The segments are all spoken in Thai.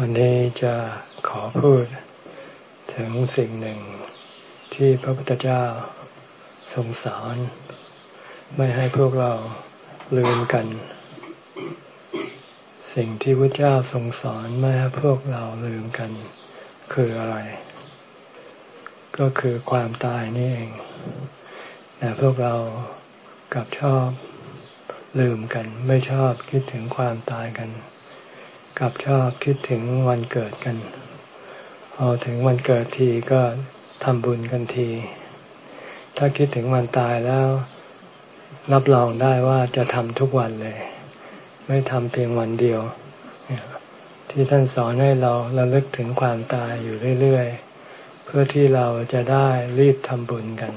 วันนี้จะขอพูดถึงสิ่งหนึ่งที่พระพุทธเจ้าทรงสอน ไม่ให้พวกเราลืมกัน สิ่งที่พระเจ้าทรงสอนไม่ให้พวกเราลืมกัน คืออะไร ก็คือความตายนี่เอง แต่พวกเรากลับชอบลืมกัน ไม่ชอบคิดถึงความตายกัน กับชอบคิดถึงวันเกิดกัน พอถึงวันเกิดทีก็ทำบุญกันที ถ้าคิดถึงวันตายแล้ว รับรองได้ว่าจะทำทุกวันเลย ไม่ทำเพียงวันเดียว ที่ท่านสอนให้เราระลึกถึงความตายอยู่เรื่อยๆ เพื่อที่เราจะได้รีบทำบุญกัน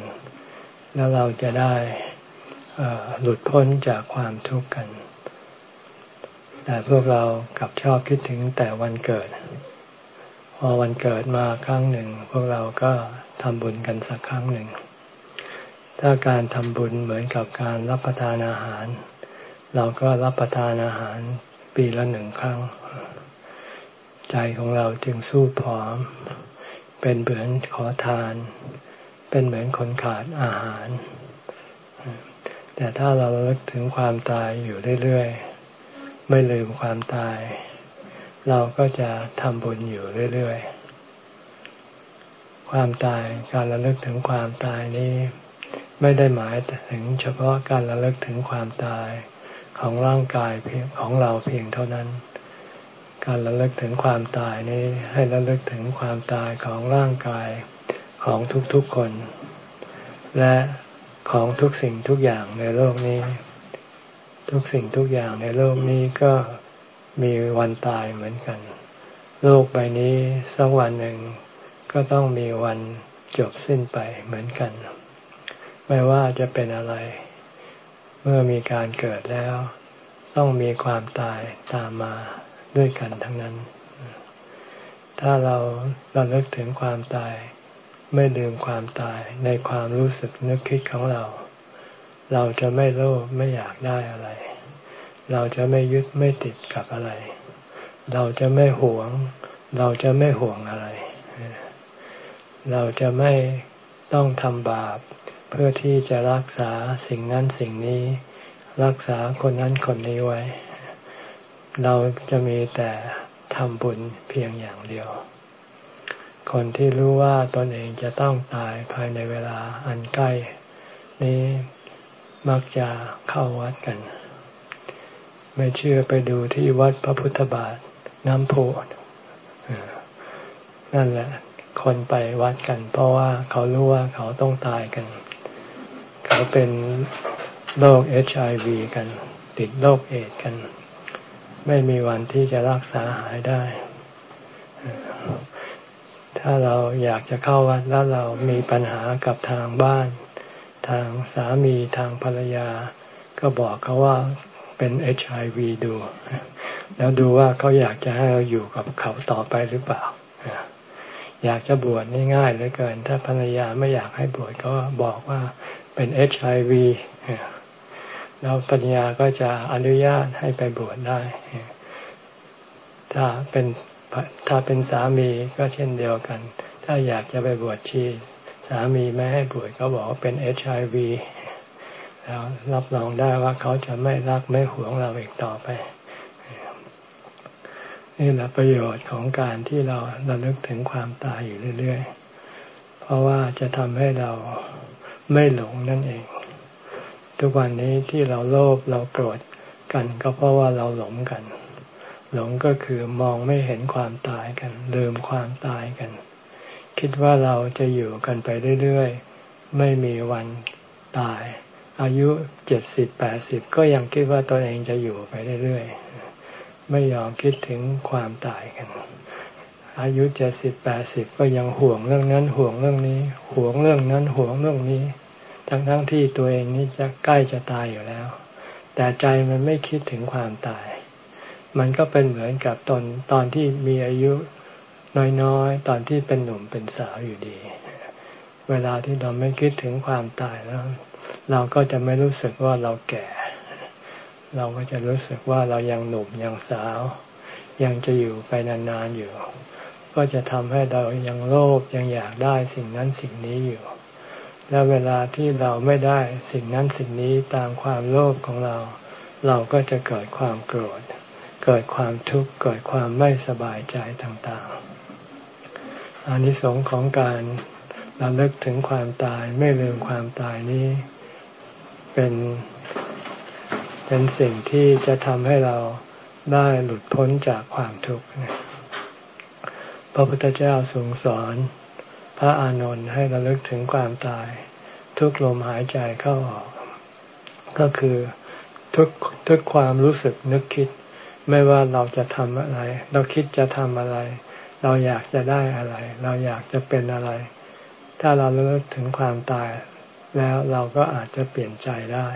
แล้วเราจะได้หลุดพ้นจากความทุกข์กัน แต่พวกเรากลับชอบคิดถึงแต่วันเกิด พอวันเกิดมาครั้งหนึ่ง พวกเราก็ทำบุญกันสักครั้งหนึ่ง ถ้าการทำบุญเหมือนกับการรับประทานอาหาร เราก็รับประทานอาหารปีละหนึ่งครั้ง ใจของเราจึงสู้ผอม เป็นเหมือนขอทาน เป็นเหมือนคนขาดอาหาร แต่ถ้าเราเลิกถึงความตายอยู่เรื่อยๆ ไม่ลืมความตาย เราก็จะทำบุญอยู่เรื่อยๆ ความตายการระลึกถึงความตายนี้ ไม่ได้หมายถึงเฉพาะการระลึกถึงความตายของร่างกายเพียงของเราเพียงเท่านั้น การระลึกถึงความตายนี้ให้ระลึกถึงความตายของร่างกายของทุกๆคน และของทุกสิ่งทุกอย่างในโลกนี้ ทุกสิ่งทุกอย่างในโลกนี้ก็มีวันตายเหมือนกัน โลกใบนี้สักวันหนึ่งก็ต้องมีวันจบสิ้นไปเหมือนกัน ไม่ว่าจะเป็นอะไร เมื่อมีการเกิดแล้ว ต้องมีความตายตามมาด้วยกันทั้งนั้น ถ้าเราเราเลิกถึงความตาย ไม่ลืมความตายในความรู้สึกนึกคิดของเรา เราจะไม่โลภไม่อยากได้อะไร เราจะไม่ยึดไม่ติดกับอะไร เราจะไม่หวง เราจะไม่ห่วงอะไร เราจะไม่ต้องทำบาป เพื่อที่จะรักษาสิ่งนั้นสิ่งนี้ รักษาคนนั้นคนนี้ไว้ เราจะมีแต่ทำบุญเพียงอย่างเดียว คนที่รู้ว่าตนเองจะต้องตายภายในเวลาอันใกล้ นี้ มักจะเข้าวัดกัน ไม่เชื่อไปดูที่วัดพระพุทธบาทน้ำโพนั่นแหละ คนไปวัดกัน เพราะว่าเขารู้ว่าเขาต้องตายกัน เขาเป็นโรคเอชไอวีกัน ติดโรคเอดกัน ไม่มีวันที่จะรักษาหายได้ ถ้าเราอยากจะเข้าวัดแล้วเรามีปัญหากับทางบ้าน ทางสามีทางภรรยา ก็บอกเขาว่าเป็นเอชไอวีดู แล้วดูว่าเขาอยากจะให้เราอยู่กับเขาต่อไปหรือเปล่า อยากจะบวชง่ายๆเหลือเกิน ถ้าภรรยาไม่อยากให้บวชก็บอกว่าเป็นเอชไอวีแล้วภรรยาก็จะอนุญาตให้ไปบวชได้ ถ้าเป็นถ้าเป็นสามีก็เช่นเดียวกัน ถ้าอยากจะไปบวชชี สามีไม่ให้บวชเขาบอกว่าเป็นเอชไอวีแล้วรับรองได้ว่าเขาจะไม่รักไม่หวงเราอีกต่อไปนี่แหละประโยชน์ของการที่เราระลึกถึงความตายอยู่เรื่อย ๆ เพราะว่าจะทำให้เราไม่หลงนั่นเอง ทุกวันนี้ที่เราโลภเราโกรธกันก็เพราะว่าเราหลงกัน หลงก็คือมองไม่เห็นความตายกันลืมความตายกัน คิดว่าเราจะอยู่กันไปเรื่อยๆ ไม่มีวันตาย อายุเจ็ดสิบแปดสิบก็ยังคิดว่าตัวเองจะอยู่ไปเรื่อยๆ ไม่ยอมคิดถึงความตายกัน อายุเจ็ดสิบแปดสิบก็ยังห่วงเรื่องนั้นห่วงเรื่องนี้ ห่วงเรื่องนั้นห่วงเรื่องนี้ ทั้งๆทที่ตัวเองนี้จะใกล้จะตายอยู่แล้ว แต่ใจมันไม่คิดถึงความตาย มันก็เป็นเหมือนกับตอนตอนที่มีอายุ น้อยๆ ตอนที่เป็นหนุ่มเป็นสาวอยู่ดี เวลาที่เราไม่คิดถึงความตายแล้ว เราก็จะไม่รู้สึกว่าเราแก่ เราก็จะรู้สึกว่าเรายังหนุ่มยังสาว ยังจะอยู่ไปนานๆอยู่ ก็จะทำให้เรายังโลภยังอยากได้สิ่งนั้นสิ่งนี้อยู่ และเวลาที่เราไม่ได้สิ่งนั้นสิ่งนี้ตามความโลภของเรา เราก็จะเกิดความโกรธเกิดความทุกข์เกิดความไม่สบายใจต่างๆ อานิสงส์ของการระลึกถึงความตายไม่ลืมความตายนี้ เป็นเป็นสิ่งที่จะทำให้เราได้หลุดพ้นจากความทุกข์พระพุทธเจ้าทรงสอน พระอานนท์ให้ระลึกถึงความตาย ทุกลมหายใจเข้าออก ก็คือทุกทุกความรู้สึกนึกคิด ไม่ว่าเราจะทำอะไร เราคิดจะทำอะไร เราอยากจะได้อะไร เราอยากจะเป็นอะไร ถ้าเราเลิกถึงความตาย แล้วเราก็อาจจะเปลี่ยนใจได้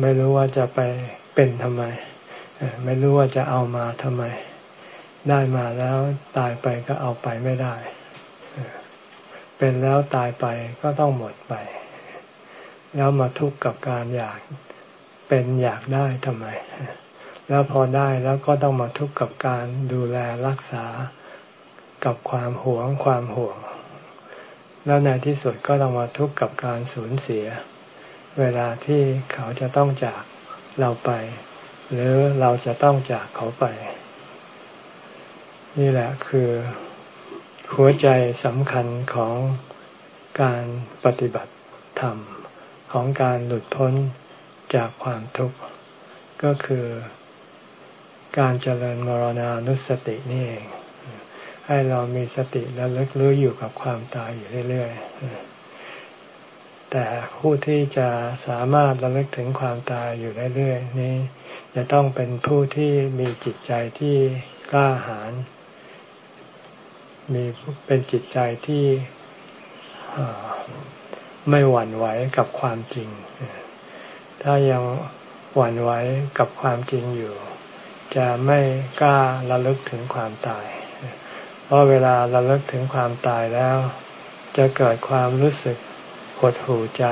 ไม่รู้ว่าจะไปเป็นทำไม ไม่รู้ว่าจะเอามาทำไม ได้มาแล้วตายไปก็เอาไปไม่ได้ เป็นแล้วตายไปก็ต้องหมดไป แล้วมาทุกข์กับการอยากเป็นอยากได้ทำไม แล้วพอได้แล้วก็ต้องมาทุกข์กับการดูแลรักษา กับความหวงความห่วง แล้วในที่สุดก็ต้องมาทุกข์กับการสูญเสีย เวลาที่เขาจะต้องจากเราไป หรือเราจะต้องจากเขาไป นี่แหละคือ หัวใจสำคัญของการปฏิบัติธรรมของการหลุดพ้นจากความทุกข์ก็คือการเจริญมรณานุสตินี่เอง ให้เรามีสติและลึกรู้อยู่กับความตายอยู่เรื่อยๆ แต่ผู้ที่จะสามารถระลึกถึงความตายอยู่เรื่อยๆ นี้จะต้องเป็นผู้ที่มีจิตใจที่กล้าหาญ มีเป็นจิตใจที่ไม่หวั่นไหวกับความจริง ถ้ายังหวั่นไหวกับความจริงอยู่ จะไม่กล้าระลึกถึงความตาย เพราะเวลาเระลึกถึงความตายแล้ว จะเกิดความรู้สึกหดหู่ใจ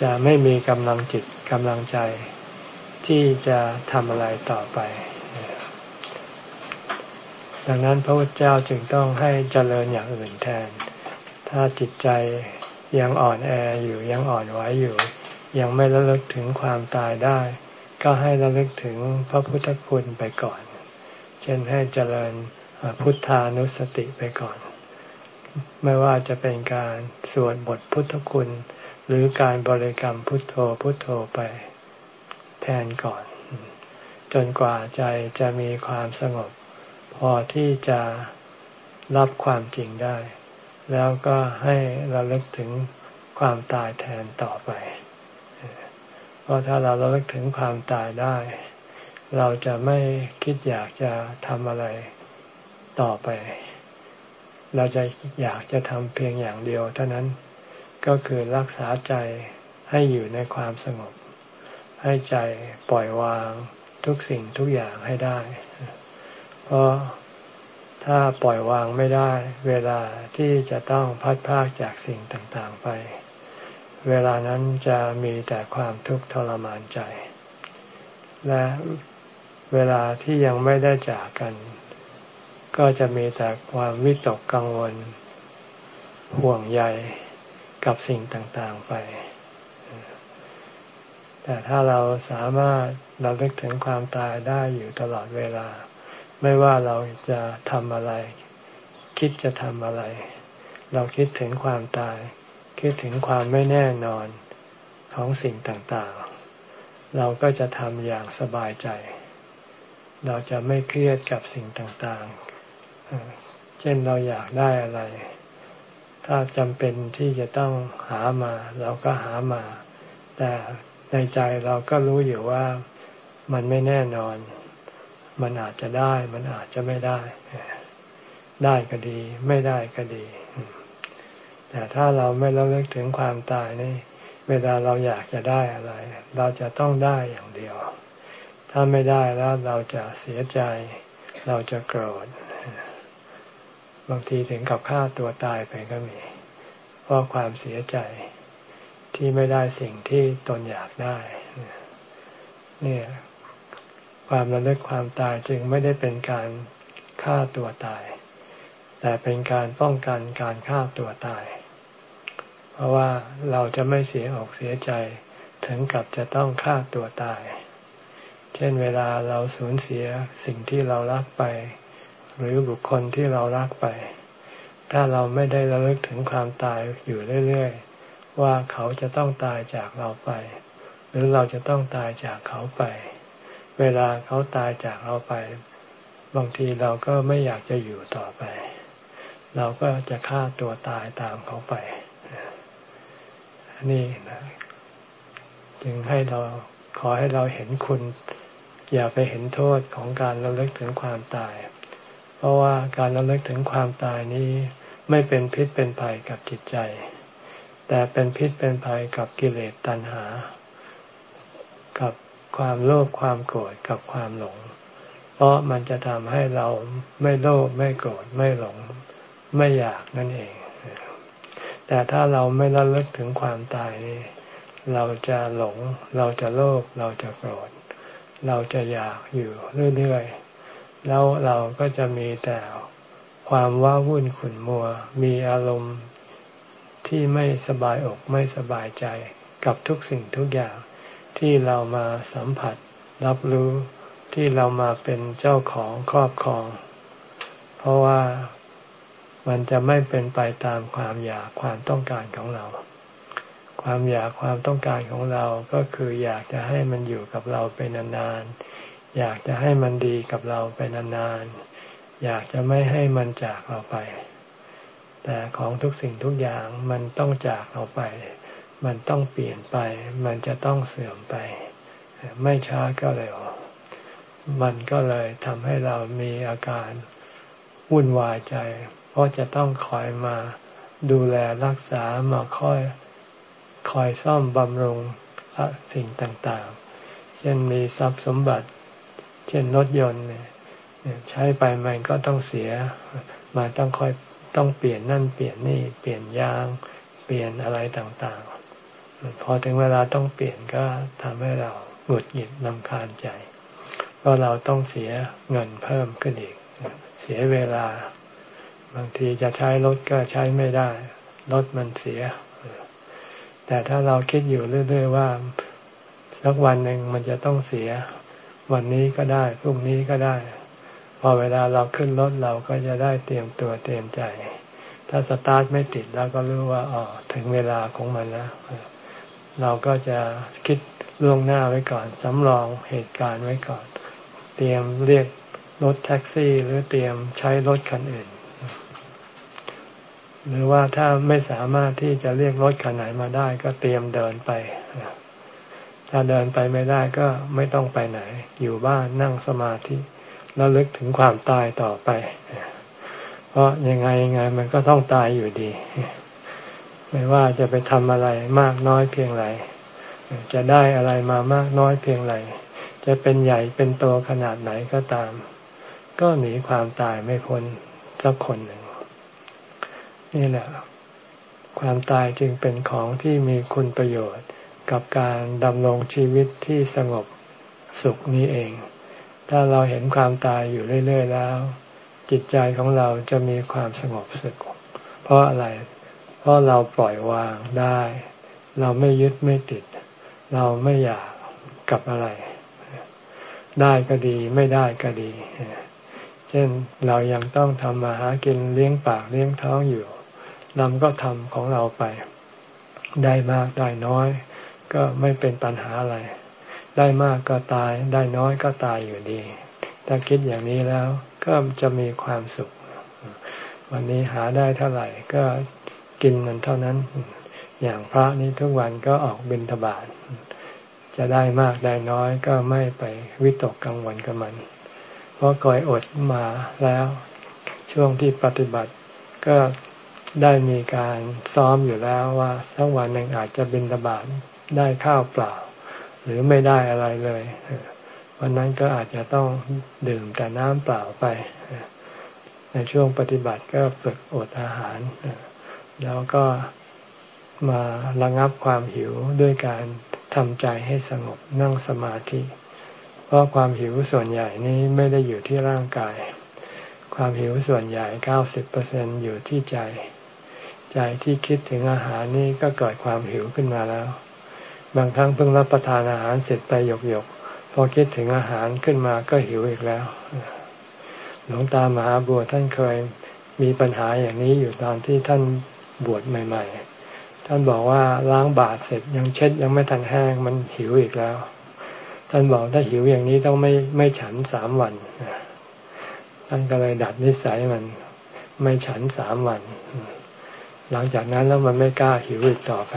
จะไม่มีกำลังจิตกำลังใจ ที่จะทำอะไรต่อไป ดังนั้นพระพุทธเจ้าจึงต้องให้เจริญอย่างอื่นแทน ถ้าจิตใจยังอ่อนแออยู่ยังอ่อนไหวอยู่ ยังไม่ระลึกถึงความตายได้ ก็ให้ระลึกถึงพระพุทธคุณไปก่อน เช่นให้เจริญพุทธานุสติไปก่อน ไม่ว่าจะเป็นการสวดบทพุทธคุณ หรือการบริกรรมพุทโธพุทโธไปแทนก่อน จนกว่าใจจะมีความสงบ พอที่จะรับความจริงได้ แล้วก็ให้เราเลิกถึงความตายแทนต่อไป เพราะถ้าเราเลิกถึงความตายได้ เราจะไม่คิดอยากจะทำอะไรต่อไป เราจะอยากจะทำเพียงอย่างเดียว เท่านั้นก็คือรักษาใจให้อยู่ในความสงบ ให้ใจปล่อยวางทุกสิ่งทุกอย่างให้ได้ เพราะถ้าปล่อยวางไม่ได้ เวลาที่จะต้องพัดพากจากสิ่งต่างๆไป เวลานั้นจะมีแต่ความทุกข์ทรมานใจ และ เวลาที่ยังไม่ได้จากกัน ก็จะมีแต่ความวิตกกังวล ห่วงใยกับสิ่งต่างๆไป แต่ถ้าเราสามารถเราเลิกถึงความตายได้อยู่ตลอดเวลา ไม่ว่าเราจะทำอะไร คิดจะทำอะไร เราคิดถึงความตาย คิดถึงความไม่แน่นอนของสิ่งต่างๆ เราก็จะทำอย่างสบายใจ เราจะไม่เครียดกับสิ่งต่างๆ เช่นเราอยากได้อะไร ถ้าจำเป็นที่จะต้องหามา เราก็หามา แต่ในใจเราก็รู้อยู่ว่ามันไม่แน่นอน มันอาจจะได้ มันอาจจะไม่ได้ ได้ก็ดี ไม่ได้ก็ดี แต่ถ้าเราไม่ระลึกถึงความตายนี่ เวลาเราอยากจะได้อะไร เราจะต้องได้อย่างเดียว ถ้าไม่ได้แล้วเราจะเสียใจ เราจะโกรธ บางทีถึงกับฆ่าตัวตายไปก็มี เพราะความเสียใจที่ไม่ได้สิ่งที่ตนอยากได้ เนี่ยความระลึกความตายจึงไม่ได้เป็นการฆ่าตัวตาย แต่เป็นการป้องกันการฆ่าตัวตาย เพราะว่าเราจะไม่เสียอกเสียใจถึงกับจะต้องฆ่าตัวตาย เช่นเวลาเราสูญเสียสิ่งที่เรารักไป หรือบุคคลที่เรารักไป ถ้าเราไม่ได้ระลึกถึงความตายอยู่เรื่อยๆ ว่าเขาจะต้องตายจากเราไป หรือเราจะต้องตายจากเขาไป เวลาเขาตายจากเราไป บางทีเราก็ไม่อยากจะอยู่ต่อไป เราก็จะฆ่าตัวตายตามเขาไปนี่นะจึงให้เรา ขอให้เราเห็นคุณ อย่าไปเห็นโทษของการระลึกถึงความตาย เพราะว่าการระลึกถึงความตายนี้ ไม่เป็นพิษเป็นภัยกับจิตใจ แต่เป็นพิษเป็นภัยกับกิเลสตัณหา กับความโลภความโกรธกับความหลง เพราะมันจะทำให้เราไม่โลภไม่โกรธไม่หลง ไม่อยากนั่นเอง แต่ถ้าเราไม่ระลึกถึงความตายนี่ เราจะหลง เราจะโลภเราจะโกรธ เราจะอยากอยู่เรื่อยๆ แล้วเราก็จะมีแต่ความว้าวุ่นขุ่นมัว มีอารมณ์ที่ไม่สบายอกไม่สบายใจกับทุกสิ่งทุกอย่างที่เรามาสัมผัส รับรู้ที่เรามาเป็นเจ้าของครอบครอง เพราะว่ามันจะไม่เป็นไปตามความอยากความต้องการของเรา ความอยากความต้องการของเราก็คืออยากจะให้มันอยู่กับเราไปนานๆอยากจะให้มันดีกับเราไปนานๆอยากจะไม่ให้มันจากเราไป แต่ของทุกสิ่งทุกอย่างมันต้องจากเราไป มันต้องเปลี่ยนไป มันจะต้องเสื่อมไป ไม่ช้าก็เร็วมันก็เลยทำให้เรามีอาการวุ่นวายใจ เพราะจะต้องคอยมาดูแลรักษามาคอย คอยซ่อมบำรุงสิ่งต่างๆ เช่นมีทรัพย์สมบัติ เช่นรถยนต์เนี่ยใช้ไปมันก็ต้องเสีย มาต้องคอยต้องเปลี่ยนนั่นเปลี่ยนนี่เปลี่ยนยาง เปลี่ยนอะไรต่างๆ พอถึงเวลาต้องเปลี่ยนก็ทำให้เราหงุดหงิดลำคาญใจ เพราะเราต้องเสียเงินเพิ่มขึ้นอีก เสียเวลา บางทีจะใช้รถก็ใช้ไม่ได้ รถมันเสีย แต่ถ้าเราคิดอยู่เรื่อย ๆ ว่าสักวันหนึ่งมันจะต้องเสีย วันนี้ก็ได้พรุ่งนี้ก็ได้ พอเวลาเราขึ้นรถเราก็จะได้เตรียมตัวเตรียมใจ ถ้าสตาร์ทไม่ติดเราก็รู้ว่าอ๋อถึงเวลาของมันแล้วเราก็จะคิดล่วงหน้าไว้ก่อนสำรองเหตุการณ์ไว้ก่อน เตรียมเรียกรถแท็กซี่ หรือเตรียมใช้รถคันอื่น หรือว่าถ้าไม่สามารถที่จะเรียกรถคันไหนมาได้ ก็เตรียมเดินไป ถ้าเดินไปไม่ได้ก็ไม่ต้องไปไหน อยู่บ้านนั่งสมาธิแล้วลึกถึงความตายต่อไป เพราะยังไงยังไงมันก็ต้องตายอยู่ดี ไม่ว่าจะไปทำอะไรมากน้อยเพียงไร จะได้อะไรมามากน้อยเพียงไร จะเป็นใหญ่เป็นโตขนาดไหนก็ตาม ก็หนีความตายไม่พ้นสักคนหนึ่ง นี่แหละ ความตายจึงเป็นของที่มีคุณประโยชน์กับการดำรงชีวิตที่สงบสุขนี้เอง ถ้าเราเห็นความตายอยู่เรื่อย ๆ แล้ว จิตใจของเราจะมีความสงบสุข เพราะอะไร เพราะเราปล่อยวางได้ เราไม่ยึดไม่ติด เราไม่อยากกับอะไร ได้ก็ดีไม่ได้ก็ดี เช่นเรายังต้องทำมาหากินเลี้ยงปากเลี้ยงท้องอยู่ นำก็ทำของเราไป ได้มากได้น้อย ก็ไม่เป็นปัญหาอะไร ได้มากก็ตาย ได้น้อยก็ตายอยู่ดี ถ้าคิดอย่างนี้แล้วก็จะมีความสุข วันนี้หาได้เท่าไหร่ก็กินมันเท่านั้น อย่างพระนี้ทุกวันก็ออกบิณฑบาตจะได้มากได้น้อยก็ไม่ไปวิตกกังวลกับมัน เพราะคอยอดมาแล้ว ช่วงที่ปฏิบัติก็ ได้มีการซ้อมอยู่แล้วว่าสักวันหนึ่งอาจจะบินตบาทได้ข้าวเปล่า หรือไม่ได้อะไรเลยวันนั้นก็อาจจะต้องดื่มแต่น้ำเปล่าไป ในช่วงปฏิบัติก็ฝึกอดอาหาร แล้วก็มาระงับความหิวด้วยการทำใจให้สงบนั่งสมาธิ เพราะความหิวส่วนใหญ่นี้ไม่ได้อยู่ที่ร่างกาย ความหิวส่วนใหญ่เก้าสิบเปอร์เซ็นอยู่ที่ใจ ใจที่คิดถึงอาหารนี่ก็เกิดความหิวขึ้นมาแล้ว บางครั้งเพิ่งรับประทานอาหารเสร็จไปหยกหยกพอคิดถึงอาหารขึ้นมาก็หิวอีกแล้ว หลวงตามหาบัวท่านเคยมีปัญหาอย่างนี้อยู่ตอนที่ท่านบวชใหม่ ๆ ท่านบอกว่าล้างบาตรเสร็จยังเช็ดยังไม่ทันแห้งมันหิวอีกแล้ว ท่านบอกถ้าหิวอย่างนี้ต้องไม่ไม่ฉันสามวันท่านก็เลยดัดนิสัยมัน ไม่ฉันสามวัน หลังจากนั้นแล้วมันไม่กล้าหิวอีกต่อไป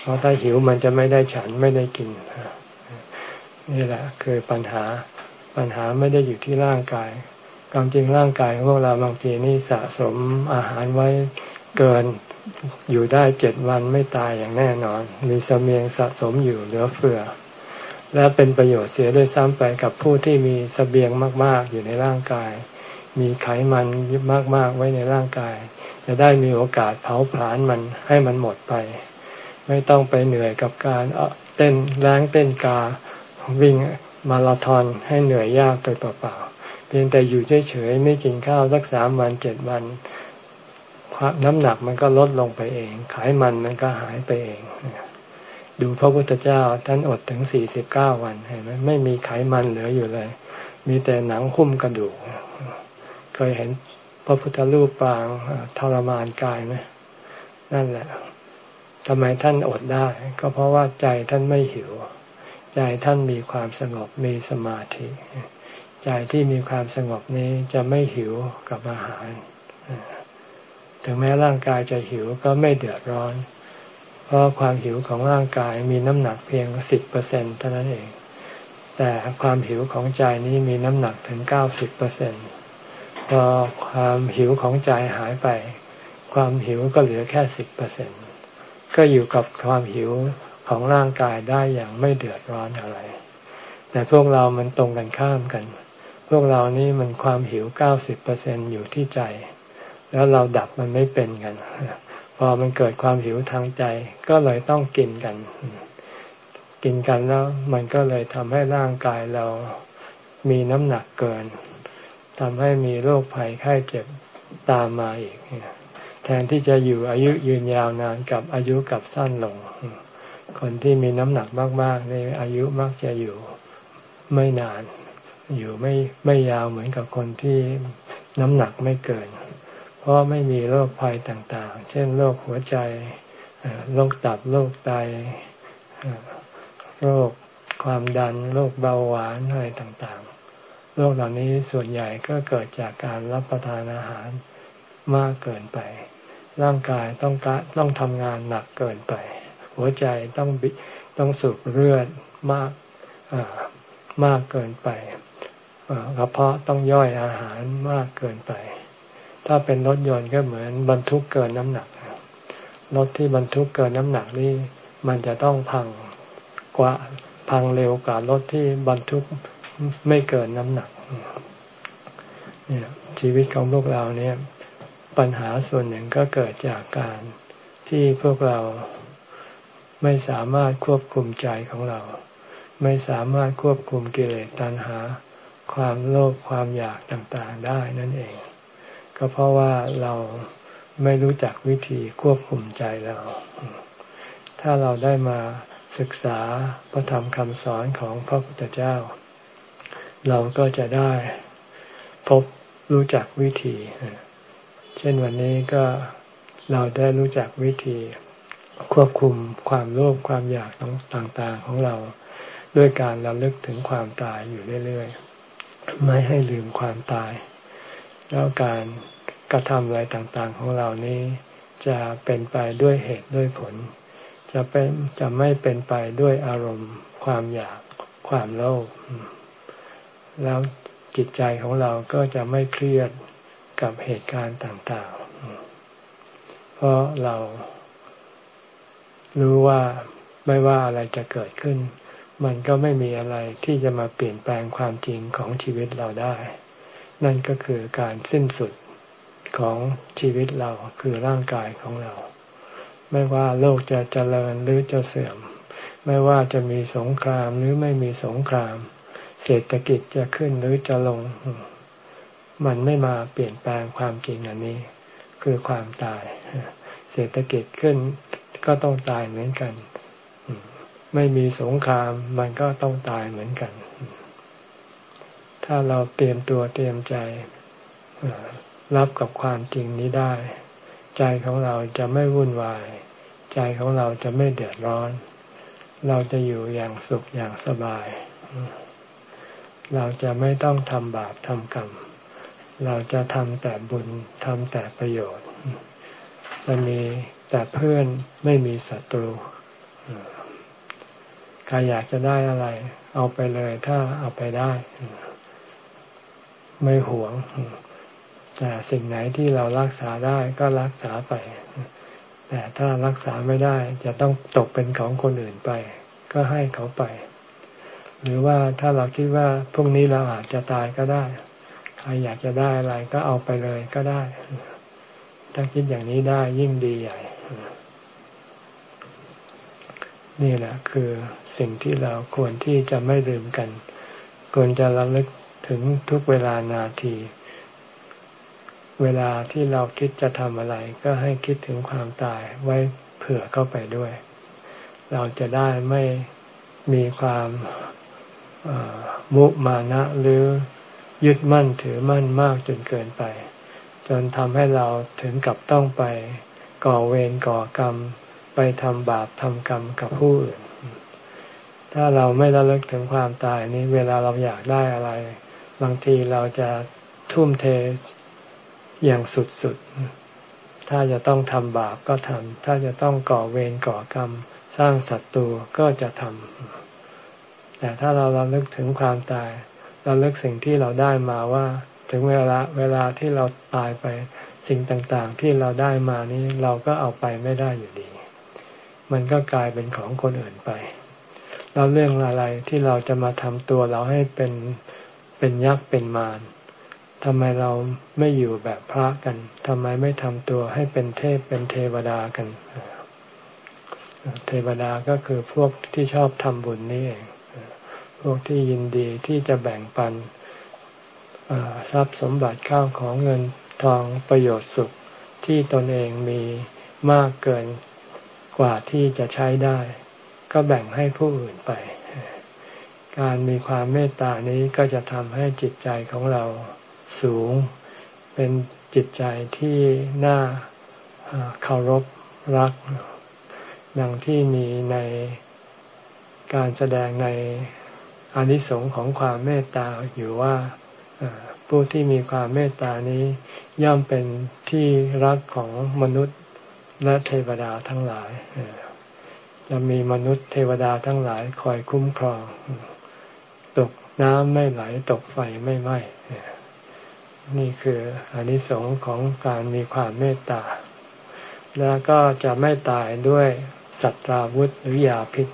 เพราะถ้าหิวมันจะไม่ได้ฉันไม่ได้กิน นี่แหละคือปัญหา ปัญหาไม่ได้อยู่ที่ร่างกาย ความจริงร่างกายของพวกเราบางทีนี่สะสมอาหารไว้เกินอยู่ได้เจ็ดวันไม่ตายอย่างแน่นอน มีสเสมียงสะสมอยู่เหลือเฟือ และเป็นประโยชน์เสียด้วยซ้ำไปกับผู้ที่มีสเสบียงมาก ๆ อยู่ในร่างกาย มีไขมันมาก ๆ ไว้ในร่างกาย จะได้มีโอกาสเผาผลาญมันให้มันหมดไป ไม่ต้องไปเหนื่อยกับการเต้นแรงเต้นกา วิ่งมาราธอนให้เหนื่อยยากไปเปล่าเพียงแต่อยู่เฉยๆไม่กินข้าวสักสามวันเจ็ดวันน้ำหนักมันก็ลดลงไปเอง ไขมันมันก็หายไปเอง ดูพระพุทธเจ้าท่านอดถึงสี่สิบเก้าวันเห็นไหมไม่มีไขมันเหลืออยู่เลย มีแต่หนังหุ้มกระดูก เคยเห็น พระพุทธรูปปางทรมานกายไหมนั่นแหละทำไมท่านอดได้ ก็เพราะว่าใจท่านไม่หิว ใจท่านมีความสงบมีสมาธิ ใจที่มีความสงบนี้จะไม่หิวกับอาหาร ถึงแม้ร่างกายจะหิวก็ไม่เดือดร้อน เพราะความหิวของร่างกายมีน้ำหนักเพียงสิบเปอร์เซ็นเท่านั้นเอง แต่ความหิวของใจนี้มีน้ำหนักถึงเก้าสิบเปอร์เซ็น พอความหิวของใจหายไป ความหิวก็เหลือแค่สิบเปอร์เซ็นก็อยู่กับความหิวของร่างกายได้อย่างไม่เดือดร้อนอะไร แต่พวกเรามันตรงกันข้ามกัน พวกเรานี่มันความหิวเก้าสิบเปอร์เซ็นอยู่ที่ใจ แล้วเราดับมันไม่เป็นกัน พอมันเกิดความหิวทางใจก็เลยต้องกินกัน กินกันแล้วมันก็เลยทำให้ร่างกายเรามีน้ำหนักเกิน ทำให้มีโรคภัยไข้เจ็บตามมาอีก แทนที่จะอยู่อายุยืนยาวนานกับอายุกับสั้นลง คนที่มีน้ำหนักมากๆในอายุมักจะอยู่ไม่นาน อยู่ไม่ไม่ยาวเหมือนกับคนที่น้ำหนักไม่เกิน เพราะไม่มีโรคภัยต่างๆ เช่นโรคหัวใจโรคตับโรคไตโรคความดันโรคเบาหวานอะไรต่างๆ โรคเหล่านี้ส่วนใหญ่ก็เกิดจากการรับประทานอาหารมากเกินไป ร่างกายต้องการต้องทำงานหนักเกินไป หัวใจต้องบิต้องสูบเลือดมากมากเกินไปกระเพาะต้องย่อยอาหารมากเกินไป ถ้าเป็นรถยนต์ก็เหมือนบรรทุกเกินน้ำหนักรถที่บรรทุกเกินน้ำหนักนี่มันจะต้องพังกว่าพังเร็วกว่ารถที่บรรทุก ไม่เกินน้ำหนักเนี่ยชีวิตของพวกเราเนี่ยปัญหาส่วนหนึ่งก็เกิดจากการที่พวกเราไม่สามารถควบคุมใจของเรา ไม่สามารถควบคุมกิเลสตัณหา ความโลภความอยากต่างๆได้นั่นเอง ก็เพราะว่าเราไม่รู้จักวิธีควบคุมใจเรา ถ้าเราได้มาศึกษาพระธรรมคำสอนของพระพุทธเจ้า เราก็จะได้พบรู้จักวิธี เช่นวันนี้ก็เราได้รู้จักวิธี ควบคุมความโลภความอยากต่างๆของเราด้วยการระลึกถึงความตายอยู่เรื่อยๆ ไม่ให้ลืมความตาย แล้วการกระทำอะไรต่างๆของเรานี้ จะเป็นไปด้วยเหตุด้วยผล จะเป็นจะไม่เป็นไปด้วยอารมณ์ ความอยากความโลภ แล้วจิตใจของเราก็จะไม่เครียดกับเหตุการณ์ต่างๆ เพราะเรารู้ว่าไม่ว่าอะไรจะเกิดขึ้น มันก็ไม่มีอะไรที่จะมาเปลี่ยนแปลงความจริงของชีวิตเราได้ นั่นก็คือการสิ้นสุดของชีวิตเราคือร่างกายของเรา ไม่ว่าโลกจะเจริญหรือจะเสื่อม ไม่ว่าจะมีสงครามหรือไม่มีสงคราม เศรษฐกิจจะขึ้นหรือจะลง มันไม่มาเปลี่ยนแปลงความจริงอันนี้ คือความตาย เศรษฐกิจขึ้นก็ต้องตายเหมือนกัน ไม่มีสงครามมันก็ต้องตายเหมือนกัน ถ้าเราเตรียมตัวเตรียมใจรับกับความจริงนี้ได้ ใจของเราจะไม่วุ่นวาย ใจของเราจะไม่เดือดร้อน เราจะอยู่อย่างสุขอย่างสบาย เราจะไม่ต้องทำบาปทำกรรม เราจะทำแต่บุญทำแต่ประโยชน์ จะมีแต่เพื่อนไม่มีศัตรูใครอยากจะได้อะไร เอาไปเลยถ้าเอาไปได้ ไม่หวง แต่สิ่งไหนที่เรารักษาได้ก็รักษาไป แต่ถ้ารักษาไม่ได้ จะต้องตกเป็นของคนอื่นไป ก็ให้เขาไป หรือว่าถ้าเราคิดว่าพรุ่งนี้เราอาจจะตายก็ได้ ใครอยากจะได้อะไรก็เอาไปเลยก็ได้ ถ้าคิดอย่างนี้ได้ยิ่งดีใหญ่ นี่แหละคือสิ่งที่เราควรที่จะไม่ลืมกัน ควรจะระลึกถึงทุกเวลานาที เวลาที่เราคิดจะทำอะไร ก็ให้คิดถึงความตายไว้เผื่อเข้าไปด้วย เราจะได้ไม่มีความ มุมานะหรือยึดมั่นถือมั่นมากจนเกินไป จนทำให้เราถึงกับต้องไปก่อเวรก่อกรรม ไปทำบาปทำกรรมกับผู้อื่น ถ้าเราไม่ระลึกถึงความตายนี้เวลาเราอยากได้อะไร บางทีเราจะทุ่มเทอย่างสุดๆ ถ้าจะต้องทำบาปก็ทำถ้าจะต้องก่อเวรก่อกรรม สร้างศัตรูก็จะทำ แต่ถ้าเราเราลึกถึงความตาย เราลึกสิ่งที่เราได้มาว่า ถึงเวลาเวลาที่เราตายไปสิ่งต่างๆ ที่เราได้มานี้เราก็เอาไปไม่ได้อยู่ดี มันก็กลายเป็นของคนอื่นไป เราเรื่องอะไรที่เราจะมาทำตัวเราให้เป็นเป็นยักษ์เป็นมารทำไมเราไม่อยู่แบบพระกันทำไมไม่ทำตัวให้เป็นเทพเป็นเทวดากัน เทวดาก็คือพวกที่ชอบทำบุญนี่เอง พวกที่ยินดีที่จะแบ่งปันทรัพย์สมบัติข้าวของเงินทองประโยชน์สุขที่ตนเองมีมากเกินกว่าที่จะใช้ได้ ก็แบ่งให้ผู้อื่นไป การมีความเมตตานี้ก็จะทำให้จิตใจของเราสูง เป็นจิตใจที่น่าเคารพรัก ดังที่มีในการแสดงใน อานิสงส์ของความเมตตาอยู่ว่าผู้ที่มีความเมตตานี้ย่อมเป็นที่รักของมนุษย์และเทวดาทั้งหลายจะมีมนุษย์เทวดาทั้งหลายคอยคุ้มครอง ตกน้ำไม่ไหลตกไฟไม่ไหม้นี่คืออนิสงส์ของการมีความเมตตา แล้วก็จะไม่ตายด้วยสัตราวุธหรือยาพิษ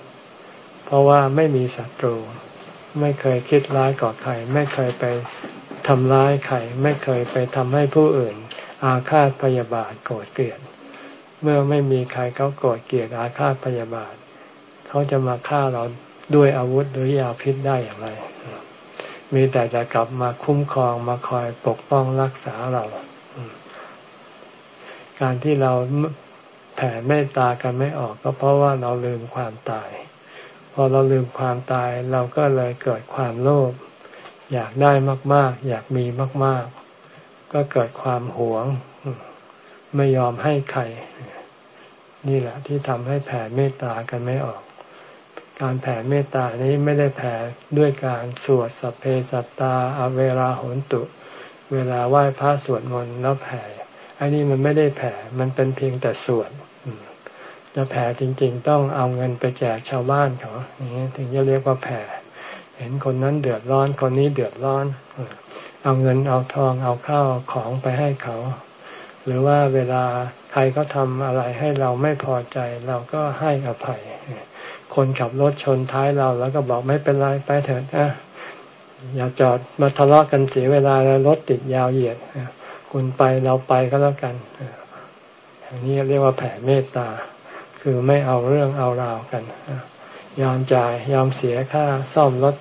เพราะว่าไม่มีศัตรู ไม่เคยคิดร้ายก่อใคร ไม่เคยไปทำร้ายใคร ไม่เคยไปทำให้ผู้อื่น อาฆาตพยาบาทโกรธเกลียด เมื่อไม่มีใครเขาโกรธเกลียดอาฆาตพยาบาท เขาจะมาฆ่าเราด้วยอาวุธหรือยาพิษได้อย่างไร มีแต่จะกลับมาคุ้มครองมาคอยปกป้องรักษาเรา การที่เราแผ่เมตตากันไม่ออกก็เพราะว่าเราลืมความตาย พอเราลืมความตายเราก็เลยเกิดความโลภอยากได้มาก ๆ อยากมีมาก ๆ ก็เกิดความหวง ไม่ยอมให้ใคร นี่แหละที่ทำให้แผ่เมตตากันไม่ออก การแผ่เมตตานี้ไม่ได้แผ่ด้วยการสวดสัพเพสัตตาอเวราโหนตุ เวลาไหว้พระสวดมนต์แล้วแผ่อันนี้มันไม่ได้แผ่ มันเป็นเพียงแต่สวด จะแผ่จริง ๆ ต้องเอาเงินไปแจกชาวบ้านเขาอย่างนี้ถึงจะเรียกว่าแผ่ เห็นคนนั้นเดือดร้อนคนนี้เดือดร้อน เอาเงินเอาทองเอาข้าวของไปให้เขา หรือว่าเวลาใครก็ทำอะไรให้เราไม่พอใจเราก็ให้อภัย คนขับรถชนท้ายเราแล้วก็บอกไม่เป็นไรไปเถิดนะอย่าจอดมาทะเลาะกันเสียเวลาแล้วรถติดยาวเหยียดคุณไปเราไปก็แล้วกันอย่างนี้เรียกว่าแผ่เมตตา คือไม่เอาเรื่องเอาราวกัน ยอมจ่ายยอมเสียค่าซ่อมรถ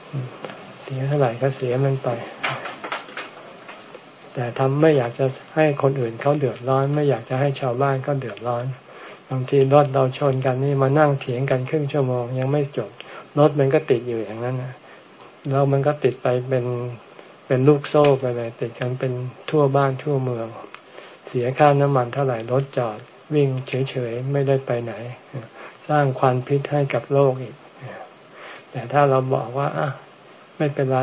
เสียเท่าไหร่ก็เสียมันไป แต่ทำไม่อยากจะให้คนอื่นเขาเดือดร้อน ไม่อยากจะให้ชาวบ้านเขาเดือดร้อนบางทีรถเราชนกันนี่มานั่งเถียงกันครึ่งชั่วโมงยังไม่จบรถมันก็ติดอยู่อย่างนั้นนะแล้วมันก็ติดไปเป็นเป็นลูกโซ่ไปเลยติดกันเป็นทั่วบ้านทั่วเมือง เสียค่าน้ำมันเท่าไหร่รถจอด วิ่งเฉยๆ ไม่ได้ไปไหน สร้างควันพิษให้กับโลกอีก แต่ถ้าเราบอกว่าอะไม่เป็นไร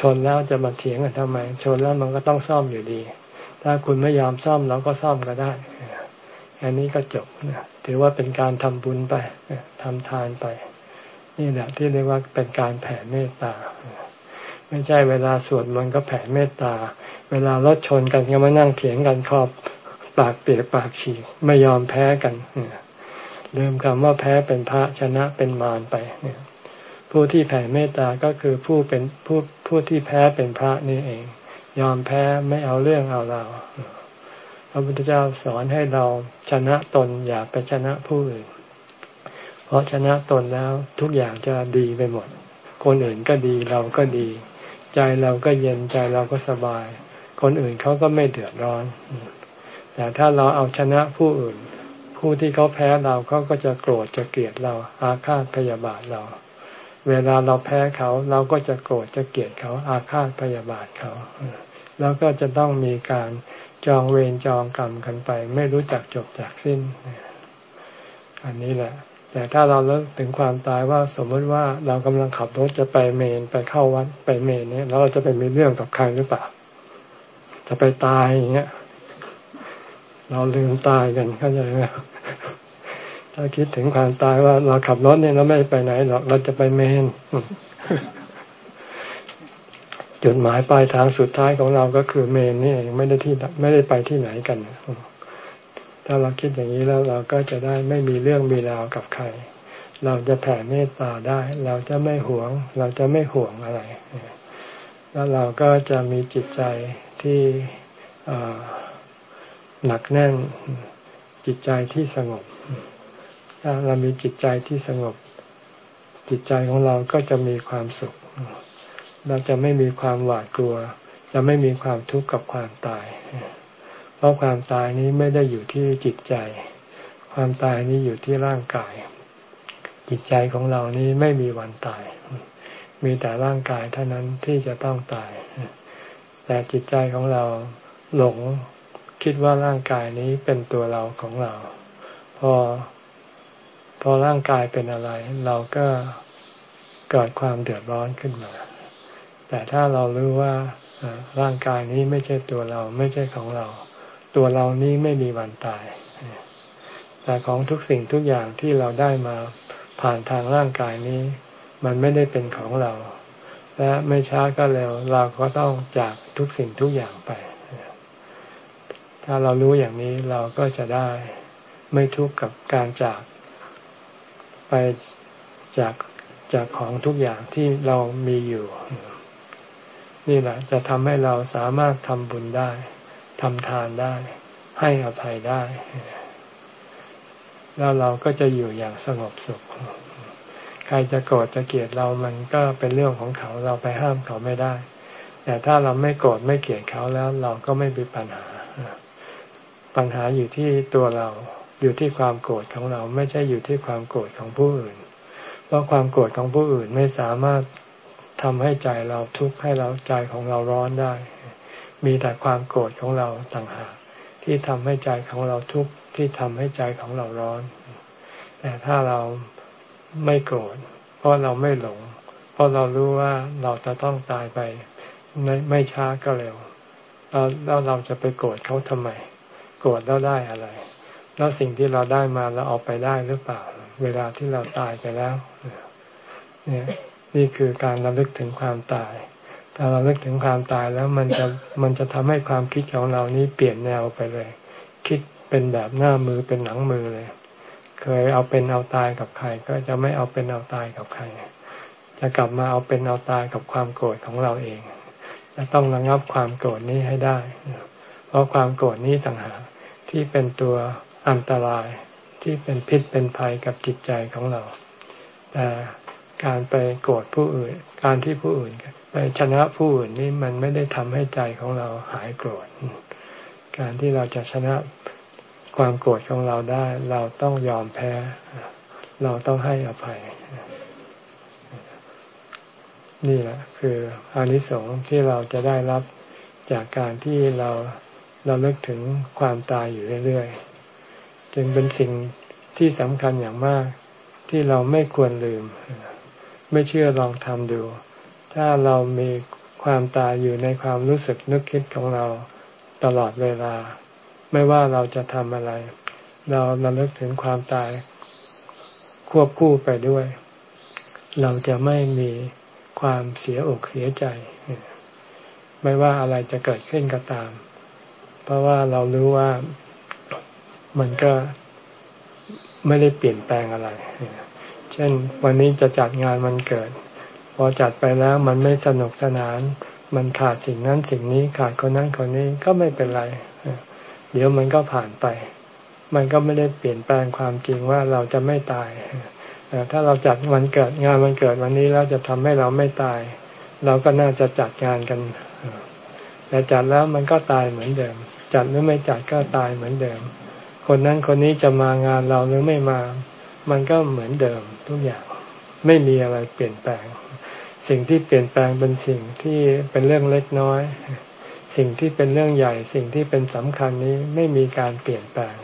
ชนแล้วจะมาเถียงกันทำไม ชนแล้วมันก็ต้องซ่อมอยู่ดี ถ้าคุณไม่ยอมซ่อมเราก็ซ่อมก็ได้ อันนี้ก็จบถือว่าเป็นการทำบุญไปทำทานไป นี่แหละที่เรียกว่าเป็นการแผ่เมตตาไม่ใช่เวลาสวดมันก็แผ่เมตตา เวลารถชนกันก็มานั่งเถียงกันขอบ ปากเปียกปากฉีกไม่ยอมแพ้กันลืมคำว่าแพ้เป็นพระชนะเป็นมารไปเนี่ยผู้ที่แผ่เมตตาก็คือผู้เป็นผู้ผู้ที่แพ้เป็นพระนี่เอง ยอมแพ้ไม่เอาเรื่องเอาราวพระพุทธเจ้าสอนให้เราชนะตนอย่าไปชนะผู้อื่น เพราะชนะตนแล้วทุกอย่างจะดีไปหมด คนอื่นก็ดีเราก็ดี ใจเราก็เย็นใจเราก็สบาย คนอื่นเขาก็ไม่เดือดร้อน แต่ถ้าเราเอาชนะผู้อื่น ผู้ที่เขาแพ้เราเขาก็จะโกรธจะเกลียดเราอาฆาตพยาบาทเรา เวลาเราแพ้เขาเราก็จะโกรธจะเกลียดเขาอาฆาตพยาบาทเขา แล้วก็จะต้องมีการจองเวรจองกรรมกันไป ไม่รู้จักจบจากสิ้น อันนี้แหละ แต่ถ้าเราเลิกถึงความตายว่าสมมติว่าเรากำลังขับรถจะไปเมนไปเข้าวัดไปเมนเนี่ยแล้วเราจะไปมีเรื่องกับใครหรือเปล่า จะไปตายอย่างเงี้ย เราลืมตายกันเข้าใจไหมถ้าคิดถึงความตายว่าเราขับรถเนี่ยเราไม่ไปไหนหรอกเราจะไปเมนจุดหมายปลายทางสุดท้ายของเราก็คือเมนนี่เองไม่ได้ที่ไม่ได้ไปที่ไหนกัน ถ้าเราคิดอย่างนี้แล้วเราก็จะได้ไม่มีเรื่องมีราวกับใคร เราจะแผ่เมตตาได้ เราจะไม่หวง เราจะไม่ห่วงอะไร แล้วเราก็จะมีจิตใจที่ หนักแน่นจิตใจที่สงบ ถ้าเรามีจิตใจที่สงบ จิตใจของเราก็จะมีความสุข เราจะไม่มีความหวาดกลัว จะไม่มีความทุกข์กับความตาย เพราะความตายนี้ไม่ได้อยู่ที่จิตใจ ความตายนี้อยู่ที่ร่างกาย จิตใจของเรานี้ไม่มีวันตาย มีแต่ร่างกายเท่านั้นที่จะต้องตาย แต่จิตใจของเราหลง คิดว่าร่างกายนี้เป็นตัวเราของเรา พอ พอร่างกายเป็นอะไร เราก็เกิดความเดือดร้อนขึ้นมา แต่ถ้าเรารู้ว่าร่างกายนี้ไม่ใช่ตัวเราไม่ใช่ของเรา ตัวเรานี้ไม่มีวันตาย แต่ของทุกสิ่งทุกอย่างที่เราได้มาผ่านทางร่างกายนี้ มันไม่ได้เป็นของเรา และไม่ช้าก็เร็วเราก็ต้องจากทุกสิ่งทุกอย่างไป ถ้าเรารู้อย่างนี้เราก็จะได้ไม่ทุกข์กับการจากไปจากจากของทุกอย่างที่เรามีอยู่ นี่แหละ จะทำให้เราสามารถทำบุญได้ทำทานได้ ให้อภัยได้ แล้วเราก็จะอยู่อย่างสงบสุข ใครจะโกรธจะเกลียดเรามันก็เป็นเรื่องของเขาเราไปห้ามเขาไม่ได้ แต่ถ้าเราไม่โกรธไม่เกลียดเขาแล้ว เราก็ไม่มีปัญหา ปัญหาอยู่ที่ตัวเราอยู่ที่ความโกรธของเราไม่ใช่อยู่ที่ความโกรธของผู้อื่น เพราะความโกรธของผู้อื่นไม่สามารถทำให้ใจเราทุกข์ให้เราใจของเราร้อนได้ มีแต่ความโกรธของเราต่างหากที่ทำให้ใจของเราทุกข์ที่ทำให้ใจของเราร้อน แต่ถ้าเราไม่โกรธเพราะเราไม่หลง เพราะเรารู้ว่าเราจะต้องตายไปไม่ไม่ช้าก็เร็วแล้วแล้วเราจะไปโกรธเขาทำไม โกรธแล้วได้อะไร แล้วสิ่งที่เราได้มาเราเอาไปได้หรือเปล่า เวลาที่เราตายไปแล้วเนี่ยนี่คือการระลึกถึงความตาย ถ้าเราลึกถึงความตายแล้วมันจะมันจะทำให้ความคิดของเรานี้เปลี่ยนแนวไปเลย คิดเป็นแบบหน้ามือเป็นหลังมือเลย เคยเอาเป็นเอาตายกับใคร ก็จะไม่เอาเป็นเอาตายกับใคร จะกลับมาเอาเป็นเอาตายกับความโกรธของเราเองจะต้องระงับความโกรธนี้ให้ได้ เพราะความโกรธนี้ต่างหาก ที่เป็นตัวอันตรายที่เป็นพิษเป็นภัยกับจิตใจของเรา แต่การไปโกรธผู้อื่น การที่ผู้อื่นไปชนะผู้อื่นนี่มันไม่ได้ทำให้ใจของเราหายโกรธ การที่เราจะชนะความโกรธของเราได้ เราต้องยอมแพ้ เราต้องให้อภัย นี่แหละคืออานิสงส์ที่เราจะได้รับจากการที่เรา เราเลิกถึงความตายอยู่เรื่อยๆ จึงเป็นสิ่งที่สำคัญอย่างมากที่เราไม่ควรลืม ไม่เชื่อลองทำดู ถ้าเรามีความตายอยู่ในความรู้สึกนึกคิดของเราตลอดเวลา ไม่ว่าเราจะทำอะไร เราเราเลิกถึงความตายควบคู่ไปด้วย เราจะไม่มีความเสียอกเสียใจ ไม่ว่าอะไรจะเกิดขึ้นก็ตาม เพราะว่าเรารู้ว่ามันก็ไม่ได้เปลี่ยนแปลงอะไร เช่นวันนี้จะจัดงานมันเกิด พอจัดไปแล้วมันไม่สนุกสนาน มันขาดสิ่งนั้นสิ่งนี้ขาดคนนั้นคนนี้ก็ไม่เป็นไร เดี๋ยวมันก็ผ่านไป มันก็ไม่ได้เปลี่ยนแปลงความจริงว่าเราจะไม่ตาย ถ้าเราจัดวันเกิดงานวันเกิดวันนี้แล้วจะทำให้เราไม่ตาย เราก็น่าจะจัดงานกันแต่จัดแล้วมันก็ตายเหมือนเดิม จัดหรือไม่จัดก็ตายเหมือนเดิม คนนั้นคนนี้จะมางานเราหรือไม่มา มันก็เหมือนเดิมทุกอย่างไม่มีอะไรเปลี่ยนแปลง สิ่งที่เปลี่ยนแปลงเป็นสิ่งที่เป็นเรื่องเล็กน้อย สิ่งที่เป็นเรื่องใหญ่ สิ่งที่เป็นสำคัญนี้ไม่มีการเปลี่ยนแปลง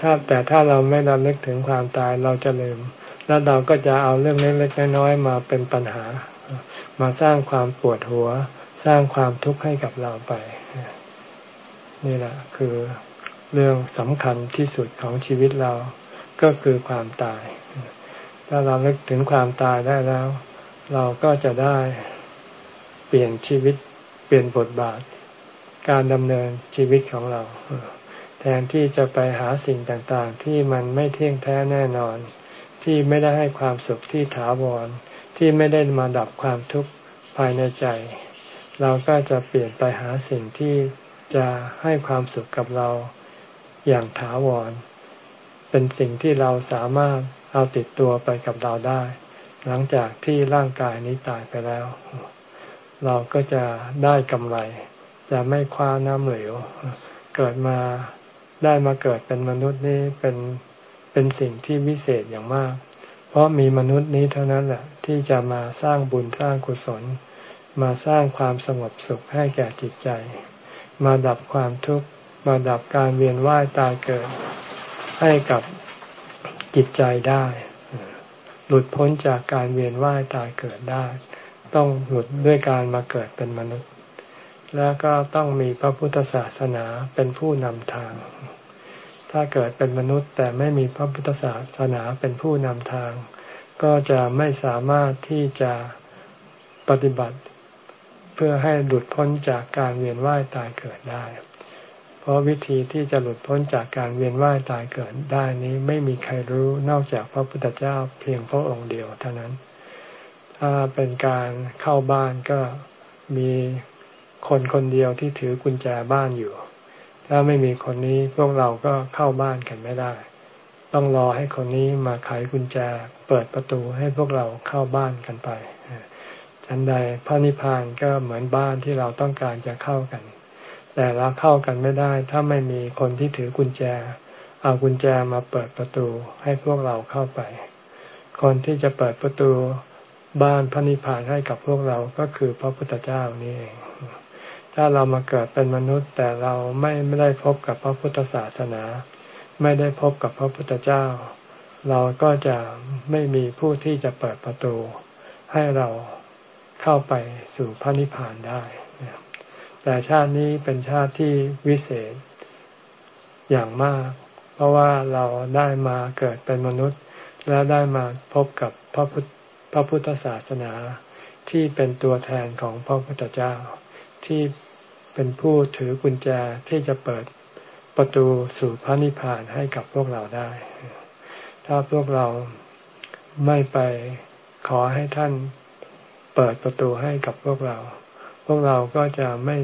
ถ้าแต่ถ้าเราไม่ระลึกถึงความตายเราจะลืม แล้วเราก็จะเอาเรื่องเล็กๆน้อยๆมาเป็นปัญหา มาสร้างความปวดหัว สร้างความทุกข์ให้กับเราไป นี่แหละคือเรื่องสำคัญที่สุดของชีวิตเราก็คือความตาย ถ้าเราเลิกถึงความตายได้แล้ว เราก็จะได้เปลี่ยนชีวิตเปลี่ยนบทบาท การดำเนินชีวิตของเรา แทนที่จะไปหาสิ่งต่างๆ ที่มันไม่เที่ยงแท้แน่นอน ที่ไม่ได้ให้ความสุขที่ถาวร ที่ไม่ได้มาดับความทุกข์ภายในใจ เราก็จะเปลี่ยนไปหาสิ่งที่ จะให้ความสุขกับเราอย่างถาวร เป็นสิ่งที่เราสามารถเอาติดตัวไปกับเราได้ หลังจากที่ร่างกายนี้ตายไปแล้ว เราก็จะได้กำไร จะไม่คว้าน้ำเหลว เกิดมาได้มาเกิดเป็นมนุษย์นี้เป็นเป็นสิ่งที่วิเศษอย่างมาก เพราะมีมนุษย์นี้เท่านั้นแหละที่จะมาสร้างบุญสร้างกุศล มาสร้างความสงบสุขให้แก่จิตใจ มาดับความทุกข์ มาดับการเวียนว่ายตายเกิด ให้กับจิตใจได้ หลุดพ้นจากการเวียนว่ายตายเกิดได้ ต้องหลุดด้วยการมาเกิดเป็นมนุษย์ แล้วก็ต้องมีพระพุทธศาสนาเป็นผู้นำทาง ถ้าเกิดเป็นมนุษย์แต่ไม่มีพระพุทธศาสนาเป็นผู้นำทาง ก็จะไม่สามารถที่จะปฏิบัติ เพื่อให้หลุดพ้นจากการเวียนว่ายตายเกิดได้ เพราะวิธีที่จะหลุดพ้นจากการเวียนว่ายตายเกิดได้นี้ไม่มีใครรู้นอกจากพระพุทธเจ้าเพียงพระองค์เดียวเท่านั้น ถ้าเป็นการเข้าบ้านก็มีคนคนเดียวที่ถือกุญแจบ้านอยู่ ถ้าไม่มีคนนี้พวกเราก็เข้าบ้านกันไม่ได้ ต้องรอให้คนนี้มาไขกุญแจ เปิดประตูให้พวกเราเข้าบ้านกันไป อันใดพระนิพพานก็เหมือนบ้านที่เราต้องการจะเข้ากัน แต่เราเข้ากันไม่ได้ ถ้าไม่มีคนที่ถือกุญแจ เอากุญแจมาเปิดประตูให้พวกเราเข้าไป คนที่จะเปิดประตูบ้านพระนิพพานให้กับพวกเราก็คือพระพุทธเจ้านี่เอง ถ้าเรามาเกิดเป็นมนุษย์ แต่เราไม่ไม่ได้พบกับพระพุทธศาสนา ไม่ได้พบกับพระพุทธเจ้า เราก็จะไม่มีผู้ที่จะเปิดประตูให้เรา เข้าไปสู่พระนิพพานได้แต่ชาตินี้เป็นชาติที่วิเศษอย่างมาก เพราะว่าเราได้มาเกิดเป็นมนุษย์ และได้มาพบกับพระพุทธพระพุทธศาสนาที่เป็นตัวแทนของพระพุทธเจ้า ที่เป็นผู้ถือกุญแจที่จะเปิดประตูสู่พระนิพพานให้กับพวกเราได้ ถ้าพวกเราไม่ไปขอให้ท่าน เปิดประตูให้กับพวกเรา พวกเราก็จะไม่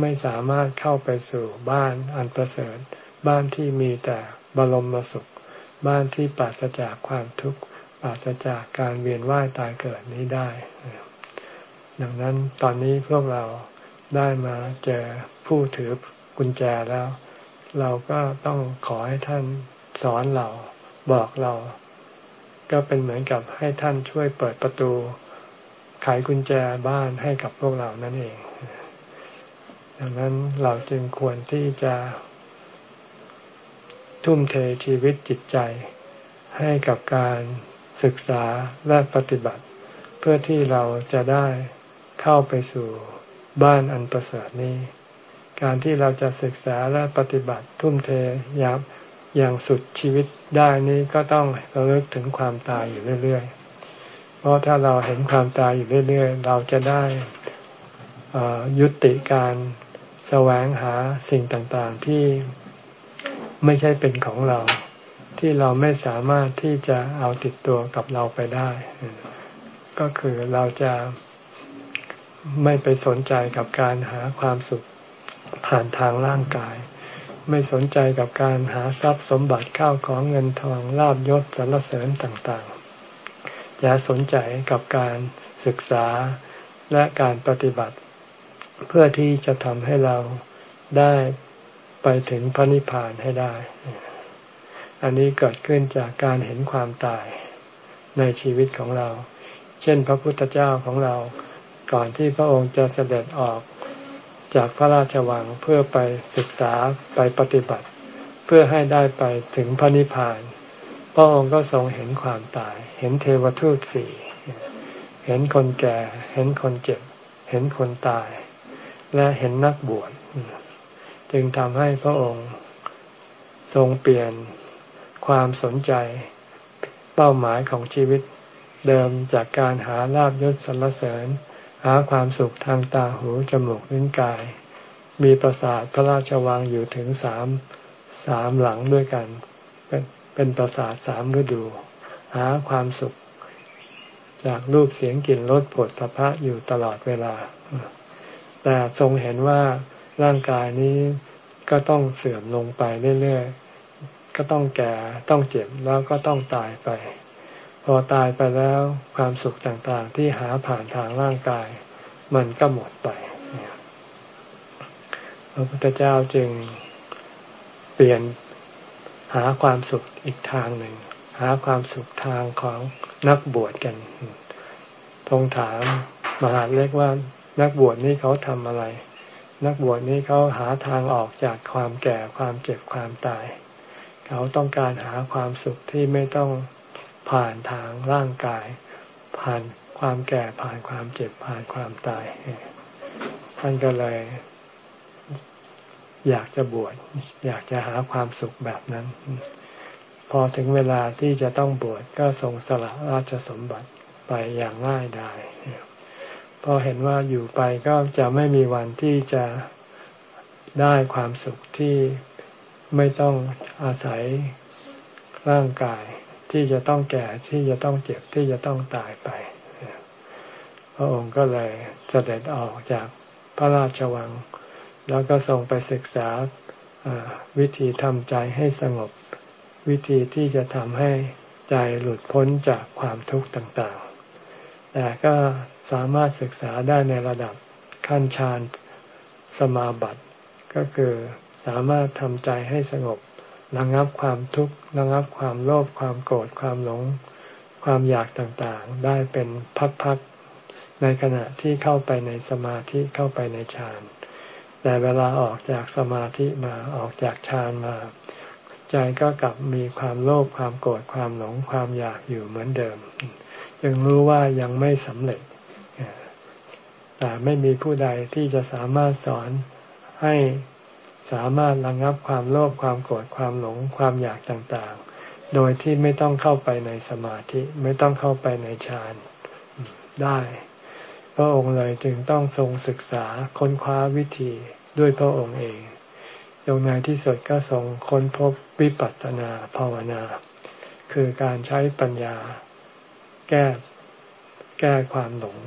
ไม่สามารถเข้าไปสู่บ้านอันประเสริฐ บ้านที่มีแต่บรมสุข บ้านที่ปราศจากความทุกข์ปราศจากการเวียนว่ายตายเกิดนี้ได้ ดังนั้นตอนนี้พวกเราได้มาเจอผู้ถือกุญแจแล้ว เราก็ต้องขอให้ท่านสอนเราบอกเรา ก็เป็นเหมือนกับให้ท่านช่วยเปิดประตู ไขกุญแจบ้านให้กับพวกเรานั่นเอง ดังนั้นเราจึงควรที่จะทุ่มเทชีวิตจิตใจให้กับการศึกษาและปฏิบัติ เพื่อที่เราจะได้เข้าไปสู่บ้านอันประเสริฐนี้ การที่เราจะศึกษาและปฏิบัติทุ่มเทอย่างอย่างสุดชีวิตได้นี้ก็ต้องระลึกถึงความตายอยู่เรื่อย ๆ เพราะถ้าเราเห็นความตายอยู่เรื่อยๆ เราจะได้ยุติการแสวงหาสิ่งต่างๆที่ไม่ใช่เป็นของเรา ที่เราไม่สามารถที่จะเอาติดตัวกับเราไปได้ ก็คือเราจะไม่ไปสนใจกับการหาความสุขผ่านทางร่างกาย ไม่สนใจกับการหาทรัพย์สมบัติข้าวของเงินทองลาบยศสรรเสริญต่างๆ จะสนใจกับการศึกษาและการปฏิบัติ เพื่อที่จะทำให้เราได้ไปถึงพระนิพพานให้ได้ อันนี้เกิดขึ้นจากการเห็นความตายในชีวิตของเรา เช่นพระพุทธเจ้าของเราก่อนที่พระองค์จะเสด็จออกจากพระราชวังเพื่อไปศึกษาไปปฏิบัติ เพื่อให้ได้ไปถึงพระนิพพาน พระองค์ก็ทรงเห็นความตาย เห็นเทวทูตสี่ เห็นคนแก่ เห็นคนเจ็บ เห็นคนตาย และเห็นนักบวช จึงทำให้พระองค์ทรงเปลี่ยนความสนใจเป้าหมายของชีวิตเดิมจากการหาลาบยศสรรเสริญ หาความสุขทางตาหูจมูกลิ้นกาย มีปราสาทพระราชวังอยู่ถึงสามสามหลังด้วยกัน เป็นปราสาทสามฤดู หาความสุข จากรูปเสียงกลิ่นรสผลตภะอยู่ตลอดเวลา แต่ทรงเห็นว่าร่างกายนี้ก็ต้องเสื่อมลงไปเรื่อยๆ ก็ต้องแก่ต้องเจ็บแล้วก็ต้องตายไป พอตายไปแล้วความสุขต่างๆ ที่หาผ่านทางร่างกาย มันก็หมดไปพระพุทธเจ้าจึงเปลี่ยน หาความสุขอีกทางหนึ่ง หาความสุขทางของนักบวชกันทงถามมหาเล็กว่านักบวชนี่เขาทำอะไร นักบวชนี่เขาหาทางออกจากความแก่ความเจ็บความตาย เขาต้องการหาความสุขที่ไม่ต้องผ่านทางร่างกาย ผ่านความแก่ผ่านความเจ็บผ่านความตายท่านก็เลย อยากจะบวชอยากจะหาความสุขแบบนั้น พอถึงเวลาที่จะต้องบวชก็ทรงสละราชสมบัติไปอย่างง่ายดายพอเห็นว่าอยู่ไปก็จะไม่มีวันที่จะได้ความสุขที่ไม่ต้องอาศัยร่างกายที่จะต้องแก่ที่จะต้องเจ็บที่จะต้องตายไป พระองค์ก็เลยเสด็จออกจากพระราชวัง แล้วก็ทรงไปศึกษาวิธีทำใจให้สงบ วิธีที่จะทำให้ใจหลุดพ้นจากความทุกข์ต่างๆ แต่ก็สามารถศึกษาได้ในระดับขั้นฌานสมาบัติ ก็คือสามารถทำใจให้สงบระงับความทุกข์ระงับความโลภความโกรธความหลง ความอยากต่างๆ ได้เป็นพักๆในขณะที่เข้าไปในสมาธิเข้าไปในฌาน แต่เวลาออกจากสมาธิมาออกจากฌานมา ใจก็กลับมีความโลภความโกรธความหลงความอยากอยู่เหมือนเดิม จึงรู้ว่ายังไม่สำเร็จ แต่ไม่มีผู้ใดที่จะสามารถสอนให้สามารถระงงับความโลภความโกรธความหลงความอยากต่างๆ โดยที่ไม่ต้องเข้าไปในสมาธิไม่ต้องเข้าไปในฌานได้ พระองค์เลยจึงต้องทรงศึกษาค้นคว้าวิธีด้วยพระองค์เองยงในที่สุดก็ทรงค้นพบวิปัสสนาภาวนา คือการใช้ปัญญา แก้แก้ความหลง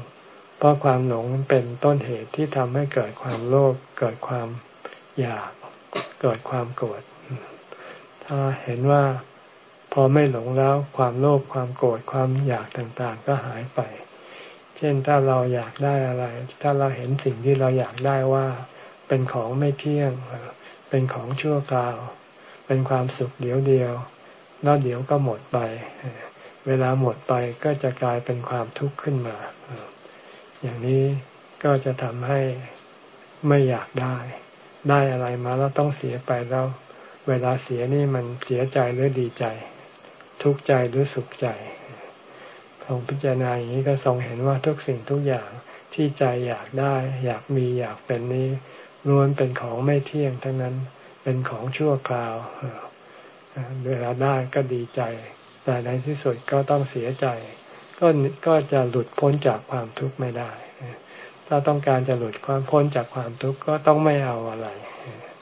เพราะความหลงเป็นต้นเหตุที่ทำให้เกิดความโลภเกิดความอยาก เกิดความโกรธถ้าเห็นว่าพอไม่หลงแล้วความโลภความโกรธความอยากต่างๆ ก็หายไป เช่นถ้าเราอยากได้อะไร ถ้าเราเห็นสิ่งที่เราอยากได้ว่า เป็นของไม่เที่ยง เป็นของชั่วคราว เป็นความสุขเดียวเดียว แล้วเดี๋ยวก็หมดไป เวลาหมดไปก็จะกลายเป็นความทุกข์ขึ้นมา อย่างนี้ก็จะทำให้ไม่อยากได้ ได้อะไรมาแล้วต้องเสียไปแล้ว เวลาเสียนี่มันเสียใจหรือดีใจ ทุกข์ใจหรือสุขใจ พระองพิจารณาอย่างนี้ก็ทรงเห็นว่าทุกสิ่งทุกอย่างที่ใจอยากได้ อยากมีอยากเป็นนี้ล้วนเป็นของไม่เที่ยงทั้งนั้นเป็นของชั่วคราวเวลาได้ก็ดีใจ แต่ในที่สุดก็ต้องเสียใจ ก็ก็จะหลุดพ้นจากความทุกข์ไม่ได้ ถ้าต้องการจะหลุดความพ้นจากความทุกข์ก็ต้องไม่เอาอะไร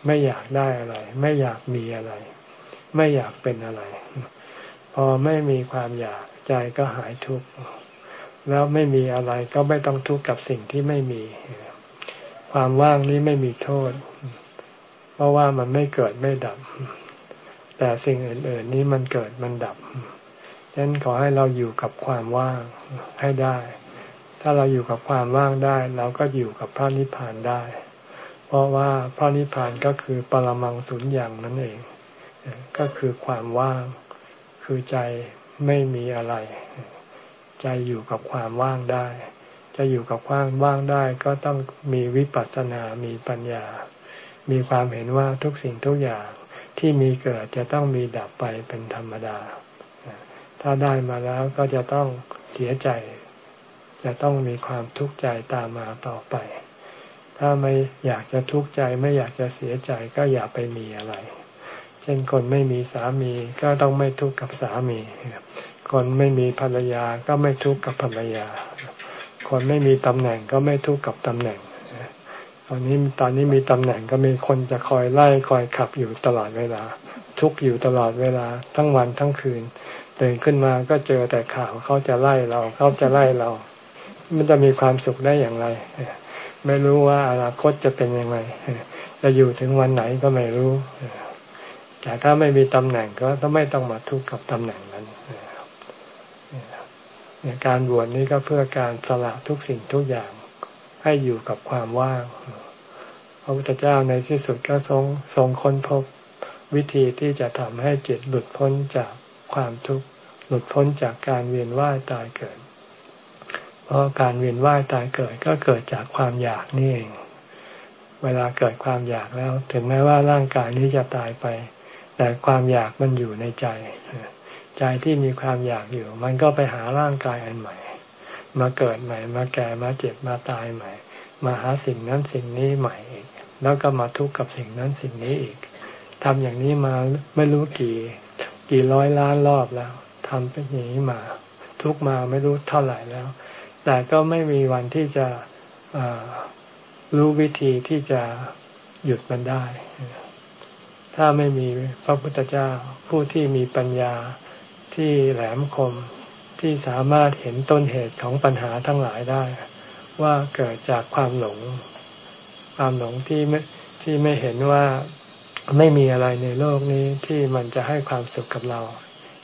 ไม่อยากได้อะไร ไม่อยากมีอะไร ไม่อยากเป็นอะไร พอไม่มีความอยาก ใจก็หายทุกข์แล้วไม่มีอะไรก็ไม่ต้องทุกข์กับสิ่งที่ไม่มี ความว่างนี้ไม่มีโทษ เพราะว่ามันไม่เกิดไม่ดับ แต่สิ่งอื่น ๆ นี้มันเกิดมันดับฉะนั้นขอให้เราอยู่กับความว่างให้ได้ ถ้าเราอยู่กับความว่างได้ เราก็อยู่กับพระนิพพานได้ เพราะว่าพระนิพพานก็คือปรมังสุญญ์อย่างนั่นเอง ก็คือความว่าง คือใจ ไม่มีอะไร ใจอยู่กับความว่างได้ จะอยู่กับความว่างได้ก็ต้องมีวิปัสสนา มีปัญญา มีความเห็นว่าทุกสิ่งทุกอย่างที่มีเกิดจะต้องมีดับไปเป็นธรรมดา ถ้าได้มาแล้วก็จะต้องเสียใจ จะต้องมีความทุกข์ใจตามมาต่อไป ถ้าไม่อยากจะทุกข์ใจไม่อยากจะเสียใจก็อย่าไปมีอะไร เช่นคนไม่มีสามีก็ต้องไม่ทุกข์กับสามี คนไม่มีภรรยาก็ไม่ทุกข์กับภรรยา คนไม่มีตำแหน่งก็ไม่ทุกข์กับตำแหน่ง ตอนนี้ตอนนี้มีตำแหน่งก็มีคนจะคอยไล่คอยขับอยู่ตลอดเวลา ทุกอยู่ตลอดเวลาทั้งวันทั้งคืนตื่นขึ้นมาก็เจอแต่ข่าวเขาจะไล่เราเขาจะไล่เรา มันจะมีความสุขได้อย่างไร ไม่รู้ว่าอนาคตจะเป็นยังไงจะอยู่ถึงวันไหนก็ไม่รู้ แต่ถ้าไม่มีตำแหน่งก็ต้องไม่ต้องมาทุกข์กับตำแหน่งนั้นการบวชนี้ก็เพื่อการสละทุกสิ่งทุกอย่างให้อยู่กับความว่าง พระพุทธเจ้าในที่สุดก็ทรงทรงค้นพบวิธีที่จะทำให้จิตหลุดพ้นจากความทุกข์หลุดพ้นจากการเวียนว่ายตายเกิด เพราะการเวียนว่ายตายเกิดก็เกิดจากความอยากนี่เอง เวลาเกิดความอยากแล้ว ถึงแม้ว่าร่างกายนี้จะตายไป แต่ความอยากมันอยู่ในใจ ใจที่มีความอยากอยู่ มันก็ไปหาร่างกายอันใหม่ มาเกิดใหม่ มาแก่มาเจ็บมาตายใหม่ มาหาสิ่งนั้นสิ่งนี้ใหม่อีก แล้วก็มาทุกข์กับสิ่งนั้นสิ่งนี้อีกทำอย่างนี้มาไม่รู้กี่กี่ร้อยล้านรอบแล้วทำเป็นอย่างนี้มา ทุกมาไม่รู้เท่าไหร่แล้ว แต่ก็ไม่มีวันที่จะรู้วิธีที่จะหยุดมันได้ ถ้าไม่มีพระพุทธเจ้าผู้ที่มีปัญญาที่แหลมคมที่สามารถเห็นต้นเหตุของปัญหาทั้งหลายได้ ว่าเกิดจากความหลง ความหลงที่ไม่ที่ไม่เห็นว่าไม่มีอะไรในโลกนี้ที่มันจะให้ความสุขกับเรา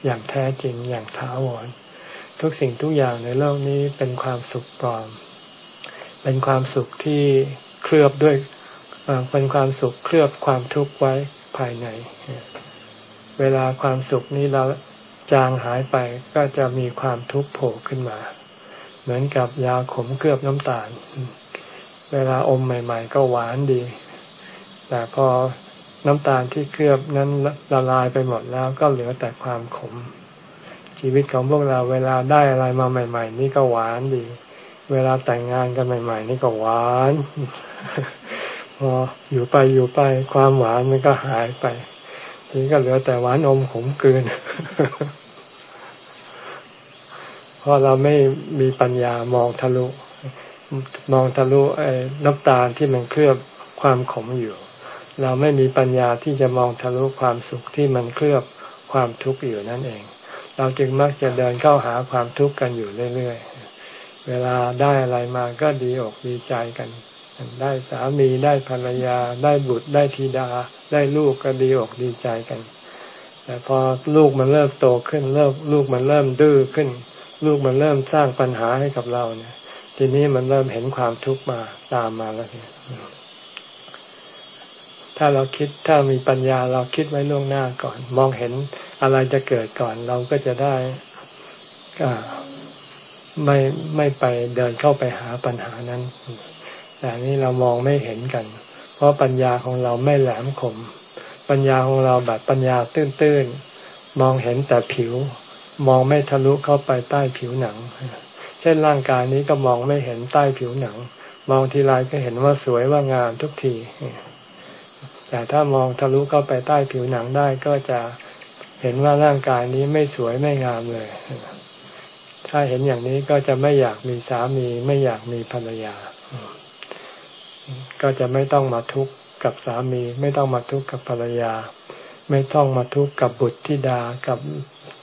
อย่างแท้จริงอย่างถาวร ทุกสิ่งทุกอย่างในโลกนี้เป็นความสุขปลอม เป็นความสุขที่เคลือบด้วยเป็นความสุขเคลือบความทุกข์ไว้ ภายใน เวลาความสุขนี้เราจางหายไปก็จะมีความทุกข์โผล่ขึ้นมา เหมือนกับยาขมเคลือบน้ำตาล เวลาอมใหม่ ๆ ก็หวานดี แต่พอน้ำตาลที่เคลือบนั้นละลายไปหมดแล้วก็เหลือแต่ความขม ชีวิตของพวกเราเวลาได้อะไรมาใหม่ ๆ นี่ก็หวานดี เวลาแต่งงานกันใหม่ ๆ นี่ก็หวาน พออยู่ไปอยู่ไปความหวานมันก็หายไป ทีนี้ก็เหลือแต่หวานอมขมเกินเพราะเราไม่มีปัญญามองทะลุ มองทะลุไอ้น้ำตาลที่มันเคลือบความขมอยู่ เราไม่มีปัญญาที่จะมองทะลุความสุขที่มันเคลือบความทุกข์อยู่นั่นเอง เราจึงมักจะเดินเข้าหาความทุกข์กันอยู่เรื่อยๆ เวลาได้อะไรมาก็ดีอกดีใจกัน ได้สามีได้ภรรยา ได้บุตรได้ธิดา ได้ลูกก็ดีอกดีใจกัน แต่พอลูกมันเริ่มโตขึ้นเริ่มลูกมันเริ่มดื้อขึ้น ลูกมันเริ่มสร้างปัญหาให้กับเราเนี่ย ทีนี้มันเริ่มเห็นความทุกข์มาตามมาแล้วเนี่ยถ้าเราคิดถ้ามีปัญญาเราคิดไว้ล่วงหน้าก่อน มองเห็นอะไรจะเกิดก่อน เราก็จะได้ไม่ไม่ไปเดินเข้าไปหาปัญหานั้น แต่นี่เรามองไม่เห็นกัน เพราะปัญญาของเราไม่แหลมคม ปัญญาของเราแบบปัญญาตื้นๆ มองเห็นแต่ผิว มองไม่ทะลุเข้าไปใต้ผิวหนัง เช่นร่างกายนี้ก็มองไม่เห็นใต้ผิวหนัง มองทีไรก็เห็นว่าสวยว่างามทุกที แต่ถ้ามองทะลุเข้าไปใต้ผิวหนังได้ก็จะเห็นว่าร่างกายนี้ไม่สวยไม่งามเลย ถ้าเห็นอย่างนี้ก็จะไม่อยากมีสามีไม่อยากมีภรรยา ก็จะไม่ต้องมาทุกข์กับสามี ไม่ต้องมาทุกข์กับภรรยา ไม่ต้องมาทุกข์กับบุตรธิดากับ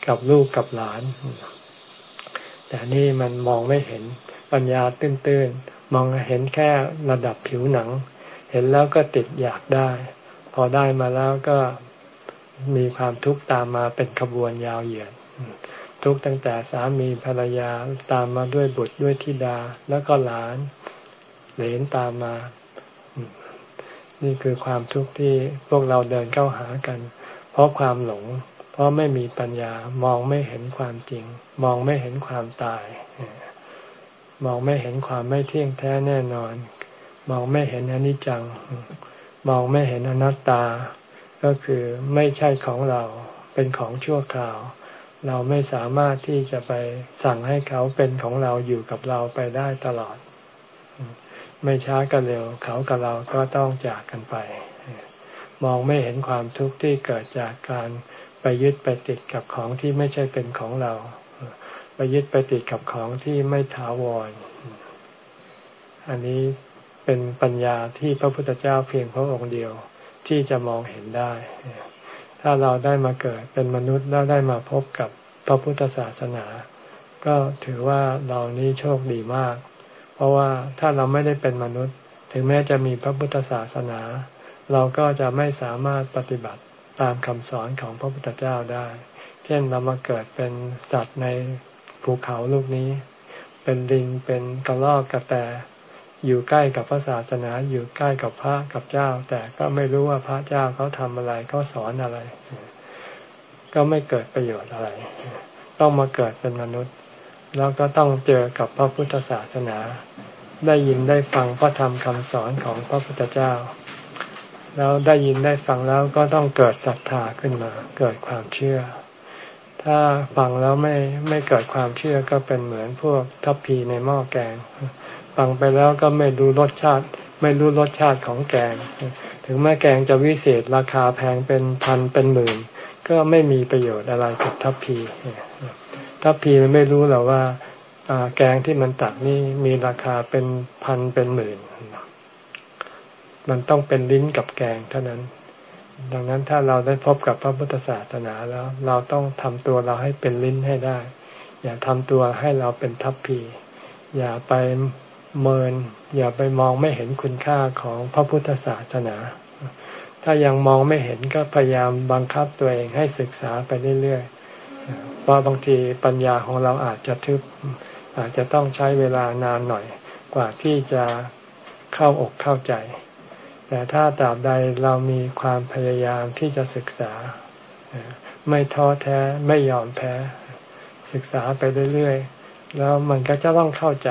กับลูกกับหลาน แต่นี่มันมองไม่เห็นปัญญาตื้นๆ มองเห็นแค่ระดับผิวหนัง เห็นแล้วก็ติดอยากได้ พอได้มาแล้วก็มีความทุกข์ตามมาเป็นขบวนยาวเหยียดทุกตั้งแต่สามีภรรยาตามมาด้วยบุตรด้วยธิดา แล้วก็หลาน เหลนตามมา นี่คือความทุกข์ที่พวกเราเดินเข้าหากัน เพราะความหลง เพราะไม่มีปัญญามองไม่เห็นความจริง มองไม่เห็นความตาย มองไม่เห็นความไม่เที่ยงแท้แน่นอน มองไม่เห็นอนิจจัง มองไม่เห็นอนัตตา ก็คือไม่ใช่ของเราเป็นของชั่วคราว เราไม่สามารถที่จะไปสั่งให้เขาเป็นของเราอยู่กับเราไปได้ตลอด ไม่ช้าก็เร็ว เขากับเราก็ต้องจากกันไป มองไม่เห็นความทุกข์ที่เกิดจากการไปยึดไปติดกับของที่ไม่ใช่เป็นของเรา ไปยึดไปติดกับของที่ไม่ถาวร อันนี้เป็นปัญญาที่พระพุทธเจ้าเพียงพระองค์เดียวที่จะมองเห็นได้ ถ้าเราได้มาเกิดเป็นมนุษย์แล้วได้มาพบกับพระพุทธศาสนา ก็ถือว่าเรานี้โชคดีมาก เพราะว่าถ้าเราไม่ได้เป็นมนุษย์ ถึงแม้จะมีพระพุทธศาสนา เราก็จะไม่สามารถปฏิบัติตามคำสอนของพระพุทธเจ้าได้ เช่นเรามาเกิดเป็นสัตว์ในภูเขาลูกนี้ เป็นดิงเป็นกระรอกกระแต อยู่ใกล้กับพระศาสนา อยู่ใกล้กับพระกับเจ้า แต่ก็ไม่รู้ว่าพระเจ้าเขาทำอะไรเขาสอนอะไร ก็ไม่เกิดประโยชน์อะไร ต้องมาเกิดเป็นมนุษย์ แล้วก็ต้องเจอกับพระพุทธศาสนา ได้ยินได้ฟังพระธรรมคำสอนของพระพุทธเจ้า แล้วได้ยินได้ฟังแล้วก็ต้องเกิดศรัทธาขึ้นมา เกิดความเชื่อ ถ้าฟังแล้วไม่ไม่เกิดความเชื่อก็เป็นเหมือนพวกทัพพีในหม้อแกง ฟังไปแล้วก็ไม่รู้รสชาติ ไม่รู้รสชาติของแกง ถึงแม้แกงจะวิเศษราคาแพงเป็นพันเป็นหมื่น ก็ไม่มีประโยชน์อะไรกับทัพพี ทัพพีมันไม่รู้หรอกว่าแกงที่มันตักนี่มีราคาเป็นพันเป็นหมื่น มันต้องเป็นลิ้นกับแกงเท่านั้น ดังนั้นถ้าเราได้พบกับพระพุทธศาสนาแล้ว เราต้องทำตัวเราให้เป็นลิ้นให้ได้ อย่าทำตัวให้เราเป็นทัพพี อย่าไปเมิน อย่าไปมองไม่เห็นคุณค่าของพระพุทธศาสนา ถ้ายังมองไม่เห็นก็พยายามบังคับตัวเองให้ศึกษาไปเรื่อยๆ เพราะบางทีปัญญาของเราอาจจะทึบอาจจะต้องใช้เวลานานหน่อยกว่าที่จะเข้าอกเข้าใจ แต่ถ้าตราบใดเรามีความพยายามที่จะศึกษา ไม่ท้อแท้ไม่ยอมแพ้ ศึกษาไปเรื่อยๆ แล้วมันก็จะต้องเข้าใจ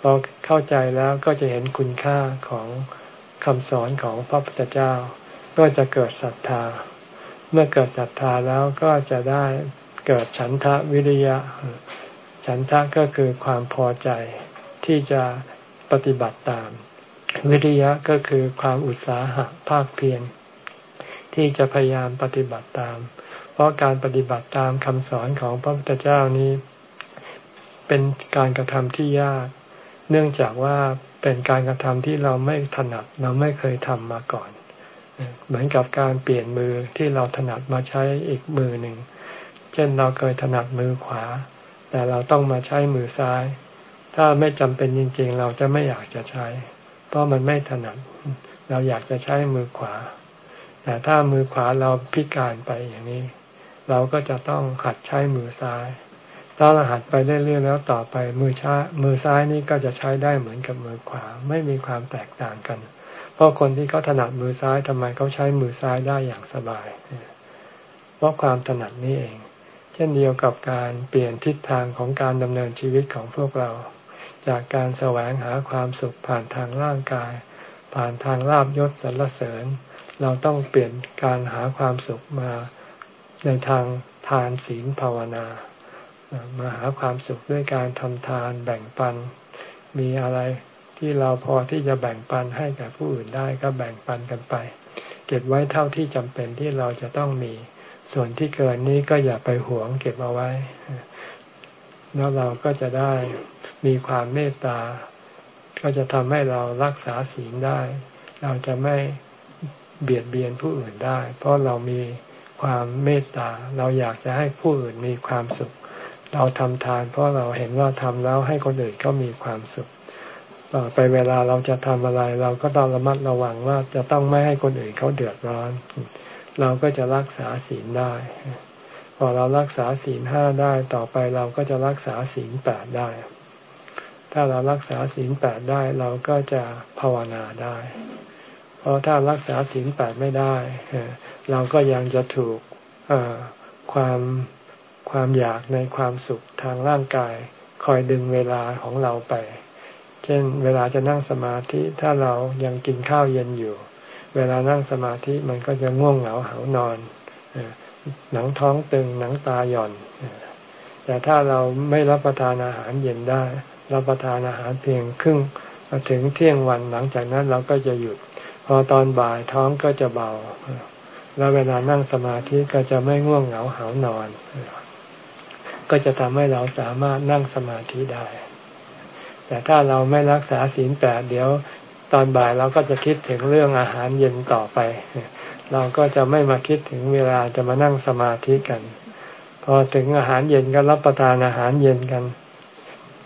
พอเข้าใจแล้วก็จะเห็นคุณค่าของคำสอนของพระพุทธเจ้า ก็จะเกิดศรัทธา มื่อเกิดศรัทธาแล้วก็จะได้เกิดฉันทะวิริยะ ฉันทะก็คือความพอใจที่จะปฏิบัติตาม วิริยะก็คือความอุตสาหะภาคเพียรที่จะพยายามปฏิบัติตาม เพราะการปฏิบัติตามคำสอนของพระพุทธเจ้านี้ เป็นการกระทำที่ยาก เนื่องจากว่าเป็นการกระทำที่เราไม่ถนัดเราไม่เคยทำมาก่อน เหมือนกับการเปลี่ยนมือที่เราถนัดมาใช้อีกมือหนึ่ง เช่นเราเคยถนัดมือขวา แต่เราต้องมาใช้มือซ้าย ถ้าไม่จำเป็นจริง ๆ เราจะไม่อยากจะใช้ เพราะมันไม่ถนัด เราอยากจะใช้มือขวา แต่ถ้ามือขวาเราพิการไปอย่างนี้ เราก็จะต้องหัดใช้มือซ้ายถ้าเราหัดไปเรื่อยๆแล้วต่อไปมือช้ามือซ้ายนี่ก็จะใช้ได้เหมือนกับมือขวา ไม่มีความแตกต่างกัน เพราะคนที่เขาถนัดมือซ้ายทำไมเขาใช้มือซ้ายได้อย่างสบาย เพราะความถนัดนี่เอง เช่นเดียวกับการเปลี่ยนทิศทางของการดำเนินชีวิตของพวกเรา จากการแสวงหาความสุขผ่านทางร่างกาย ผ่านทางลาบยศสรรเสริญ เราต้องเปลี่ยนการหาความสุขมาในทางทานศีลภาวนามาหาความสุขด้วยการทำทานแบ่งปัน มีอะไร ที่เราพอที่จะแบ่งปันให้กับผู้อื่นได้ก็แบ่งปันกันไป เก็บไว้เท่าที่จำเป็นที่เราจะต้องมี ส่วนที่เกินนี้ก็อย่าไปหวงเก็บเอาไว้ แล้วเราก็จะได้มีความเมตตา ก็จะทำให้เรารักษาศีลได้ เราจะไม่เบียดเบียนผู้อื่นได้ เพราะเรามีความเมตตา เราอยากจะให้ผู้อื่นมีความสุข เราทำทาน เพราะเราเห็นว่าทำแล้วให้คนอื่นก็มีความสุข ต่อไปเวลาเราจะทำอะไร เราก็ต้องระมัดระวังว่าจะต้องไม่ให้คนอื่นเขาเดือดร้อน เราก็จะรักษาศีลได้ พอเรารักษาศีลห้าได้ต่อไปเราก็จะรักษาศีลแปดได้ ถ้าเรารักษาศีลแปดได้เราก็จะภาวนาได้ เพราะถ้ารักษาศีลแปดไม่ได้ เราก็ยังจะถูกความความอยากในความสุขทางร่างกาย คอยดึงเวลาของเราไป เช่น เวลาจะนั่งสมาธิถ้าเรายังกินข้าวเย็นอยู่ เวลานั่งสมาธิมันก็จะง่วงเหงาหานอน หนังท้องตึงหนังตาหย่อน แต่ถ้าเราไม่รับประทานอาหารเย็นได้ รับประทานอาหารเพียงครึ่งมาถึงเที่ยงวันหลังจากนั้นเราก็จะหยุด พอตอนบ่ายท้องก็จะเบา แล้วเวลานั่งสมาธิก็จะไม่ง่วงเหงาหานอน ก็จะทำให้เราสามารถนั่งสมาธิได้ แต่ถ้าเราไม่รักษาศีลแปดเดี๋ยวตอนบ่ายเราก็จะคิดถึงเรื่องอาหารเย็นต่อไป เราก็จะไม่มาคิดถึงเวลาจะมานั่งสมาธิกัน พอถึงอาหารเย็นก็รับประทานอาหารเย็นกัน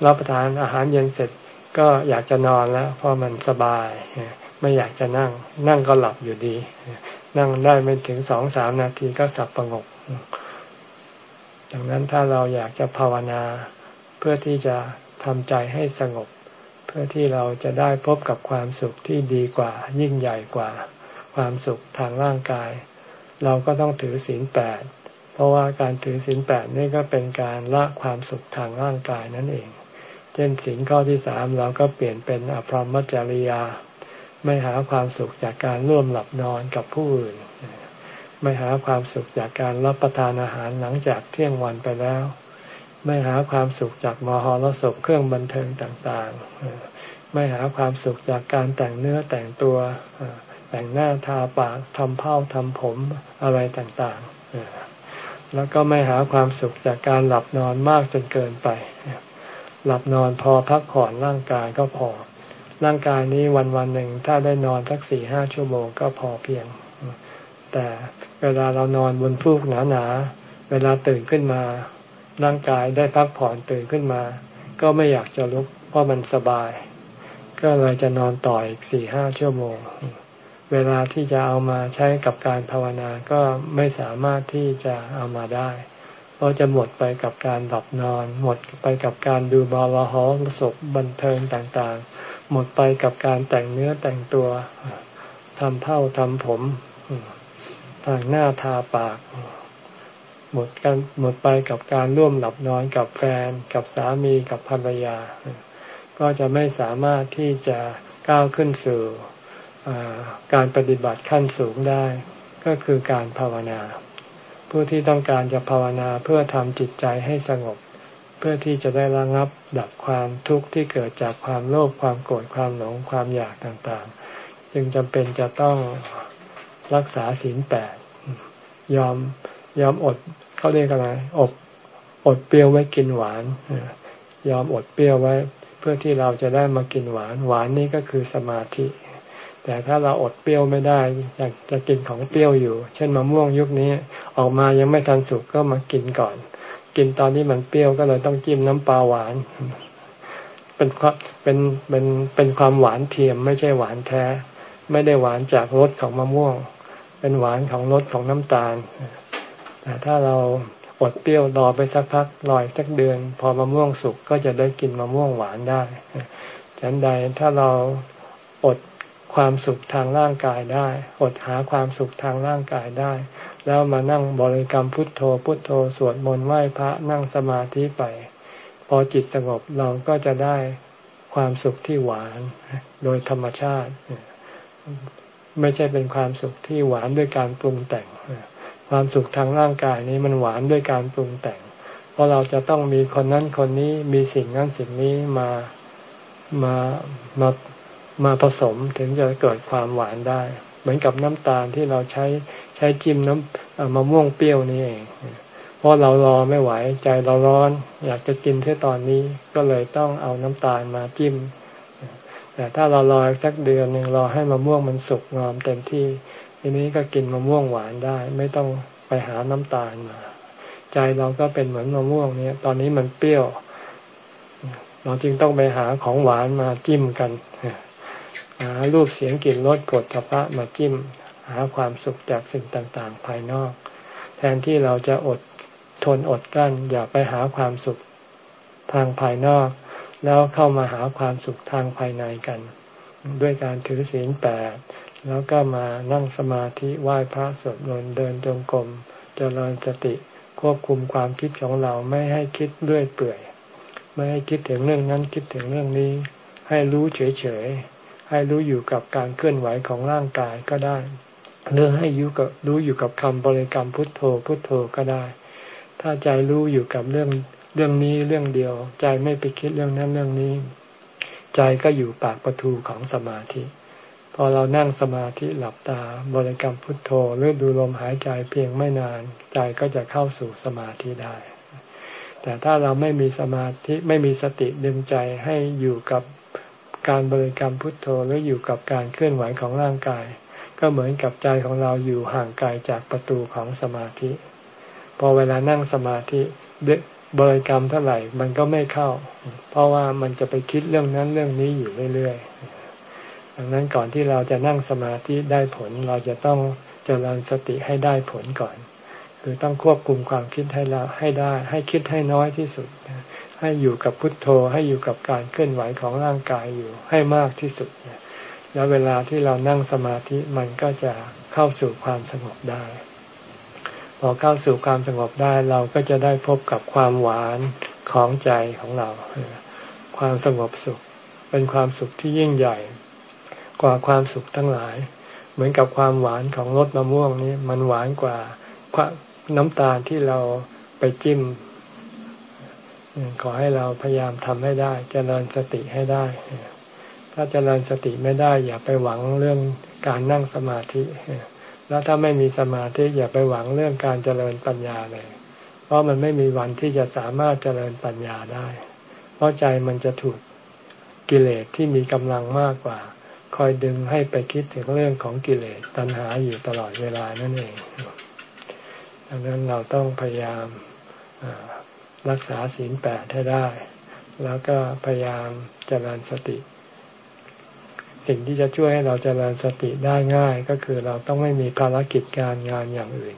รับประทานอาหารเย็นเสร็จก็อยากจะนอนแล้ว เพราะมันสบาย ไม่อยากจะนั่ง นั่งก็หลับอยู่ดี นั่งได้ไม่ถึงสองสามนาทีก็สับประงก ดังนั้นถ้าเราอยากจะภาวนาเพื่อที่จะ ทำใจให้สงบ เพื่อที่เราจะได้พบกับความสุขที่ดีกว่า ยิ่งใหญ่กว่า ความสุขทางร่างกาย เราก็ต้องถือศีลแปดเพราะว่าการถือศีลแปดนี่ก็เป็นการละความสุขทางร่างกายนั่นเอง เช่นศีลข้อที่สามเราก็เปลี่ยนเป็นอภรรมจริยา ไม่หาความสุขจากการร่วมหลับนอนกับผู้อื่น ไม่หาความสุขจากการรับประทานอาหารหลังจากเที่ยงวันไปแล้ว ไม่หาความสุขจากมหรสพเครื่องบันเทิงต่างๆ ไม่หาความสุขจากการแต่งเนื้อแต่งตัว แต่งหน้าทาปากทำเผ้าทำผมอะไรต่างๆ แล้วก็ไม่หาความสุขจากการหลับนอนมากจนเกินไป หลับนอนพอพักผ่อนร่างกายก็พอ ร่างกายนี้วันวันหนึ่งถ้าได้นอนสักสี่ห้าชั่วโมงก็พอเพียง แต่เวลาเรานอนบนฟูกหนาๆ เวลาตื่นขึ้นมา ร่างกายได้พักผ่อนตื่นขึ้นมา ก็ไม่อยากจะลุกเพราะมันสบาย ก็เลยจะนอนต่ออีกสี่ห้าชั่วโมง เวลาที่จะเอามาใช้กับการภาวนาก็ไม่สามารถที่จะเอามาได้ เพราะจะหมดไปกับการหลับนอน หมดไปกับการดูบอลฮอลศพบันเทิงต่างๆ หมดไปกับการแต่งเนื้อแต่งตัวทำเผ้าทำผมทางหน้าทาปาก หมดกันหมดไปกับการร่วมหลับนอนกับแฟน กับสามีกับภรรยา ก็จะไม่สามารถที่จะก้าวขึ้นสู่การปฏิบัติขั้นสูงได้ ก็คือการภาวนา ผู้ที่ต้องการจะภาวนาเพื่อทำจิตใจให้สงบ เพื่อที่จะได้ระงับดับความทุกข์ที่เกิดจากความโลภความโกรธความหลงความอยากต่างๆ จึงจำเป็นจะต้องรักษาศีลแปดยอมยอมอด เขาเรียกอะไรอดอดเปรี้ยวไว้กินหวานยอมอดเปรี้ยวไว้ เพื่อที่เราจะได้มากินหวาน หวานนี่ก็คือสมาธิ แต่ถ้าเราอดเปรี้ยวไม่ได้อยากจะกินของเปรี้ยวอยู่ เช่นมะม่วงยุคนี้ออกมายังไม่ทันสุกก็มากินก่อน กินตอนที่มันเปรี้ยวก็เลยต้องจิ้มน้ำปลาหวาน เป็นเป็นเป็นเป็นความหวานเทียมไม่ใช่หวานแท้ ไม่ได้หวานจากรสของมะม่วง เป็นหวานของรสของน้ำตาล แต่ถ้าเราอดเปรี้ยวรอไปสักพักรอยสักเดือน พอมะม่วงสุกก็จะได้กินมะม่วงหวานได้ฉันใดถ้าเราอดความสุขทางร่างกายได้ อดหาความสุขทางร่างกายได้ แล้วมานั่งบริกรรมพุทโธ พุทโธสวดมนต์ไหว้พระนั่งสมาธิไป พอจิตสงบเราก็จะได้ความสุขที่หวาน โดยธรรมชาติ ไม่ใช่เป็นความสุขที่หวานด้วยการปรุงแต่ง ความสุขทางร่างกายนี้มันหวานด้วยการปรุงแต่ง เพราะเราจะต้องมีคนนั้นคนนี้มีสิ่งนั้นสิ่งนี้มามามามาผสมถึงจะเกิดความหวานได้ เหมือนกับน้ำตาลที่เราใช้ใช้จิ้มน้ำมะม่วงเปรี้ยวนี่เองเพราะเรารอไม่ไหวใจเราร้อน อยากจะกินแค่ตอนนี้ก็เลยต้องเอาน้ำตาลมาจิ้มแต่ถ้าเรารอสักเดือนหนึ่งรอให้มะม่วงมันสุกงอมเต็มที่ ทีนี้ก็กินมะม่วงหวานได้ ไม่ต้องไปหาน้ำตาลมา ใจเราก็เป็นเหมือนมะม่วงนี้ตอนนี้มันเปรี้ยว เราจึงต้องไปหาของหวานมาจิ้มกันหารูปเสียงกลิ่นรสกดทพะมาจิ้ม หาความสุขจากสิ่งต่างๆ ภายนอก แทนที่เราจะอดทนอดกั้น อย่าไปหาความสุขทางภายนอก แล้วเข้ามาหาความสุขทางภายในกัน ด้วยการถือศีลแปด แล้วก็มานั่งสมาธิไหว้พระสวดมนต์เดินจงกรมเจริญสติควบคุมความคิดของเราไม่ให้คิดเรื่อยเปื่อย ไม่ให้คิดถึงเรื่องนั้นคิดถึงเรื่องนี้ ให้รู้เฉยๆให้รู้อยู่กับการเคลื่อนไหวของร่างกายก็ได้เรื่อให้อยู่กับรู้อยู่กับคำบริกรรมพุทโธพุทโธก็ได้ ถ้าใจรู้อยู่กับเรื่องเรื่องนี้เรื่องเดียว ใจไม่ไปคิดเรื่องนั้นเรื่องนี้ ใจก็อยู่ปากประตูของสมาธิ อเรานั่งสมาธิหลับตาบริกรรมพุทโธหรือดูลมหายใจเพียงไม่นานใจก็จะเข้าสู่สมาธิได้ แต่ถ้าเราไม่มีสมาธิไม่มีสติดึงใจให้อยู่กับการบริกรรมพุทโธหรืออยู่กับการเคลื่อนไหวของร่างกาย ก็เหมือนกับใจของเราอยู่ห่างไกลจากประตูของสมาธิ พอเวลานั่งสมาธิบริกรรมเท่าไหร่มันก็ไม่เข้า เพราะว่ามันจะไปคิดเรื่องนั้นเรื่องนี้อยู่เรื่อยๆ ดังนั้นก่อนที่เราจะนั่งสมาธิได้ผล เราจะต้องเจริญสติให้ได้ผลก่อน คือต้องควบคุมความคิดให้เราให้ได้ ให้คิดให้น้อยที่สุด ให้อยู่กับพุทโธ ให้อยู่กับการเคลื่อนไหวของร่างกายอยู่ให้มากที่สุด แล้วเวลาที่เรานั่งสมาธิมันก็จะเข้าสู่ความสงบได้ พอเข้าสู่ความสงบได้เราก็จะได้พบกับความหวานของใจของเรา ความสงบสุข เป็นความสุขที่ยิ่งใหญ่ กว่าความสุขทั้งหลาย เหมือนกับความหวานของรสมะม่วงนี้มันหวานกว่าน้ำตาลที่เราไปจิ้ม ขอให้เราพยายามทำให้ได้จเจริญสติให้ได้ ถ้าจเจริญสติไม่ได้ อย่าไปหวังเรื่องการนั่งสมาธิ แล้วถ้าไม่มีสมาธิอย่าไปหวังเรื่องการเจริญปัญญาเลย เพราะมันไม่มีวันที่จะสามารถเจริญปัญญาได้ เพราะใจมันจะถูกกิเลสที่มีกำลังมากกว่า คอยดึงให้ไปคิดถึงเรื่องของกิเลสตัณหาอยู่ตลอดเวลานั่นเอง ดังนั้นเราต้องพยายามรักษาศีลแปดให้ได้ แล้วก็พยายามเจริญสติ สิ่งที่จะช่วยให้เราเจริญสติได้ง่ายก็คือเราต้องไม่มีภารกิจการงานอย่างอื่น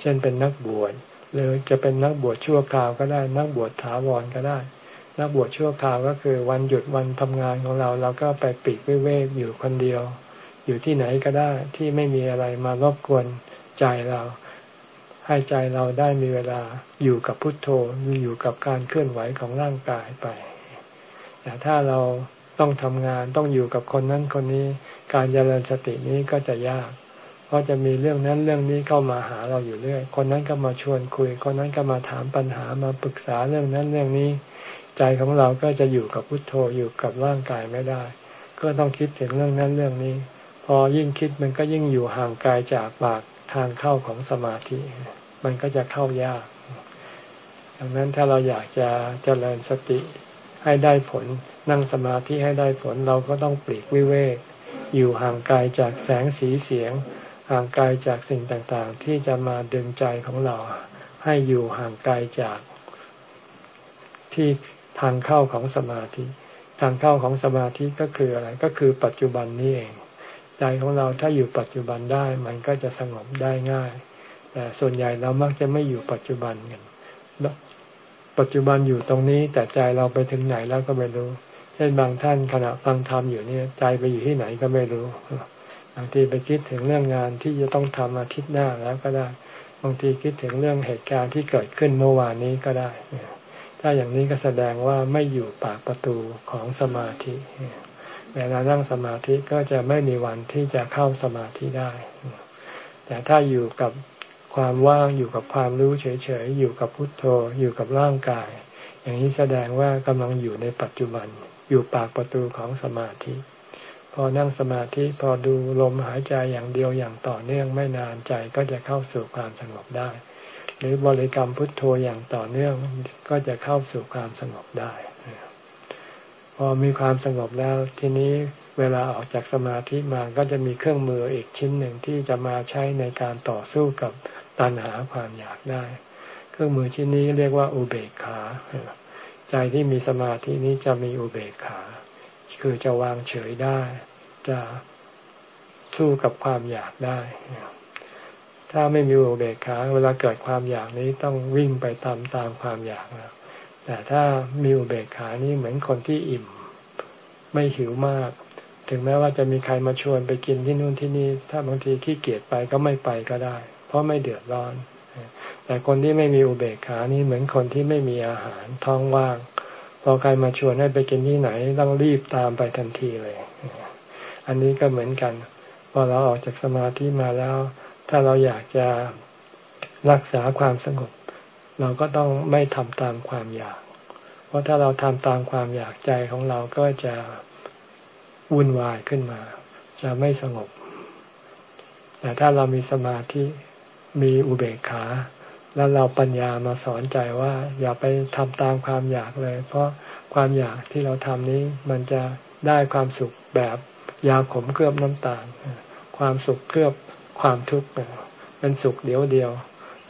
เช่นเป็นนักบวชหรือจะเป็นนักบวชชั่วคราวก็ได้ นักบวชถาวรก็ได้ นักบวชชั่วคราวก็คือวันหยุดวันทำงานของเราเราก็ไปปีกเว้อยู่คนเดียว อยู่ที่ไหนก็ได้ที่ไม่มีอะไรมารบกวนใจเรา ให้ใจเราได้มีเวลาอยู่กับพุทโธอยู่กับการเคลื่อนไหวของร่างกายไป แต่ถ้าเราต้องทำงานต้องอยู่กับคนนั้นคนนี้ การเจริญสตินี้ก็จะยาก เพราะจะมีเรื่องนั้นเรื่องนี้เข้ามาหาเราอยู่เรื่อย คนนั้นก็มาชวนคุย คนนั้นก็มาถามปัญหามาปรึกษาเรื่องนั้นเรื่องนี้ ใจของเราก็จะอยู่กับพุทโธอยู่กับร่างกายไม่ได้ ก็ต้องคิดถึงเรื่องนั้นเรื่องนี้ พอยิ่งคิดมันก็ยิ่งอยู่ห่างไกลจากปากทางเข้าของสมาธิ มันก็จะเข้ายาก ดังนั้นถ้าเราอยากจะเจริญสติให้ได้ผลนั่งสมาธิให้ได้ผลเราก็ต้องปลีกวิเวก อยู่ห่างไกลจากแสงสีเสียง ห่างไกลจากสิ่งต่างๆ ที่จะมาดึงใจของเราให้อยู่ห่างไกลจากที่ ทางเข้าของสมาธิ ทางเข้าของสมาธิก็คืออะไรก็คือปัจจุบันนี้เอง ใจของเราถ้าอยู่ปัจจุบันได้มันก็จะสงบได้ง่าย แต่ส่วนใหญ่เรามักจะไม่อยู่ปัจจุบันกันปัจจุบันอยู่ตรงนี้แต่ใจเราไปถึงไหนแล้วก็ไม่รู้ เช่นบางท่านขณะฟังธรรมอยู่นี่ใจไปอยู่ที่ไหนก็ไม่รู้ บางทีไปคิดถึงเรื่องงานที่จะต้องทำอาทิตย์หน้าแล้วก็ได้ บางทีคิดถึงเรื่องเหตุการณ์ที่เกิดขึ้นเมื่อวานนี้ก็ได้ ถ้าอย่างนี้ก็แสดงว่าไม่อยู่ปากประตูของสมาธิ เวลานั่งสมาธิก็จะไม่มีวันที่จะเข้าสมาธิได้ แต่ถ้าอยู่กับความว่างอยู่กับความรู้เฉยๆ อยู่กับพุทโธ อยู่กับร่างกาย อย่างนี้แสดงว่ากำลังอยู่ในปัจจุบัน อยู่ปากประตูของสมาธิ พอนั่งสมาธิพอดูลมหายใจอย่างเดียวอย่างต่อเนื่องไม่นานใจก็จะเข้าสู่ความสงบได้ หรือบริกรรมพุทโธอย่างต่อเนื่องก็จะเข้าสู่ความสงบได้ พอมีความสงบแล้วทีนี้เวลาออกจากสมาธิมาก็จะมีเครื่องมืออีกชิ้นหนึ่งที่จะมาใช้ในการต่อสู้กับตัณหาความอยากได้ เครื่องมือชิ้นนี้เรียกว่าอุเบกขา ใจที่มีสมาธินี้จะมีอุเบกขา คือจะวางเฉยได้ จะสู้กับความอยากได้ ถ้าไม่มีอุเบกขาเวลาเกิดความอยากนี้ต้องวิ่งไปตามตามความอยากนะแต่ถ้ามีอุเบกขานี้เหมือนคนที่อิ่ม ไม่หิวมาก ถึงแม้ว่าจะมีใครมาชวนไปกินที่นู่นที่นี่ ถ้าบางทีขี้เกียจไปก็ไม่ไปก็ได้ เพราะไม่เดือดร้อน แต่คนที่ไม่มีอุเบกขานี่เหมือนคนที่ไม่มีอาหารท้องว่าง พอใครมาชวนให้ไปกินที่ไหนต้องรีบตามไปทันทีเลย อันนี้ก็เหมือนกัน พอเราออกจากสมาธิมาแล้ว ถ้าเราอยากจะรักษาความสงบ เราก็ต้องไม่ทำตามความอยาก เพราะถ้าเราทำตามความอยากใจของเราก็จะวุ่นวายขึ้นมา จะไม่สงบ แต่ถ้าเรามีสมาธิมีอุเบกขา แล้วเราปัญญามาสอนใจว่า อย่าไปทำตามความอยากเลย เพราะความอยากที่เราทำนี้มันจะได้ความสุขแบบยาขมเคลือบน้ำตาล ความสุขเคลือบ ความทุกข์เป็นสุขเดียวเดียว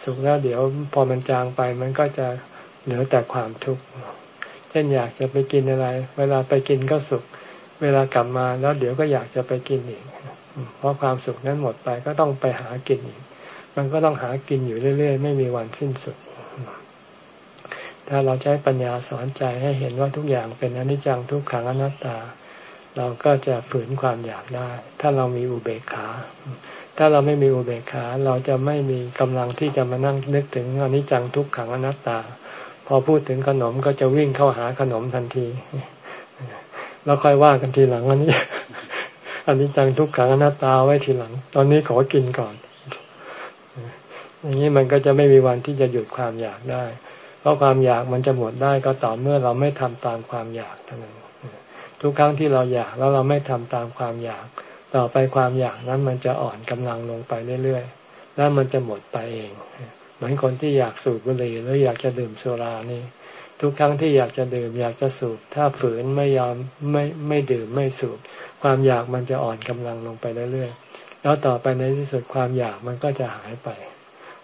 สุขแล้วเดี๋ยวพอมันจางไปมันก็จะเหลือแต่ความทุกข์เช่นอยากจะไปกินอะไร เวลาไปกินก็สุข เวลากลับมาแล้วเดี๋ยวก็อยากจะไปกินอีก เพราะความสุขนั้นหมดไปก็ต้องไปหากินอีก มันก็ต้องหากินอยู่เรื่อย ๆ ไม่มีวันสิ้นสุด ถ้าเราใช้ปัญญาสอนใจให้เห็นว่าทุกอย่างเป็นอนิจจังทุกขังอนัตตา เราก็จะฝืนความอยากได้ ถ้าเรามีอุเบกขา ถ้าเราไม่มีอุเบกขาเราจะไม่มีกำลังที่จะมานั่งนึกถึงอนิจจังทุกขังอนัตตา พอพูดถึงขนมก็จะวิ่งเข้าหาขนมทันทีเราค่อยว่ากันทีหลังอันนี้อันนี้จังทุกขังอนัตตาไว้ทีหลัง ตอนนี้ขอกินก่อน อย่างนี้มันก็จะไม่มีวันที่จะหยุดความอยากได้ เพราะความอยากมันจะหมดได้ก็ต่อเมื่อเราไม่ทำตามความอยากเท่านั้น ทุกครั้งที่เราอยากแล้วเราไม่ทำตามความอยาก ต่อไปความอยากนั้นมันจะอ่อนกำลังลงไปเรื่อยๆ แล้วมันจะหมดไปเอง เหมือนคนที่อยากสูบบุหรี่หรืออยากจะดื่มสุรานี่ ทุกครั้งที่อยากจะดื่มอยากจะสูบ ถ้าฝืนไม่ยอมไม่ไม่ดื่มไม่สูบ ความอยากมันจะอ่อนกำลังลงไปเรื่อยๆ แล้วต่อไปในที่สุดความอยากมันก็จะหายไป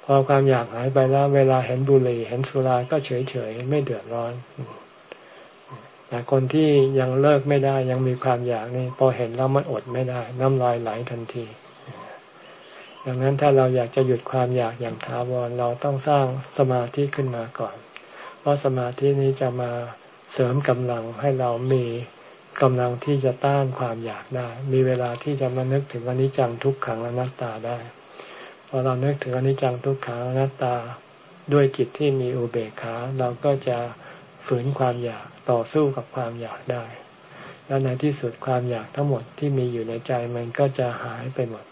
พอความอยากหายไปแล้ว เวลาเห็นบุหรี่เห็นสุราก็เฉยเฉยไม่เดือดร้อน แต่คนที่ยังเลิกไม่ได้ยังมีความอยากนี่พอเห็นแล้วมันอดไม่ได้ น้ำลายไหลทันที ดังนั้นถ้าเราอยากจะหยุดความอยากอย่างถาวรเราต้องสร้างสมาธิขึ้นมาก่อน เพราะสมาธินี้จะมาเสริมกำลังให้เรามีกำลังที่จะต้านความอยากได้ มีเวลาที่จะมานึกถึงอนิจจังทุกขังอนัตตาได้ พอเรานึกถึงอนิจจังทุกขังอนัตตา ด้วยจิตที่มีอุเบกขาเราก็จะฝืนความอยาก ต่อสู้กับความอยากได้ แล้วในที่สุดความอยากทั้งหมดที่มีอยู่ในใจมันก็จะหายไปหมด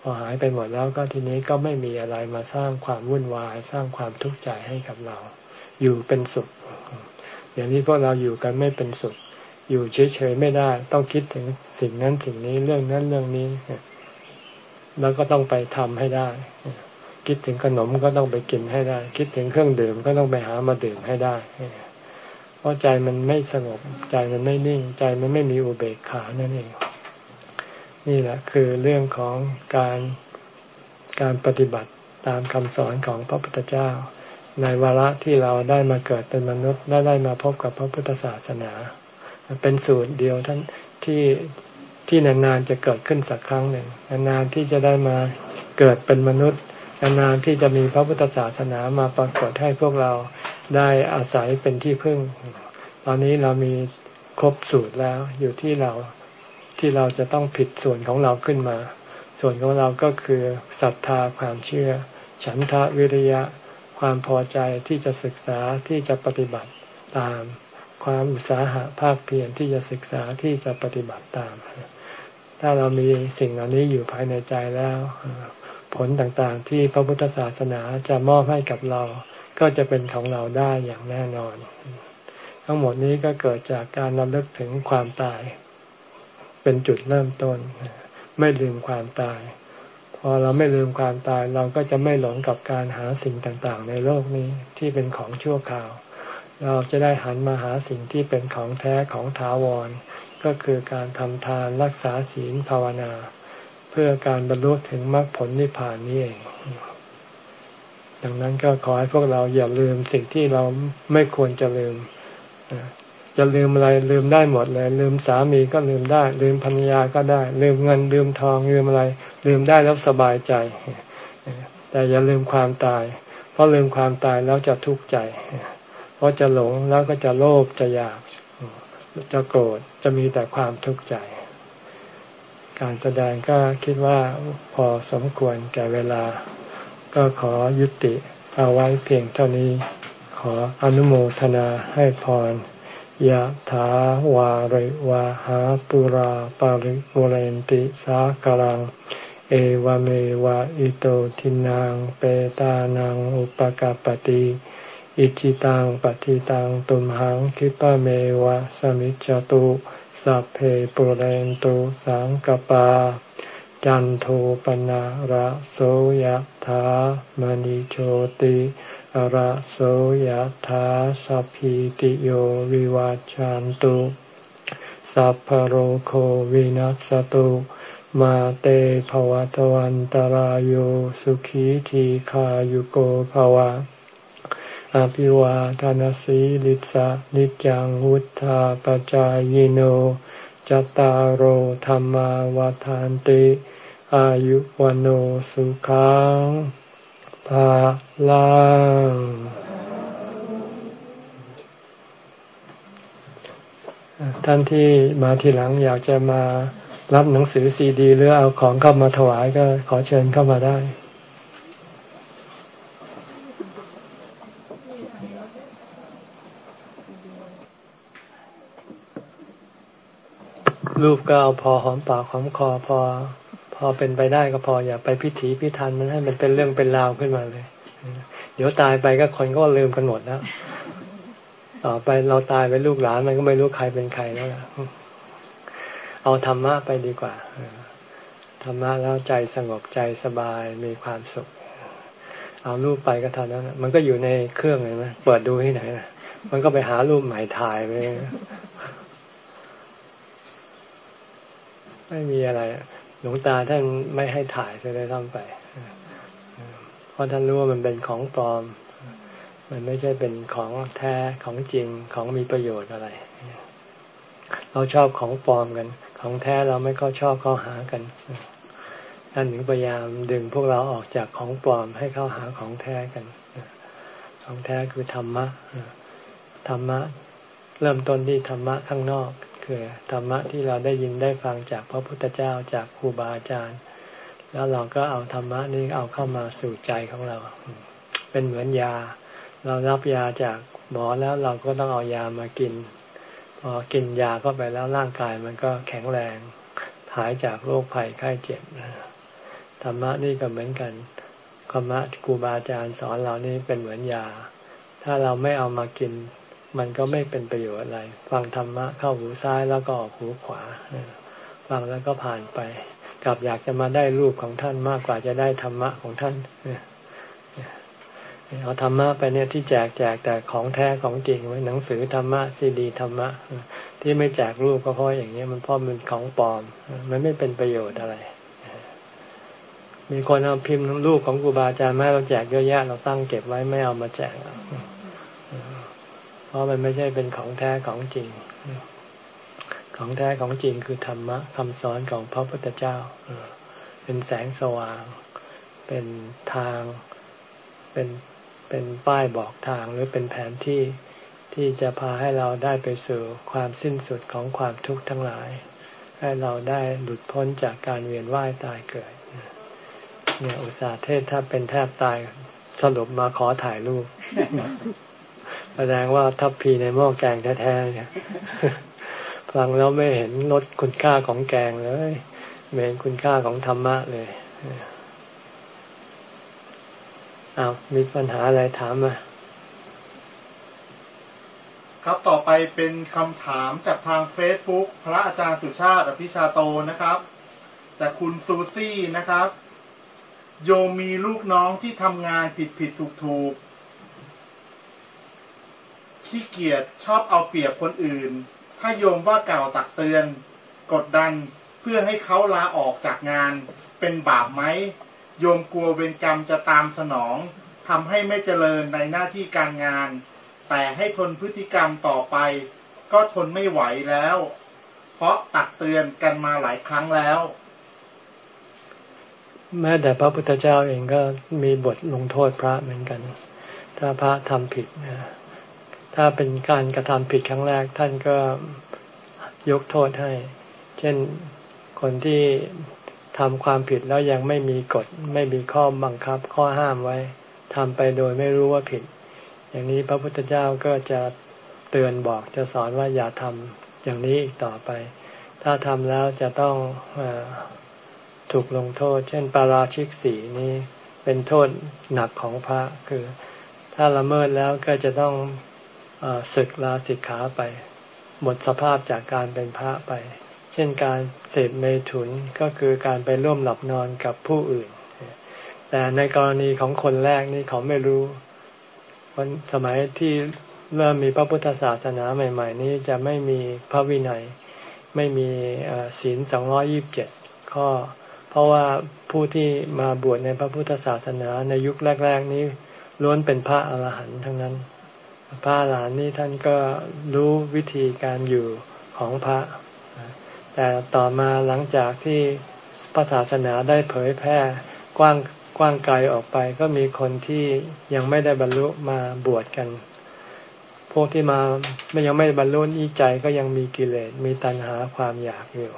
พอหายไปหมดแล้วก็ทีนี้ก็ไม่มีอะไรมาสร้างความวุ่นวาย สร้างความทุกข์ใจให้กับเรา อยู่เป็นสุข อย่างนี้พวกเราอยู่กันไม่เป็นสุข อยู่เฉยๆไม่ได้ ต้องคิดถึงสิ่งนั้นสิ่งนี้เรื่องนั้นเรื่องนี้ แล้วก็ต้องไปทำให้ได้คิดถึงขนมก็ต้องไปกินให้ได้ คิดถึงเครื่องดื่มก็ต้องไปหามาดื่มให้ได้ เพราะใจมันไม่สงบ ใจมันไม่นิ่ง ใจมันไม่มีอุเบกขานั่นเอง นี่แหละคือเรื่องของการการปฏิบัติตามคำสอนของพระพุทธเจ้า ในวาระที่เราได้มาเกิดเป็นมนุษย์และได้มาพบกับพระพุทธศาสนา เป็นสูตรเดียวท่านที่ที่นานๆจะเกิดขึ้นสักครั้งหนึ่งนานๆที่จะได้มาเกิดเป็นมนุษย์นานๆที่จะมีพระพุทธศาสนามาปรากฏให้พวกเรา ได้อาศัยเป็นที่พึ่ง ตอนนี้เรามีครบสูตรแล้วอยู่ที่เราที่เราจะต้องผิดส่วนของเราขึ้นมา ส่วนของเราก็คือศรัทธาความเชื่อ ฉันทะวิริยะ ความพอใจที่จะศึกษาที่จะปฏิบัติตาม ความอุตสาหะภาคเพียรที่จะศึกษาที่จะปฏิบัติตาม ถ้าเรามีสิ่งเหล่านี้อยู่ภายในใจแล้ว ผลต่างๆที่พระพุทธศาสนาจะมอบให้กับเรา ก็จะเป็นของเราได้อย่างแน่นอน ทั้งหมดนี้ก็เกิดจากการนำลึกถึงความตาย เป็นจุดเริ่มต้น ไม่ลืมความตาย พอเราไม่ลืมความตายเราก็จะไม่หลงกับการหาสิ่งต่างๆ ในโลกนี้ที่เป็นของชั่วคราว เราจะได้หันมาหาสิ่งที่เป็นของแท้ของถาวร ก็คือการทำทานรักษาศีลภาวนา เพื่อการบรรลุถึงมรรคผลนิพพานนี้เอง ดังนั้นก็ขอให้พวกเราอย่าลืมสิ่งที่เราไม่ควรจะลืมจะลืมอะไรลืมได้หมดเลย ลืมสามีก็ลืมได้ ลืมภรรยาก็ได้ ลืมเงินลืมทองลืมอะไร ลืมได้แล้วสบายใจ แต่อย่าลืมความตาย เพราะลืมความตายแล้วจะทุกข์ใจ เพราะจะหลงแล้วก็จะโลภจะอยากจะโกรธจะมีแต่ความทุกข์ใจ การแสดงก็คิดว่าพอสมควรแก่เวลา ก็ขอยุติเอาไว้เพียงเท่านี้ ขออนุโมทนาให้พรยะถาวาริวาหาปุราปาริปุเรนติสากลัง เอวเมวะอิโตทินังเปตานังอุปกาปติอิจิตังปฏิตังตุมหังคิปะเมวะสมิจจตุสัพเพปุเรนตุสังกปา จันโทปนะระโสยะถามณิโชติระโสยธาสัพพิติโยวิวัจจันตุสัพพโรโควินัสตุมาเตภวตวันตารโยสุขีทีขายุโกภวะอภิวาทานสีลิสะนิจังวุธาปจายโนจตารโหธรรมาวาทานติ อายุวันโอสุขังภาลังท่านที่มาทีหลังอยากจะมารับหนังสือซีดี หรือเอาของเข้ามาถวายก็ขอเชิญเข้ามาได้รูปก็เอาพอหอมปากหอมคอพอ พอเป็นไปได้ก็พออย่าไปพิถีพิถันมันให้มันเป็นเรื่องเป็นราวขึ้นมาเลย เดี๋ยวตายไปก็คนก็ลืมกันหมดแล้วต่อไปเราตายไปลูกหลานมันก็ไม่รู้ใครเป็นใครแล้วเอาธรรมะไปดีกว่าธรรมะแล้วใจสงบใจสบายมีความสุข เอารูปไปก็เท่านั้นมันก็อยู่ในเครื่องเลยไหมเปิดดูที่ไหนมันก็ไปหารูปใหม่ถ่ายไปไม่มีอะไร หลวงตาท่านไม่ให้ถ่ายจะได้ทำไป เพราะท่านรู้ว่ามันเป็นของปลอม มันไม่ใช่เป็นของแท้ของจริงของมีประโยชน์อะไร เราชอบของปลอมกัน ของแท้เราไม่ก็ชอบเข้าหากันท่านถึงพยายามดึงพวกเราออกจากของปลอมให้เข้าหาของแท้กัน ของแท้คือธรรมะธรรมะ เริ่มต้นที่ธรรมะข้างนอก คือธรรมะที่เราได้ยินได้ฟังจากพระพุทธเจ้าจากครูบาอาจารย์ แล้วเราก็เอาธรรมะนี้เอาเข้ามาสู่ใจของเรา เป็นเหมือนยา เรารับยาจากหมอแล้วเราก็ต้องเอายามากิน พอกินยาเข้าไปแล้วร่างกายมันก็แข็งแรงหายจากโรคภัยไข้เจ็บธรรมะนี่ก็เหมือนกันธรรมะครูบาอาจารย์สอนเรานี่เป็นเหมือนยา ถ้าเราไม่เอามากิน มันก็ไม่เป็นประโยชน์อะไร ฟังธรรมะเข้าหูซ้ายแล้วก็ออกหูขวาฟังแล้วก็ผ่านไปกลับอยากจะมาได้รูปของท่านมากกว่าจะได้ธรรมะของท่านเอาธรรมะไปเนี่ยที่แจกแจกแต่ของแท้ของจริงไว้หนังสือธรรมะซีดีธรรมะที่ไม่แจกรูปก็เพราะอย่างนี้มันเพราะมันของปลอม มันไม่เป็นประโยชน์อะไร มีคนเอาพิมพ์รูปของครูบาอาจารย์แม่เราแจกเยอะแยะเราตั้งเก็บไว้ไม่เอามาแจก เพราะมันไม่ใช่เป็นของแท้ของจริง ของแท้ของจริงคือธรรมะคำสอนของพระพุทธเจ้า เป็นแสงสว่าง เป็นทาง เป็นเป็นป้ายบอกทางหรือเป็นแผนที่ที่จะพาให้เราได้ไปสู่ความสิ้นสุดของความทุกข์ทั้งหลาย ให้เราได้หลุดพ้นจากการเวียนว่ายตายเกิด เนี่ยอุตสาห์เทศถ้าเป็นแทบตายสรุปมาขอถ่ายรูป แสดงว่าทัพพีในหม้อแกงแท้ๆเนี่ยฟังแล้วไม่เห็นลดคุณค่าของแกงเลยไม่เห็นคุณค่าของธรรมะเลยเอามีปัญหาอะไรถามมาครับต่อไปเป็นคำถามจากทางเฟซบุ๊กพระอาจารย์สุชาติอภิชาโตนะครับ จากคุณซูซี่นะครับ โยมมีลูกน้องที่ทำงานผิดผิดถูกถูก ขี้เกียจชอบเอาเปรียบคนอื่น ถ้าโยมว่ากล่าวตักเตือน กดดันเพื่อให้เขาลาออกจากงานเป็นบาปไหมโยมกลัวเวรกรรมจะตามสนองทำให้ไม่เจริญในหน้าที่การงาน แต่ให้ทนพฤติกรรมต่อไป ก็ทนไม่ไหวแล้ว เพราะตักเตือนกันมาหลายครั้งแล้ว แม้แต่พระพุทธเจ้าเองก็มีบทลงโทษพระเหมือนกัน ถ้าพระทำผิดนะ ถ้าเป็นการกระทำผิดครั้งแรก ท่านก็ยกโทษให้ เช่นคนที่ทำความผิดแล้วยังไม่มีกฎไม่มีข้อบังคับ ข้อห้ามไว้ทำไปโดยไม่รู้ว่าผิด อย่างนี้พระพุทธเจ้าก็จะเตือนบอกจะสอนว่าอย่าทำอย่างนี้อีกต่อไป ถ้าทำแล้วจะต้องอถูกลงโทษ เช่น ปาราชิกสีนี้เป็นโทษหนักของพระคือ ถ้าละเมิดแล้วก็จะต้อง ศึกลาสิกขาไป หมดสภาพจากการเป็นพระไป เช่นการเสพเมถุนก็คือการไปร่วมหลับนอนกับผู้อื่น แต่ในกรณีของคนแรกนี่เขาไม่รู้วันสมัยที่เริ่มมีพระพุทธศาสนาใหม่ ๆ นี้จะไม่มีพระวินัย ไม่มีศีลสองร้อยิบเจ็ดข้อ เพราะว่าผู้ที่มาบวชในพระพุทธศาสนาในยุคแรก ๆ นี้ล้วนเป็นพระอรหันต์ทั้งนั้น พระอรหันนี้ท่านก็รู้วิธีการอยู่ของพระ แต่ต่อมาหลังจากที่พระศาสนาได้เผยแพร่กว้างกว้างไกลออกไปก็มีคนที่ยังไม่ได้บรรลุมาบวชกัน พวกที่มาไม่ยังไม่บรรลุนี้ใจก็ยังมีกิเลสมีตัณหาความอยากอยู่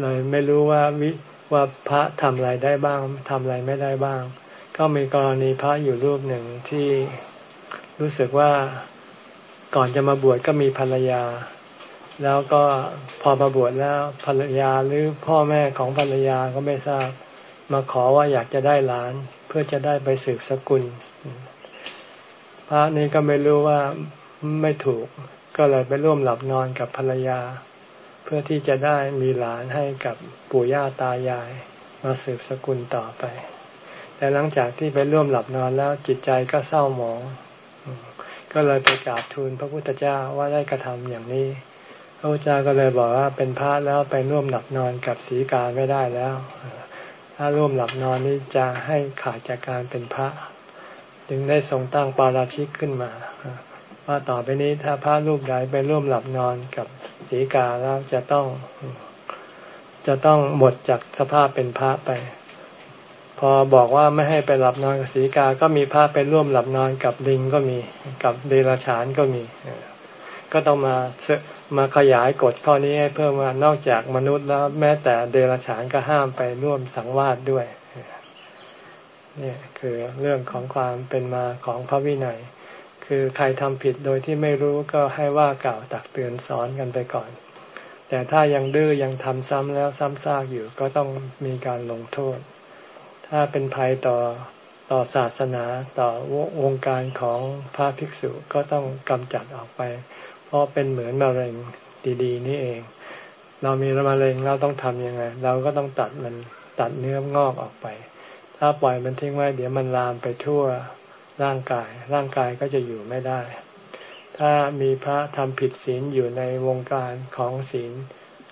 เลยไม่รู้ว่าวิว่าพระทำอะไรได้บ้างทำอะไรไม่ได้บ้าง ก็มีกรณีพระอยู่รูปหนึ่งที่ รู้สึกว่าก่อนจะมาบวชก็มีภรรยา แล้วก็พอมาบวชแล้วภรรยาหรือพ่อแม่ของภรรยาก็ไม่ทราบ มาขอว่าอยากจะได้หลาน เพื่อจะได้ไปสืบสกุล พระนี้ก็ไม่รู้ว่าไม่ถูกก็เลยไปร่วมหลับนอนกับภรรยา เพื่อที่จะได้มีหลานให้กับปู่ย่าตายาย มาสืบสกุลต่อไป แต่หลังจากที่ไปร่วมหลับนอนแล้วจิตใจก็เศร้าหมอง ก็เลยไปกราบทูลพระพุทธเจ้าว่าได้กระทำอย่างนี้ พระพุทธเจ้าก็เลยบอกว่าเป็นพระแล้วไปร่วมหลับนอนกับศีกาไม่ได้แล้ว ถ้าร่วมหลับนอนนี้จะให้ขาดจากการเป็นพระ จึงได้ทรงตั้งปาราชิกขึ้นมา ว่าต่อไปนี้ถ้าพระรูปใดไปร่วมหลับนอนกับศีกาแล้วจะต้อง จะต้องหมดจากสภาพเป็นพระไป พอบอกว่าไม่ให้ไปหลับนอนกับศีกา ก็มีพระไปร่วมหลับนอนกับลิงก็มีกับเดรัจฉานก็มี ก็ต้องมามาขยายกฎข้อนี้ให้เพิ่มว่านอกจากมนุษย์แล้วแม้แต่เดรัจฉานก็ห้ามไปร่วมสังวาสด้วยนี่คือเรื่องของความเป็นมาของพระวินัย คือใครทำผิดโดยที่ไม่รู้ก็ให้ว่ากล่าวตักเตือนสอนกันไปก่อน แต่ถ้ายังดื้อยังทำซ้ำแล้วซ้ำซากอยู่ก็ต้องมีการลงโทษ ถ้าเป็นภัยต่อต่อศาสนาต่อวงการของพระภิกษุก็ต้องกำจัดออกไป เพราะเป็นเหมือนมะเร็งดีๆ นี่เอง เรามีมะเร็งเราต้องทำยังไง เราก็ต้องตัดมันตัดเนื้องอกออกไป ถ้าปล่อยมันทิ้งไว้เดี๋ยวมันลามไปทั่วร่างกาย ร่างกายก็จะอยู่ไม่ได้ ถ้ามีพระทำผิดศีลอยู่ในวงการของศีล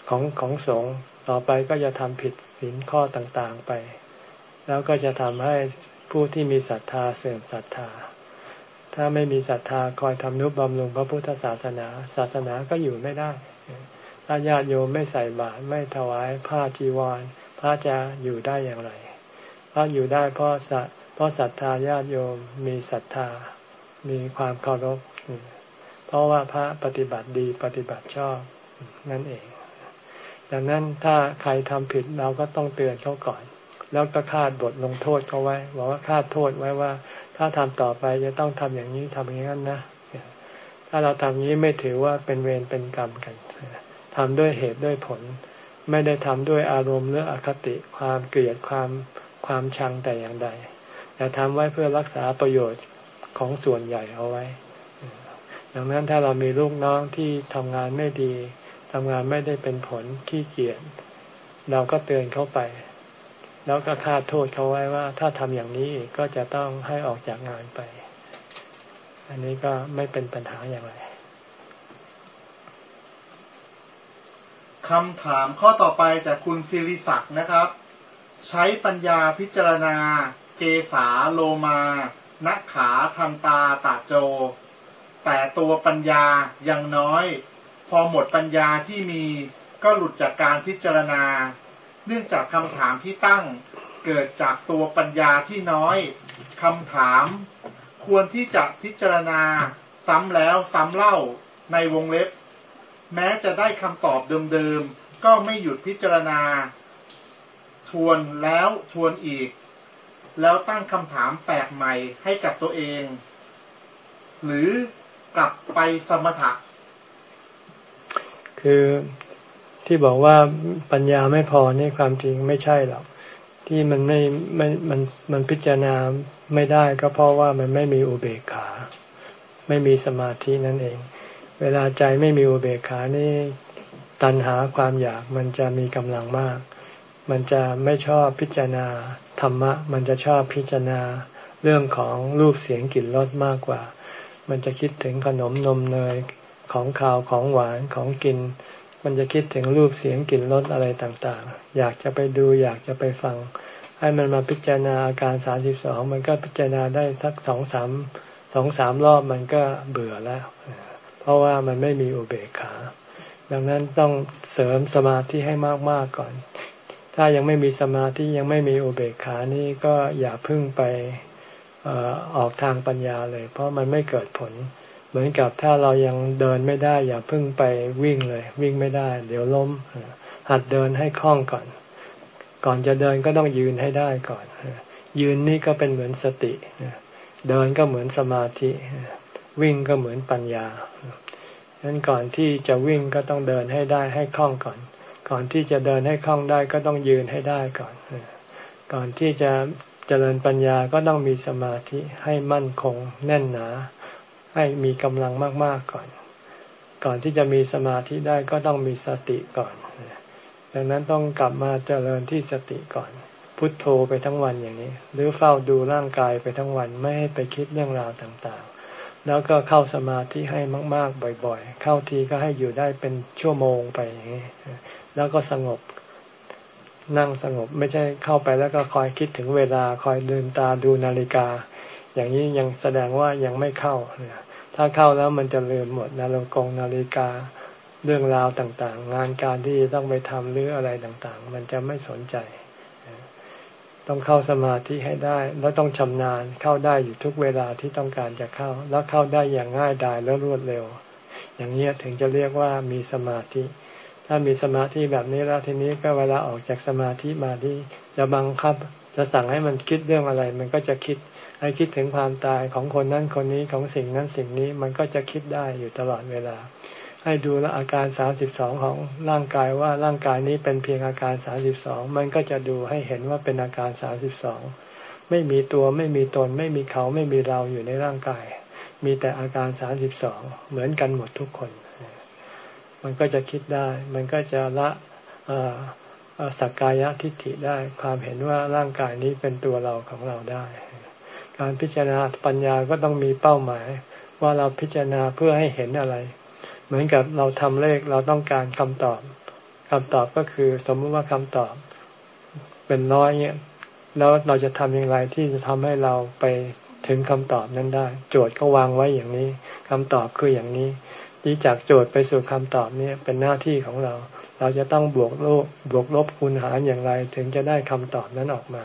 ของของสงฆ์ต่อไปก็จะทำผิดศีลข้อต่างๆไป แล้วก็จะทำให้ผู้ที่มีศรัทธาเสื่อมศรัทธา ถ้าไม่มีศรัทธาคอยทำนุบำรุงพระพุทธศาสนา ศาสนาก็อยู่ไม่ได้ ถ้าญาติโยมไม่ใส่บาตรไม่ถวายผ้าจีวรพระจะอยู่ได้อย่างไรพระอยู่ได้เพราะสัเพราะศรัทธาญาติโยมมีศรัทธา มีความเคารพ เพราะว่าพระปฏิบัติดีปฏิบัติชอบนั่นเอง ดังนั้นถ้าใครทำผิดเราก็ต้องเตือนเขาก่อน แล้วก็คาดบทลงโทษเขาไว้บอกว่าคาดโทษไว้ว่า ถ้าทำต่อไปจะต้องทำอย่างนี้ทำอย่างนั้นนะถ้าเราทำนี้ไม่ถือว่าเป็นเวรเป็นกรรมกันทำด้วยเหตุด้วยผล ไม่ได้ทำด้วยอารมณ์หรืออคติความเกลียดความความชังแต่อย่างใดแต่ทำไว้เพื่อรักษาประโยชน์ของส่วนใหญ่เอาไว้ดังนั้นถ้าเรามีลูกน้องที่ทำงานไม่ดีทำงานไม่ได้เป็นผลขี้เกียจเราก็เตือนเขาไป แล้วก็คาดโทษเขาไว้ว่า ถ้าทำอย่างนี้ก็จะต้องให้ออกจากงานไป อันนี้ก็ไม่เป็นปัญหาอย่างไรคำถามข้อต่อไปจากคุณศิริศักดิ์นะครับ ใช้ปัญญาพิจารณา เกสาโลมานักขาทำตาตาโจ แต่ตัวปัญญายังน้อย พอหมดปัญญาที่มีก็หลุดจากการพิจารณา เนื่องจากคำถามที่ตั้งเกิดจากตัวปัญญาที่น้อยคำถามควรที่จะพิจารณาซ้ำแล้วซ้ำเล่าในวงเล็บ แม้จะได้คำตอบเดิมๆ ก็ไม่หยุดพิจารณา ทวนแล้วทวนอีก แล้วตั้งคำถามแปลกใหม่ให้กับตัวเอง หรือกลับไปสมถะคือ ที่บอกว่าปัญญาไม่พอนี่ความจริงไม่ใช่หรอกที่มันไม่ไม่มันมันพิจารณาไม่ได้ก็เพราะว่ามันไม่มีอุเบกขา ไม่มีสมาธินั่นเอง เวลาใจไม่มีอุเบกขานี่ตัณหาความอยากมันจะมีกำลังมาก มันจะไม่ชอบพิจารณาธรรมะ มันจะชอบพิจารณาเรื่องของรูปเสียงกลิ่นรสมากกว่า มันจะคิดถึงขนมนมเนยของขาวของหวานของกิน มันจะคิดถึงรูปเสียงกลิ่นรสอะไรต่างๆ อยากจะไปดูอยากจะไปฟัง ให้มันมาพิจารณาอาการสามสิบสองมันก็พิจารณาได้สักสองสามสองสามรอบมันก็เบื่อแล้ว เพราะว่ามันไม่มีอุเบกขา ดังนั้นต้องเสริมสมาธิให้มากๆก่อน ถ้ายังไม่มีสมาธิยังไม่มีอุเบกขานี่ก็อย่าพึ่งไปออกทางปัญญาเลย เพราะมันไม่เกิดผล เหมือนกับถ้าเรายังเดินไม่ได้ อย่าพึ่งไปวิ่งเลย วิ่งไม่ได้ เดี๋ยวล้ม หัดเดินให้คล่องก่อน ก่อนจะเดินก็ต้องยืนให้ได้ก่อน ยืนนี่ก็เป็นเหมือนสติ เดินก็เหมือนสมาธิ วิ่งก็เหมือนปัญญาฉะนั้นก่อนที่จะวิ่งก็ต้องเดินให้ได้ให้คล่องก่อน ก่อนที่จะเดินให้คล่องได้ก็ต้องยืนให้ได้ก่อน ก่อนที่จะเจริญปัญญาก็ต้องมีสมาธิให้มั่นคงแน่นหนา ให้มีกำลังมากๆก่อน ก่อนที่จะมีสมาธิได้ก็ต้องมีสติก่อน ดังนั้นต้องกลับมาเจริญที่สติก่อน พุทโธไปทั้งวันอย่างนี้ หรือเฝ้าดูร่างกายไปทั้งวันไม่ให้ไปคิดเรื่องราวต่างๆ แล้วก็เข้าสมาธิให้มากๆ บ่อยๆ เข้าทีก็ให้อยู่ได้เป็นชั่วโมงไปอย่างนี้ แล้วก็สงบนั่งสงบไม่ใช่เข้าไปแล้วก็คอยคิดถึงเวลาคอยลืมตาดูนาฬิกา อย่างนี้ยังแสดงว่ายังไม่เข้า ถ้าเข้าแล้วมันจะลืมหมดนาฬิกงนาฬิกาเรื่องราวต่างๆ งานการที่ต้องไปทำหรืออะไรต่างๆ มันจะไม่สนใจ ต้องเข้าสมาธิให้ได้ แล้วต้องชำนาญเข้าได้อยู่ทุกเวลาที่ต้องการจะเข้า แล้วเข้าได้อย่างง่ายดายแล้วรวดเร็ว อย่างนี้ถึงจะเรียกว่ามีสมาธิ ถ้ามีสมาธิแบบนี้แล้วทีนี้ก็เวลาออกจากสมาธิมาที่จะบังคับ จะสั่งให้มันคิดเรื่องอะไร มันก็จะคิด ให้คิดถึงความตายของคนนั้นคนนี้ของสิ่งนั้นสิ่งนี้มันก็จะคิดได้อยู่ตลอดเวลา ให้ดูแลอาการสามสิบสองของร่างกายว่าร่างกายนี้เป็นเพียงอาการสามสิบสองมันก็จะดูให้เห็นว่าเป็นอาการสามสิบสองไม่มีตัวไม่มีตน ไม่มีเขาไม่มีเราอยู่ในร่างกาย มีแต่อาการสามสิบสองเหมือนกันหมดทุกคน มันก็จะคิดได้ มันก็จะละสักกายทิฏฐิได้ความเห็นว่าร่างกายนี้เป็นตัวเราของเราได้ การพิจารณาปัญญาก็ต้องมีเป้าหมาย ว่าเราพิจารณาเพื่อให้เห็นอะไร เหมือนกับเราทำเลขเราต้องการคำตอบคำตอบก็คือสมมติว่าคำตอบ เป็นร้อยเนี่ยแล้วเราจะทำอย่างไรที่จะทำให้เราไปถึงคำตอบนั้นได้ โจทย์ก็วางไว้อย่างนี้คำตอบคืออย่างนี้ที่จากโจทย์ไปสู่คำตอบเนี้เป็นหน้าที่ของเรา เราจะต้องบวกลบบวกลบคูณหารอย่างไร ถึงจะได้คำตอบนั้นออกมา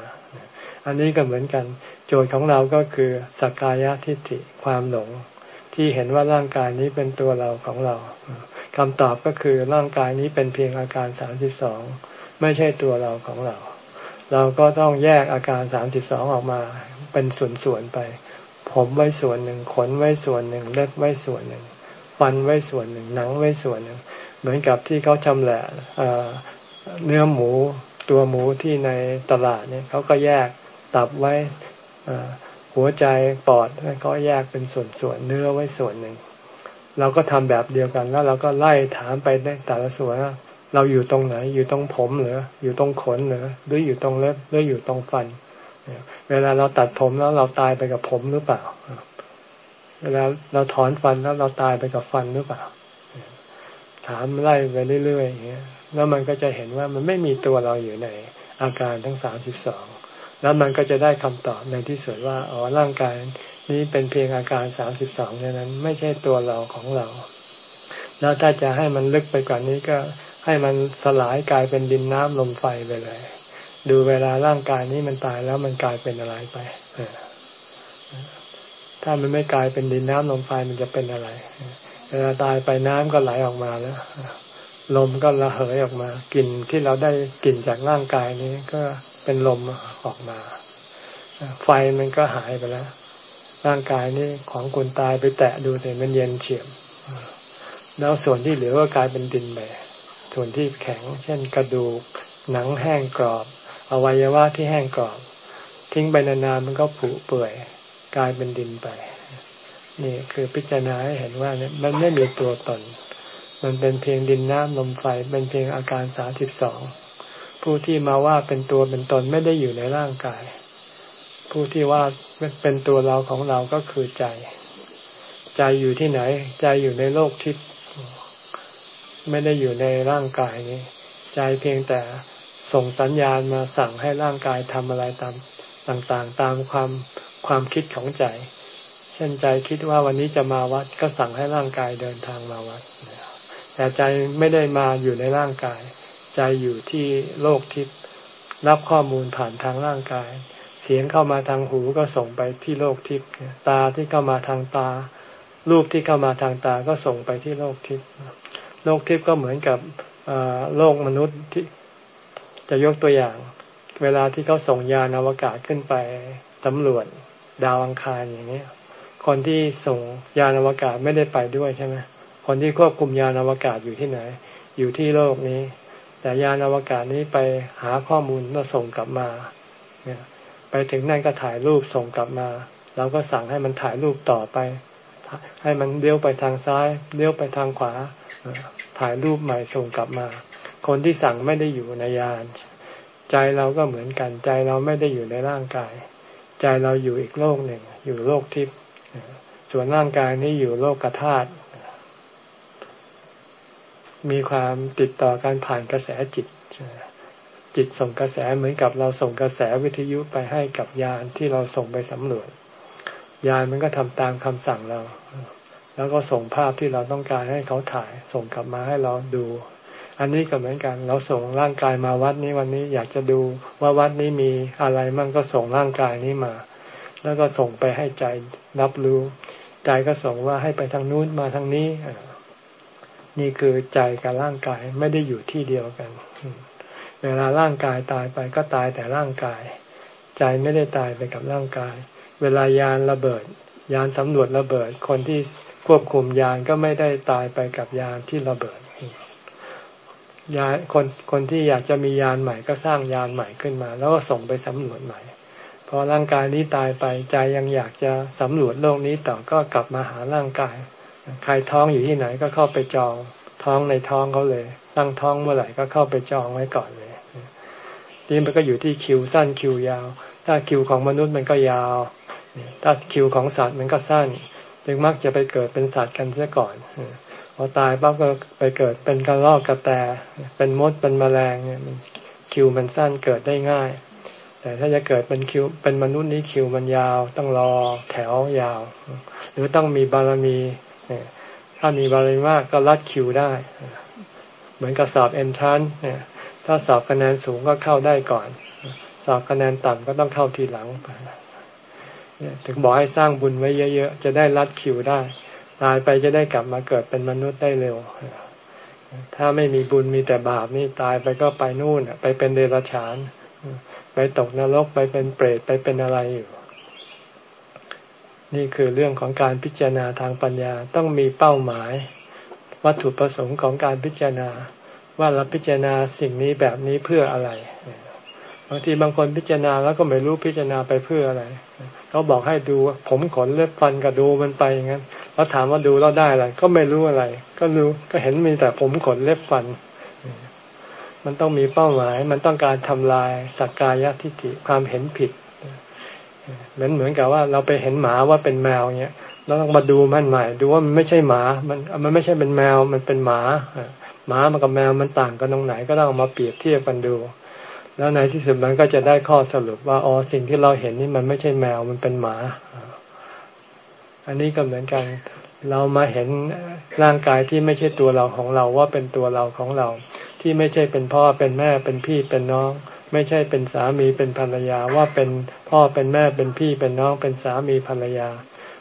อันนี้ก็เหมือนกัน โจทย์ของเราก็คือสักกายทิฏฐิความหลง ที่เห็นว่าร่างกายนี้เป็นตัวเราของเราคำตอบก็คือร่างกายนี้เป็นเพียงอาการสามสิบสองไม่ใช่ตัวเราของเรา เราก็ต้องแยกอาการสามสิบสองออกมาเป็นส่วนๆไป ผมไว้ส่วนหนึ่งขนไว้ส่วนหนึ่งเล็บไว้ส่วนหนึ่งฟันไว้ส่วนหนึ่งหนังไว้ส่วนหนึ่ง เหมือนกับที่เขาชำแหละเนื้อหมูตัวหมูที่ในตลาดเนี่ยเขาก็แยกตับไว้ หัวใจปอดก็แยกเป็นส่วนๆเนื้อไว้ส่วนหนึ่ง เราก็ทำแบบเดียวกันแล้วเราก็ไล่ถามไปได้แต่ละส่วนเราอยู่ตรงไหน อยู่ตรงผมหรืออยู่ตรงขนหรือหรืออยู่ตรงเล็บหรืออยู่ตรงฟัน เวลาเราตัดผมแล้วเราตายไปกับผมหรือเปล่า เวลาเราถอนฟันแล้วเราตายไปกับฟันหรือเปล่า ถามไล่ไปเรื่อยๆอย่างเงี้ยแล้วมันก็จะเห็นว่ามันไม่มีตัวเราอยู่ในอาการทั้งสามสิบสอง แล้วมันก็จะได้คำตอบในที่สุดว่าอ๋อร่างกายนี้เป็นเพียงอาการสามสิบสองเท่านั้น ไม่ใช่ตัวเราของเรา แล้วถ้าจะให้มันลึกไปกว่านี้ก็ให้มันสลายกลายเป็นดินน้ำลมไฟไปเลย ดูเวลาร่างกายนี้มันตายแล้วมันกลายเป็นอะไรไปถ้ามันไม่กลายเป็นดินน้ำลมไฟมันจะเป็นอะไร เวลาตายไปน้ำก็ไหลออกมาแล้วลมก็ระเหยออกมากลิ่นที่เราได้กลิ่นจากร่างกายนี้ก็ เป็นลมออกมา ไฟมันก็หายไปแล้ว ร่างกายนี้ของคนตายไปแตะดูแต่มันเย็นเฉียบแล้วส่วนที่เหลือก็กลายเป็นดินไปส่วนที่แข็ง เช่นกระดูก หนังแห้งกรอบ อวัยวะที่แห้งกรอบ ทิ้งไปนานๆมันก็ผุเปื่อย กลายเป็นดินไป นี่คือพิจารณาให้เห็นว่าเนี่ยมันไม่มีตัวตน มันเป็นเพียงดินน้ำลมไฟ เป็นเพียงอาการสาสิบสอง ผู้ที่มาว่าเป็นตัวเป็นตนไม่ได้อยู่ในร่างกาย ผู้ที่ว่าเป็นตัวเราของเราก็คือใจ ใจอยู่ที่ไหน ใจอยู่ในโลกทิพย์ไม่ได้อยู่ในร่างกายนี้ ใจเพียงแต่ส่งสัญญาณมาสั่งให้ร่างกายทำอะไรตามต่างๆ ตามความความคิดของใจ เช่นใจคิดว่าวันนี้จะมาวัดก็สั่งให้ร่างกายเดินทางมาวัด แต่ใจไม่ได้มาอยู่ในร่างกาย ใจอยู่ที่โลกทิพย์รับข้อมูลผ่านทางร่างกาย เสียงเข้ามาทางหูก็ส่งไปที่โลกทิพย์ตาที่เข้ามาทางตา รูปที่เข้ามาทางตาก็ส่งไปที่โลกทิพย์โลกทิพย์ก็เหมือนกับโลกมนุษย์ที่จะยกตัวอย่าง เวลาที่เขาส่งยานอวกาศขึ้นไปสำรวจดาวอังคารอย่างนี้คนที่ส่งยานอวกาศไม่ได้ไปด้วยใช่ไหมคนที่ควบคุมยานอวกาศอยู่ที่ไหน อยู่ที่โลกนี้ แต่ยานอวกาศนี้ไปหาข้อมูลแล้วส่งกลับมาไปถึงนั่นก็ถ่ายรูปส่งกลับมาเราก็สั่งให้มันถ่ายรูปต่อไป ให้มันเลี้ยวไปทางซ้ายเลี้ยวไปทางขวา ถ่ายรูปใหม่ส่งกลับมา คนที่สั่งไม่ได้อยู่ในยาน ใจเราก็เหมือนกันใจเราไม่ได้อยู่ในร่างกาย ใจเราอยู่อีกโลกหนึ่ง อยู่โลกทิพย์ส่วนร่างกายนี้อยู่โลกกธาตุ มีความติดต่อการผ่านกระแสจิต จิตส่งกระแสเหมือนกับเราส่งกระแสวิทยุไปให้กับยานที่เราส่งไปสำรวจ ยานมันก็ทำตามคำสั่งเรา แล้วก็ส่งภาพที่เราต้องการให้เขาถ่าย ส่งกลับมาให้เราดู อันนี้ก็เหมือนกัน เราส่งร่างกายมาวัดนี้วันนี้อยากจะดูว่าวัดนี้มีอะไรมั่งก็ส่งร่างกายนี้มา แล้วก็ส่งไปให้ใจรับรู้ ใจก็ส่งว่าให้ไปทางนู้นมาทางนี้ นี่คือใจกับร่างกายไม่ได้อยู่ที่เดียวกัน เวลาร่างกายตายไปก็ตายแต่ร่างกาย ใจไม่ได้ตายไปกับร่างกาย เวลายานระเบิด ยานสำรวจระเบิด คนที่ควบคุมยานก็ไม่ได้ตายไปกับยานที่ระเบิดยานคนคนที่อยากจะมียานใหม่ก็สร้างยานใหม่ขึ้นมา แล้วก็ส่งไปสำรวจใหม่พอร่างกายนี้ตายไปใจยังอยากจะสำรวจโลกนี้ต่อก็กลับมาหาร่างกาย ใครท้องอยู่ที่ไหนก็เข้าไปจองท้องในท้องเขาเลย ตั้งท้องเมื่อไหร่ก็เข้าไปจองไว้ก่อนเลยนี่มันก็อยู่ที่คิวสั้นคิวยาว ถ้าคิวของมนุษย์มันก็ยาว ถ้าคิวของสัตว์มันก็สั้น จึงมักจะไปเกิดเป็นสัตว์กันเสียก่อนพอตายปั๊บก็ไปเกิดเป็นกระรอกกระแต เป็นมดเป็นแมลงเนี่ยคิวมันสั้นเกิดได้ง่าย แต่ถ้าจะเกิดเป็นคิวเป็นมนุษย์นี้คิวมันยาว ต้องรอแถวยาว หรือต้องมีบารมี ถ้ามีบาลีมากก็รัดคิวได้ เหมือนกับสอบเอนทรานเนี่ยถ้าสอบคะแนนสูงก็เข้าได้ก่อน สอบคะแนนต่ำก็ต้องเข้าทีหลังถึงบอกให้สร้างบุญไว้เยอะๆ จะได้รัดคิวได้ ตายไปจะได้กลับมาเกิดเป็นมนุษย์ได้เร็ว ถ้าไม่มีบุญมีแต่บาปนี่ตายไปก็ไปนู่นไปเป็นเดรัจฉาน ไปตกนรกไปเป็นเปรตไปเป็นอะไรอยู่ นี่คือเรื่องของการพิจารณาทางปัญญาต้องมีเป้าหมาย วัตถุประสงค์ของการพิจารณา ว่าเราพิจารณาสิ่งนี้แบบนี้เพื่ออะไร บางทีบางคนพิจารณาแล้วก็ไม่รู้พิจารณาไปเพื่ออะไรเขาบอกให้ดูผมขนเล็บฟันก็ดูมันไปอย่างนั้นเราถามว่าดูแล้วได้อะไร ก็ไม่รู้อะไร ก็รู้ก็เห็นมีแต่ผมขนเล็บฟัน มันต้องมีเป้าหมาย มันต้องการทำลายสักกายทิฏฐิความเห็นผิด เหมือนเหมือนกับว่าเราไปเห็นหมาว่าเป็นแมวเนี้ยเราต้องมาดูมันใหม่ ดูว่ามันไม่ใช่หมา มันมันไม่ใช่เป็นแมวมันเป็นหมาหมามันกับแมวมันต่างกันตรงไหนก็ต้องมาเปรียบเทียบกันดู แล้วในที่สุดมันก็จะได้ข้อสรุปว่าอ๋อสิ่งที่เราเห็นนี่มันไม่ใช่แมวมันเป็นหมา อันนี้ก็เหมือนกันเรามาเห็นร่างกายที่ไม่ใช่ตัวเราของเราว่าเป็นตัวเราของเรา ที่ไม่ใช่เป็นพ่อเป็นแม่เป็นพี่เป็นน้อง ไม่ใช่เป็นสามีเป็นภรรยาว่าเป็นพ่อเป็นแม่เป็นพี่เป็นน้องเป็นสามีภรรยา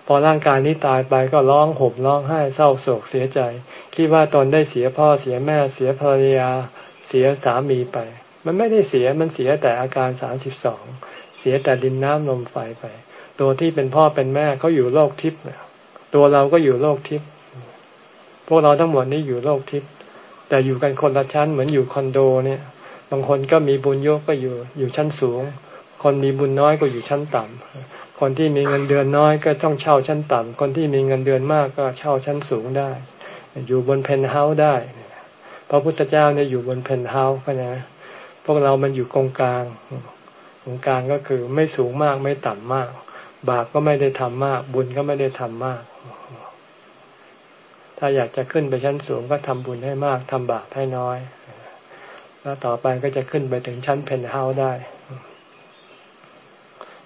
พอร่างกายนี้ตายไปก็ร้องห่มร้องไห้เศร้าโศกเสียใจ คิดว่าตนได้เสียพ่อเสียแม่เสียภรรยา เสียสามีไป มันไม่ได้เสียมันเสียแต่อาการสามสิบสองเสียแต่ดินน้ำลมไฟไป ตัวที่เป็นพ่อเป็นแม่เขาอยู่โลกทิพย์ตัวเราก็อยู่โลกทิพย์พวกเราทั้งหมดนี้อยู่โลกทิพย์แต่อยู่กันคนละชั้นเหมือนอยู่คอนโดเนี่ย บางคนก็มีบุญเยอะก็อยู่อยู่ชั้นสูง คนมีบุญน้อยก็อยู่ชั้นต่ำคนที่มีเงินเดือนน้อยก็ต้องเช่าชั้นต่ำคนที่มีเงินเดือนมากก็เช่าชั้นสูงได้ อยู่บนเพนท์เฮาส์ได้พระพุทธเจ้าเนี่ยอยู่บนเพนท์เฮาส์ก็นะพวกเรามันอยู่กงกลางกงกลางก็คือไม่สูงมากไม่ต่ำมาก บาปก็ไม่ได้ทำมาก บุญก็ไม่ได้ทำมาก ถ้าอยากจะขึ้นไปชั้นสูงก็ทำบุญให้มากทำบาปให้น้อย แล้วต่อไปก็จะขึ้นไปถึงชั้นเพนเฮาได้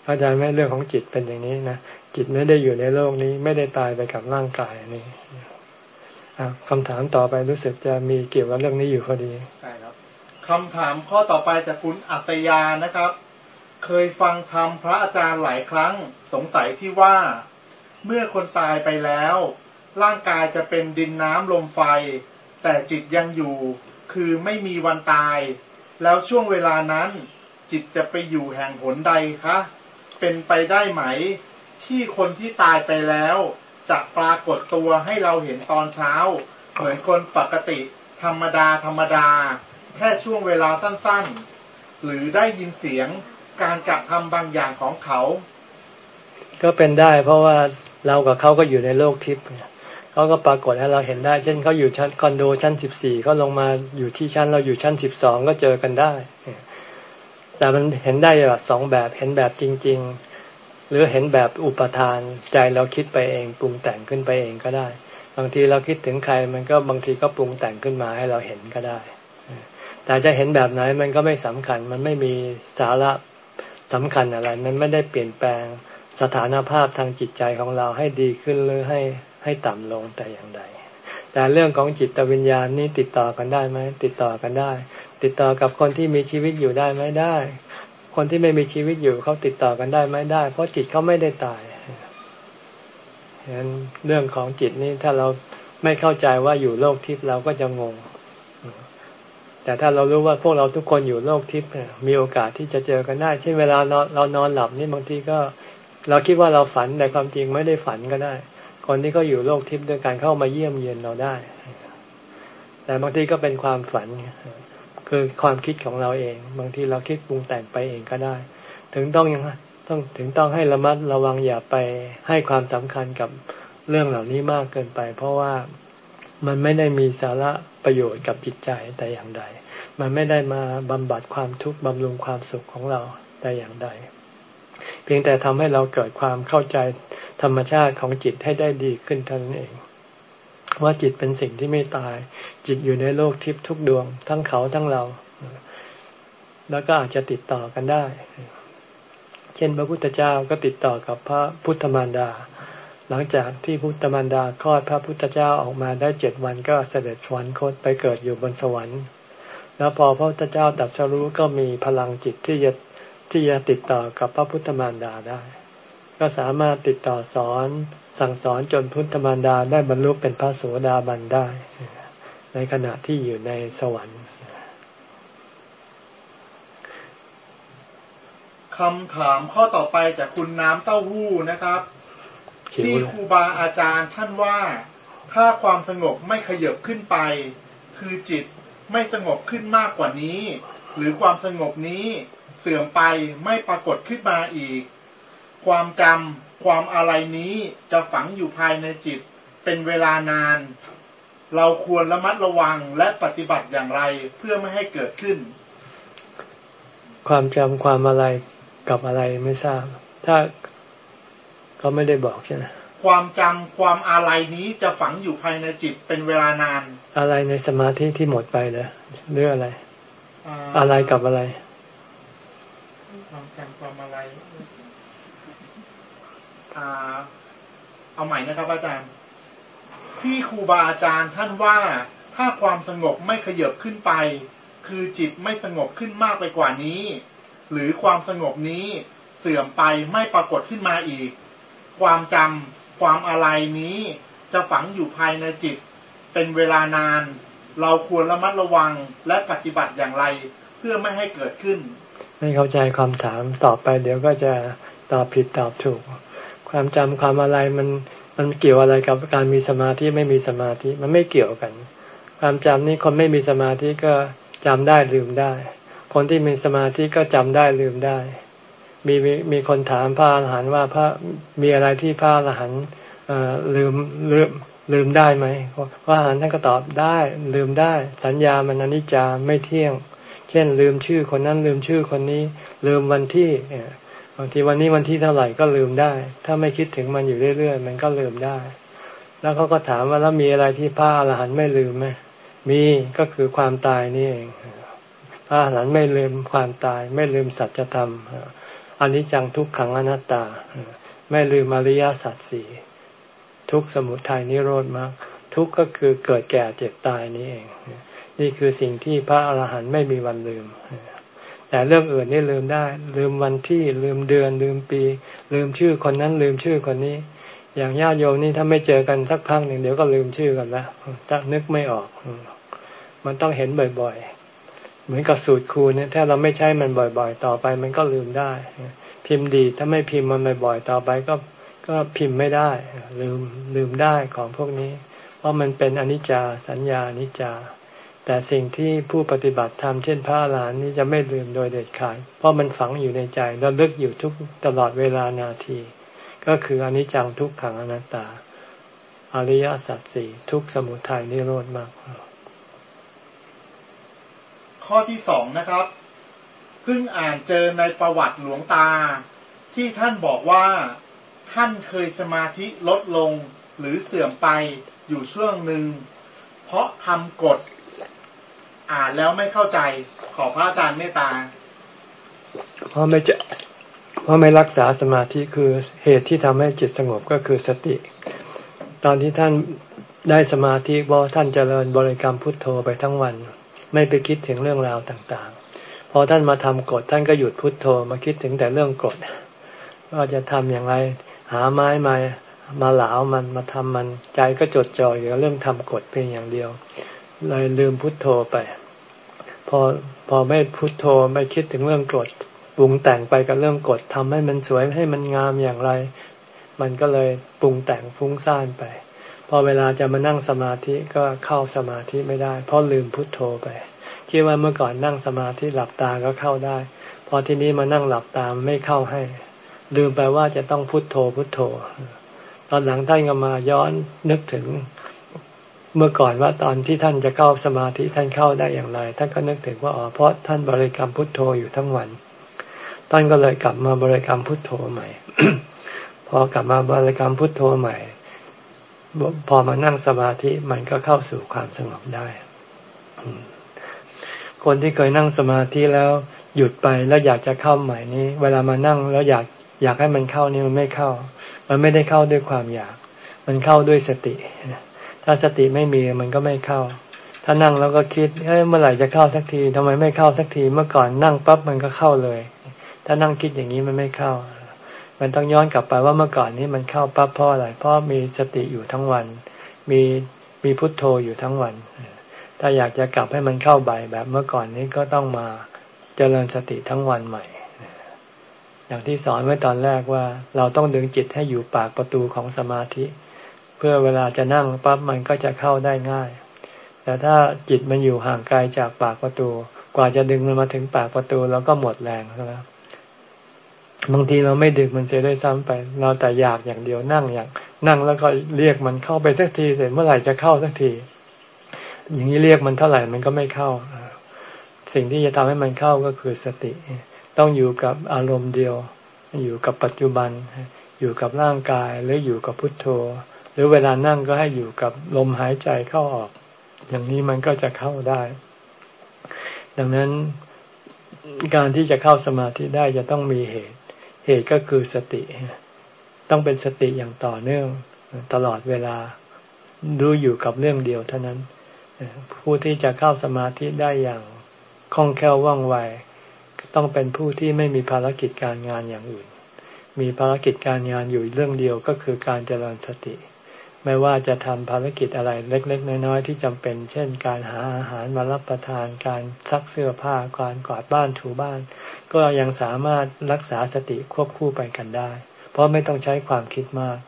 เข้าใจไหมเรื่องของจิตเป็นอย่างนี้นะจิตไม่ได้อยู่ในโลกนี้ ไม่ได้ตายไปกับร่างกายนี้คำถามต่อไปรู้สึกจะมีเกี่ยวกับเรื่องนี้อยู่พอดีใช่ครับคำถามข้อต่อไปจากคุณอัศยานะครับ เคยฟังธรรมพระอาจารย์หลายครั้งสงสัยที่ว่า เมื่อคนตายไปแล้ว ร่างกายจะเป็นดินน้ำลมไฟ แต่จิตยังอยู่ คือไม่มีวันตาย แล้วช่วงเวลานั้น จิตจะไปอยู่แห่งหนใดคะ เป็นไปได้ไหม ที่คนที่ตายไปแล้ว จะปรากฏตัวให้เราเห็นตอนเช้า เหมือนคนปกติ ธรรมดาธรรมดา แค่ช่วงเวลาสั้นๆ หรือได้ยินเสียงการกระทำบางอย่างของเขา ก็เป็นได้เพราะว่าเรากับเขาก็อยู่ในโลกทิพย์ เขาก็ปรากฏให้เราเห็นได้ เช่นเขาอยู่ชั้นคอนโดชั้นสิบสี่เขาลงมาอยู่ที่ชั้นเราอยู่ชั้นสิบสองก็เจอกันได้ แต่มันเห็นได้แบบสองแบบเห็นแบบจริง ๆ หรือเห็นแบบอุปทานใจเราคิดไปเองปรุงแต่งขึ้นไปเองก็ได้ บางทีเราคิดถึงใครมันก็บางทีก็ปรุงแต่งขึ้นมาให้เราเห็นก็ได้ แต่จะเห็นแบบไหนมันก็ไม่สำคัญ มันไม่มีสาระสำคัญอะไร มันไม่ได้เปลี่ยนแปลงสถานภาพทางจิตใจของเราให้ดีขึ้นหรือให้ ให้ต่ำลงแต่อย่างใด แต่เรื่องของจิตวิญญาณนี่ติดต่อกันได้ไหมติดต่อกันได้ ติดต่อกับคนที่มีชีวิตอยู่ได้ไหมได้ คนที่ไม่มีชีวิตอยู่เขาติดต่อกันได้ไหมได้ เพราะจิตเขาไม่ได้ตายฉะนั้นเรื่องของจิตนี่ถ้าเราไม่เข้าใจว่าอยู่โลกทิพย์เราก็จะงง แต่ถ้าเรารู้ว่าพวกเราทุกคนอยู่โลกทิพย์มีโอกาสที่จะเจอกันได้ เช่นเวลาเรานอนหลับนี่บางทีก็ เราคิดว่าเราฝันแต่ความจริงไม่ได้ฝันก็ได้ คนที่เขาอยู่โลกทิพย์ด้วยการเข้ามาเยี่ยมเยียนเราได้ แต่บางทีก็เป็นความฝัน คือความคิดของเราเอง บางทีเราคิดปรุงแต่งไปเองก็ได้ ถึงต้องยังต้องถึงต้องให้ระมัดระวังอย่าไปให้ความสำคัญกับเรื่องเหล่านี้มากเกินไป เพราะว่ามันไม่ได้มีสาระประโยชน์กับจิตใจแต่อย่างใด มันไม่ได้มาบำบัดความทุกข์บำรุงความสุขของเราแต่อย่างใด เพียงแต่ทำให้เราเกิดความเข้าใจธรรมชาติของจิตให้ได้ดีขึ้นเท่านั้นเอง ว่าจิตเป็นสิ่งที่ไม่ตาย จิตอยู่ในโลกทิพย์ทุกดวง ทั้งเขาทั้งเรา แล้วก็อาจจะติดต่อกันได้ เช่น พระพุทธเจ้าก็ติดต่อกับพระพุทธมารดา หลังจากที่พุทธมารดาคลอดพระพุทธเจ้าออกมาได้เจ็ดวันก็เสด็จสวรรคตไปเกิดอยู่บนสวรรค์แล้วพอพระพุทธเจ้าตัดสรู้ก็มีพลังจิตที่จะที่จะติดต่อกับพระพุทธมารดาได้ ก็สามารถติดต่อสอนสั่งสอนจนพุทธมารดาได้บรรลุเป็นพระโสดาบันได้ ในขณะที่อยู่ในสวรรค์คำถามข้อต่อไปจากคุณน้ำเต้าหู้นะครับ ที่ครูบาอาจารย์ท่านว่า ถ้าความสงบไม่ขยับขึ้นไป คือจิตไม่สงบขึ้นมากกว่านี้ หรือความสงบนี้เสื่อมไปไม่ปรากฏขึ้นมาอีก ความจำความอะไรนี้จะฝังอยู่ภายในจิตเป็นเวลานาน เราควรระมัดระวังและปฏิบัติอย่างไรเพื่อไม่ให้เกิดขึ้น ความจำความอะไรกับอะไรไม่ทราบ ถ้าเขาไม่ได้บอกใช่ไหมความจำความอะไรนี้จะฝังอยู่ภายในจิตเป็นเวลานาน อะไรในสมาธิที่หมดไปเลยหรืออะไร อะไรกับอะไร ความจำความอะไรอ่า เอาใหม่นะครับ อาจารย์ ที่ครูบาอาจารย์ท่านว่าถ้าความสงบไม่ขยับขึ้นไป คือจิตไม่สงบขึ้นมากไปกว่านี้ หรือความสงบนี้เสื่อมไปไม่ปรากฏขึ้นมาอีก ความจำความอะไรนี้จะฝังอยู่ภายในจิต เป็นเวลานาน เราควรระมัดระวังและปฏิบัติอย่างไรเพื่อไม่ให้เกิดขึ้น ไม่เข้าใจคำถามตอบไปเดี๋ยวก็จะตอบผิดตอบถูก ความจำความอะไรมันมันเกี่ยวอะไรกับการมีสมาธิไม่มีสมาธิมันไม่เกี่ยวกัน ความจำนี่คนไม่มีสมาธิก็จำได้ลืมได้ คนที่มีสมาธิก็จำได้ลืมได้มีมีมีคนถามพระอรหันต์ว่าพระมีอะไรที่พระอรหันต์ลืมลืมลืมได้ไหมพระอรหันต์ท่านก็ตอบได้ลืมได้ สัญญามันอนิจจาไม่เที่ยง เช่นลืมชื่อคนนั้นลืมชื่อคนนี้ ลืมวันที่ บางทีวันนี้วันที่เท่าไหร่ก็ลืมได้ ถ้าไม่คิดถึงมันอยู่เรื่อยๆ มันก็ลืมได้ แล้วเขาก็ถามว่าแล้วมีอะไรที่พระอรหันต์ไม่ลืมไหมมีก็คือความตายนี่เองพระอรหันต์ไม่ลืมความตาย ไม่ลืมสัจธรรมอันิจจังทุกขังอนัตตา ไม่ลืมอริยสัจสี่ทุกสมุทัยนิโรธมากทุกก็คือเกิดแก่เจ็บตายนี้เอง นี่คือสิ่งที่พระอรหันต์ไม่มีวันลืม แต่เรื่องอื่นนี่ลืมได้ ลืมวันที่ลืมเดือนลืมปี ลืมชื่อคนนั้นลืมชื่อคนนี้ อย่างญาติโยมนี่ถ้าไม่เจอกันสักพักหนึ่งเดี๋ยวก็ลืมชื่อกันล้วจะนึกไม่ออก มันต้องเห็นบ่อยๆ เหมือนกับสูตรคูณเนี่ยถ้าเราไม่ใช้มันบ่อย ๆ ต่อไปมันก็ลืมได้ พิมพ์ดีถ้าไม่พิมพ์มันบ่อยๆต่อไปก็ก็พิมพ์ไม่ได้ ลืมลืมได้ของพวกนี้ เพราะมันเป็นอนิจจาสัญญาอนิจจา แต่สิ่งที่ผู้ปฏิบัติทำเช่นพระอรหันต์นี้จะไม่ลืมโดยเด็ดขาด เพราะมันฝังอยู่ในใจระลึกอยู่ทุกตลอดเวลานาที ก็คืออนิจจังทุกขังอนัตตา อริยสัจสี่ทุกสมุทัยนิโรธมาก ข้อที่สองนะครับเพิ่งอ่านเจอในประวัติหลวงตา ที่ท่านบอกว่าท่านเคยสมาธิลดลงหรือเสื่อมไปอยู่ช่วงหนึ่งเพราะทำกฎ อ่านแล้วไม่เข้าใจขอพระอาจารย์เมตตาเพราะไม่จะเพราะไม่รักษาสมาธิคือเหตุที่ทำให้จิตสงบก็คือสติ ตอนที่ท่านได้สมาธิเพราะท่านเจริญบริกรรมพุทโธไปทั้งวัน ไม่ไปคิดถึงเรื่องราวต่างๆ พอท่านมาทำกฎท่านก็หยุดพุทโธมาคิดถึงแต่เรื่องกฎว่าจะทำอย่างไรหาไม้มามาเหลามันมาทำมันใจก็จดจ่ออยู่กับเรื่องทำกฎเพียงอย่างเดียว เลยลืมพุทโธไป พอพอไม่พุทโธไม่คิดถึงเรื่องกฎปรุงแต่งไปกับเรื่องกฎทำให้มันสวยให้มันงามอย่างไร มันก็เลยปรุงแต่งฟุ้งซ่านไป พอเวลาจะมานั่งสมาธิก็เข้าสมาธิไม่ได้ เพราะลืมพุทโธไปคิดว่าเมื่อก่อนนั่งสมาธิหลับตาก็เข้าได้ พอทีนี้มานั่งหลับตาไม่เข้าให้ ลืมไปว่าจะต้องพุทโธพุทโธ ตอนหลังท่านก็มาย้อนนึกถึง เมื่อก่อนว่าตอนที่ท่านจะเข้าสมาธิท่านเข้าได้อย่างไร ท่านก็นึกถึงว่าอ๋อเพราะท่านบริกรรมพุทโธอยู่ทั้งวัน ท่านก็เลยกลับมาบริกรรมพุทโธใหม่ พอกลับมาบริกรรมพุทโธใหม่ พอมานั่งสมาธิมันก็เข้าสู่ความสงบได้ คนที่เคยนั่งสมาธิแล้วหยุดไปแล้วอยากจะเข้าใหม่นี้ เวลามานั่งแล้วอยากอยากให้มันเข้านี่มันไม่เข้า มันไม่ได้เข้าด้วยความอยาก มันเข้าด้วยสติ ถ้าสติไม่มีมันก็ไม่เข้า ถ้านั่งแล้วก็คิดเอ้ยเมื่อไหร่จะเข้าสักทีทำไมไม่เข้าสักที เมื่อก่อนนั่งปั๊บมันก็เข้าเลย ถ้านั่งคิดอย่างนี้มันไม่เข้า มันต้องย้อนกลับไปว่าเมื่อก่อนนี้มันเข้าปั๊บเพราะอะไร เพราะมีสติอยู่ทั้งวัน มีมีพุทโธอยู่ทั้งวัน ถ้าอยากจะกลับให้มันเข้าบ่ายแบบเมื่อก่อนนี้ก็ต้องมาเจริญสติทั้งวันใหม่อย่างที่สอนไว้ตอนแรกว่า เราต้องดึงจิตให้อยู่ปากประตูของสมาธิ พื่อเวลาจะนั่งปั๊บมันก็จะเข้าได้ง่าย แต่ถ้าจิตมันอยู่ห่างไกลจากปากประตู กว่าจะดึงมันมาถึงปากประตูเราก็หมดแรงแล้วบางทีเราไม่ดึงมันเสียได้ซ้ำไป เราแต่อยากอย่างเดียวนั่งอย่าง นั่งแล้วก็เรียกมันเข้าไปสักทีเสร็จเมื่อไหร่จะเข้าสักที อย่างนี้เรียกมันเท่าไหร่มันก็ไม่เข้า สิ่งที่จะทำให้มันเข้าก็คือสติ ต้องอยู่กับอารมณ์เดียว อยู่กับปัจจุบัน อยู่กับร่างกายหรืออยู่กับพุทโธ หรือเวลานั่งก็ให้อยู่กับลมหายใจเข้าออก อย่างนี้มันก็จะเข้าได้ ดังนั้นการที่จะเข้าสมาธิได้จะต้องมีเหตุ เหตุก็คือสติ ต้องเป็นสติอย่างต่อเนื่องตลอดเวลาดูอยู่กับเรื่องเดียวเท่านั้น ผู้ที่จะเข้าสมาธิได้อย่างคล่องแคล่วว่องไวต้องเป็นผู้ที่ไม่มีภารกิจการงานอย่างอื่น มีภารกิจการงานอยู่เรื่องเดียวก็คือการเจริญสติ ไม่ว่าจะทำภารกิจอะไรเล็ก ๆ น้อยๆที่จำเป็น เช่น การหาอาหารมารับประทาน การซักเสื้อผ้า การกวาดบ้านถูบ้าน ก็ยังสามารถรักษาสติควบคู่ไปกันได้ เพราะไม่ต้องใช้ความคิดมาก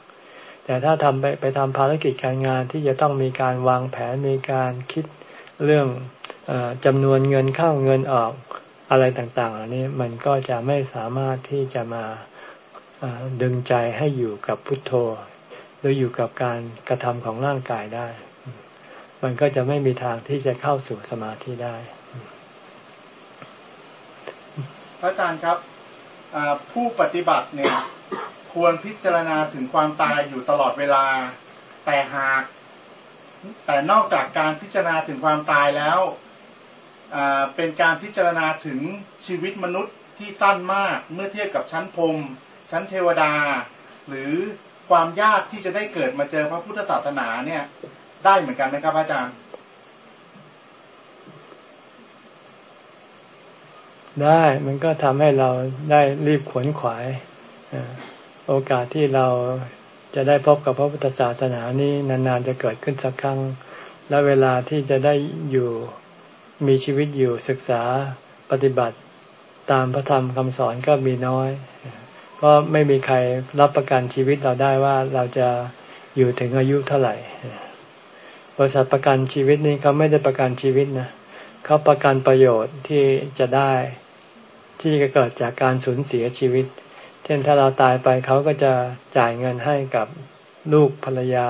แต่ถ้าทำไปไปทำภารกิจการงานที่จะต้องมีการวางแผนมีการคิดเรื่องจำนวนเงินเข้าเงินออกอะไรต่างๆอันนี้มันก็จะไม่สามารถที่จะมาดึงใจให้อยู่กับพุทโธ หรืออยู่กับการกระทำของร่างกายได้ มันก็จะไม่มีทางที่จะเข้าสู่สมาธิได้ พระอาจารย์ครับผู้ปฏิบัติเนี่ยควรพิจารณาถึงความตายอยู่ตลอดเวลา แต่หาก แต่นอกจากการพิจารณาถึงความตายแล้วเป็นการพิจารณาถึงชีวิตมนุษย์ที่สั้นมาก เมื่อเทียบกับชั้นพรมชั้นเทวดา หรือ ความยากที่จะได้เกิดมาเจอพระพุทธศาสนาเนี่ย ได้เหมือนกันไหมครับอาจารย์ ได้มันก็ทำให้เราได้รีบขวนขวายโอกาสที่เราจะได้พบกับพระพุทธศาสนานี้นานๆจะเกิดขึ้นสักครั้ง และเวลาที่จะได้อยู่มีชีวิตอยู่ศึกษาปฏิบัติตามพระธรรมคำสอนก็มีน้อย ก็ไม่มีใครรับประกันชีวิตเราได้ว่าเราจะอยู่ถึงอายุเท่าไหร่ บริษัทประกันชีวิตนี้เขาไม่ได้ประกันชีวิตนะเขาประกันประโยชน์ที่จะได้ที่จะเกิดจากการสูญเสียชีวิต เช่นถ้าเราตายไปเขาก็จะจ่ายเงินให้กับลูกภรรยา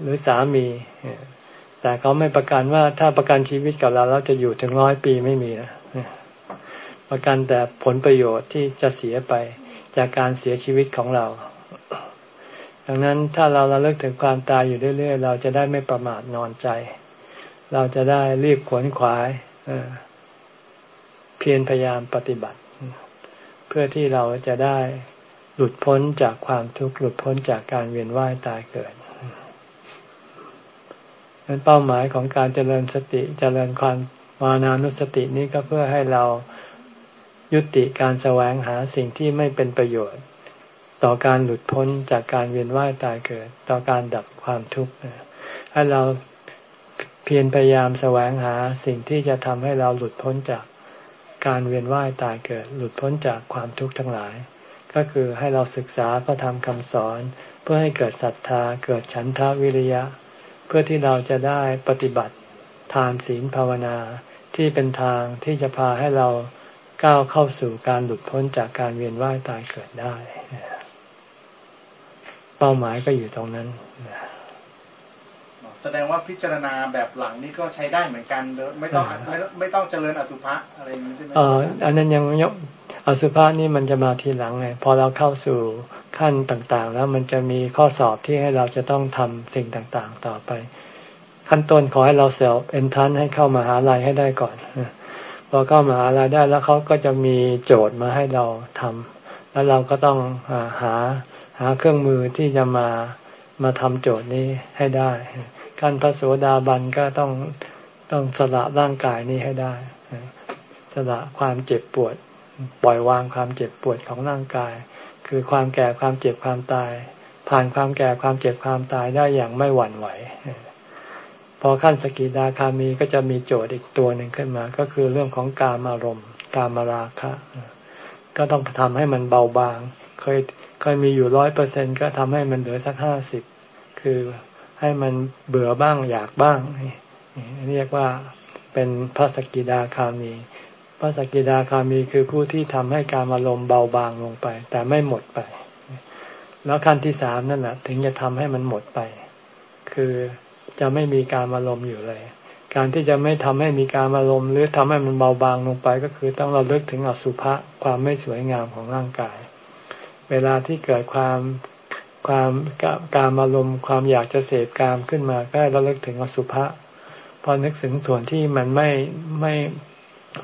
หรือสามี แต่เขาไม่ประกันว่าถ้าประกันชีวิตกับเราเราจะอยู่ถึงร้อยปีไม่มีนะประกันแต่ผลประโยชน์ที่จะเสียไป จากการเสียชีวิตของเรา ดังนั้นถ้าเราเราเลิกถึงความตายอยู่เรื่อยๆ เราจะได้ไม่ประมาทนอนใจ เราจะได้รีบขวนขวายเพียรพยายามปฏิบัติ เพื่อที่เราจะได้หลุดพ้นจากความทุกข์หลุดพ้นจากการเวียนว่ายตายเกิดนั้นเป้าหมายของการเจริญสติเจริญความมานานุสตินี้ก็เพื่อให้เรา ยุติการแสวงหาสิ่งที่ไม่เป็นประโยชน์ ต่อการหลุดพ้นจากการเวียนว่ายตายเกิด ต่อการดับความทุกข์ให้เราเพียรพยายามแสวงหาสิ่งที่จะทำให้เราหลุดพ้นจากการเวียนว่ายตายเกิด หลุดพ้นจากความทุกข์ทั้งหลาย ก็คือให้เราศึกษาพระธรรมคำสอน เพื่อให้เกิดศรัทธาเกิดฉันทาวิริยะ เพื่อที่เราจะได้ปฏิบัติทานศีลภาวนาที่เป็นทางที่จะพาให้เรา ก้าวเข้าสู่การหลุดพ้นจากการเวียนว่ายตายเกิดได้ เป้าหมายก็อยู่ตรงนั้นแสดงว่าพิจารณาแบบหลังนี่ก็ใช้ได้เหมือนกันไม่ต้องไม่ไม่ต้องเจริญอสุภะอะไรอย่างนี้ใช่ไหมอ๋ออันนั้นยังยกอสุภะนี่มันจะมาทีหลังไงพอเราเข้าสู่ขั้นต่างๆ แล้วมันจะมีข้อสอบที่ให้เราจะต้องทำสิ่งต่างๆ ต่อไป ขั้นต้นขอให้เราเซลเอนทันให้เข้ามาหาลัยให้ได้ก่อนพ อเข้ามาหาลัยได้แล้วเขาก็จะมีโจทย์มาให้เราทำแล้วเราก็ต้องหาหาเครื่องมือที่จะมามาทำโจทย์นี้ให้ได้ขั้นพระโสดาบันก็ต้องต้องสละร่างกายนี้ให้ได้ สละความเจ็บปวด ปล่อยวางความเจ็บปวดของร่างกาย คือความแก่ความเจ็บความตาย ผ่านความแก่ความเจ็บความตายได้อย่างไม่หวั่นไหว อขั้นสกิดาคามีก็จะมีโจทย์อีกตัวหนึ่งขึ้นมา ก็คือเรื่องของการอารมณ์กามราคะ ก็ต้องทำให้มันเบาบาง เคยเคยมีอยู่ร้อยเปอร์เซ็นก็ทำให้มันเหลือสักห้าสิบคือให้มันเบื่อบ้างอยากบ้างเรียกว่าเป็นพระสกิดาคามีพระสกิดาคามีคือผู้ที่ทำให้การอารมณ์เบาบางลงไป แต่ไม่หมดไป แล้วขั้นที่สามนั่นแหละถึงจะทำให้มันหมดไป คือ จะไม่มีการอารมณ์อยู่เลย การที่จะไม่ทำให้มีการอารมณ์หรือทำให้มันเบาบางลงไป ก็คือต้องเราเลิกถึงอสุภะความไม่สวยงามของร่างกาย เวลาที่เกิดความความการอารมณ์ความอยากจะเสพกามขึ้นมาก็ให้เราเลิกถึงอสุภะพอนึกถึงส่วนที่มันไม่ไม่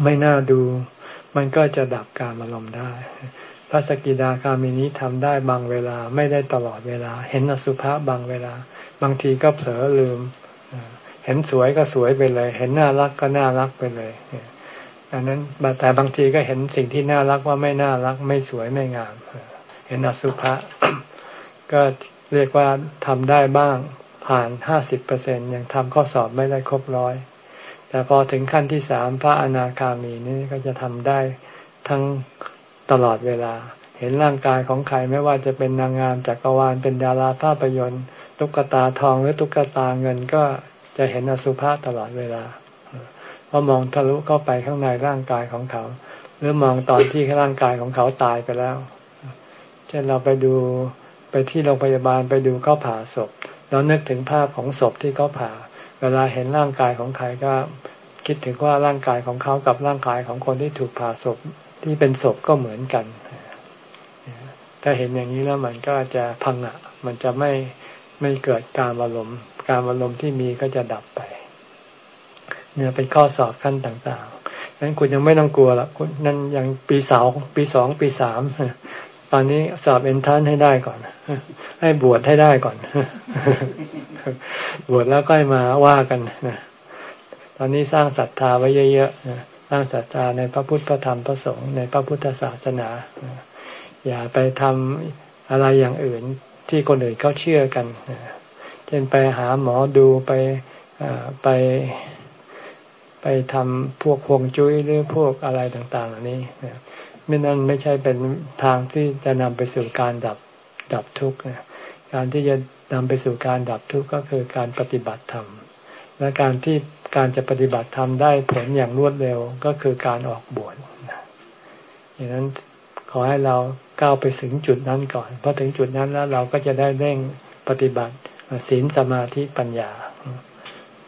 ไม่น่าดู มันก็จะดับการอารมณ์ได้ พระสกิดาคามินี้ทำได้บางเวลาไม่ได้ตลอดเวลา เห็นอสุภะบางเวลา บางทีก็เผลอลืม เห็นสวยก็สวยไปเลย เห็นน่ารักก็น่ารักไปเลยอันนั้นแต่บางทีก็เห็นสิ่งที่น่ารักว่าไม่น่ารัก ไม่สวยไม่งาม เห็นอสุภะก็เรียกว่าทำได้บ้างผ่านห้าสิบเปอร์เซ็นยังทำข้อสอบไม่ได้ครบร้อยแต่พอถึงขั้นที่สามพระอนาคามีนี่ก็จะทำได้ทั้งตลอดเวลา เห็นร่างกายของใครไม่ว่าจะเป็นนางงามจักรวาลเป็นดาราภาพยนตร์ ตุ๊กตาทองหรือตุ๊กตาเงินก็จะเห็นอสุภะตลอดเวลาเพราะมองทะลุเข้าไปข้างในร่างกายของเขา หรือมองตอนที่ร่างกายของเขาตายไปแล้ว เช่นเราไปดูไปที่โรงพยาบาลไปดูเขาผ่าศพเรานึกถึงภาพของศพที่เขาผ่า เวลาเห็นร่างกายของใครก็คิดถึงว่าร่างกายของเขากับร่างกายของคนที่ถูกผ่าศพที่เป็นศพก็เหมือนกัน ถ้าเห็นอย่างนี้แล้วมันก็จะพังอะมันจะไม่ ไม่เกิดการอารมณ์การอารมณ์ที่มีก็จะดับไป เนี่ยเป็นข้อสอบขั้นต่างๆนั้นคุณยังไม่ต้องกลัวละคุณนั่นยังปีสาวปีสองปีสามตอนนี้สอบเอนทานให้ได้ก่อน ให้บวชให้ได้ก่อน บวชแล้วก็มาว่ากันนะตอนนี้สร้างศรัทธาไว้เยอะๆสร้างศรัทธาในพระพุทธพระธรรมพระสงฆ์ในพระพุทธศาสนา อย่าไปทำอะไรอย่างอื่น ที่คนอื่นเขาเชื่อกันเช่นไปหาหมอดูไปไปไปทำพวกพวงจุ้ยหรือพวกอะไรต่างๆอันนี้ไม่นั้นไม่ใช่เป็นทางที่จะนำไปสู่การดับดับทุกข์การที่จะนำไปสู่การดับทุกข์ก็คือการปฏิบัติธรรมและการที่การจะปฏิบัติธรรมได้ผลอย่างรวดเร็วก็คือการออกบวชอย่างนั้นขอให้เรา ก้าวไปถึงจุดนั้นก่อนพอถึงจุดนั้นแล้วเราก็จะได้เร่งปฏิบัติศีลสมาธิปัญญา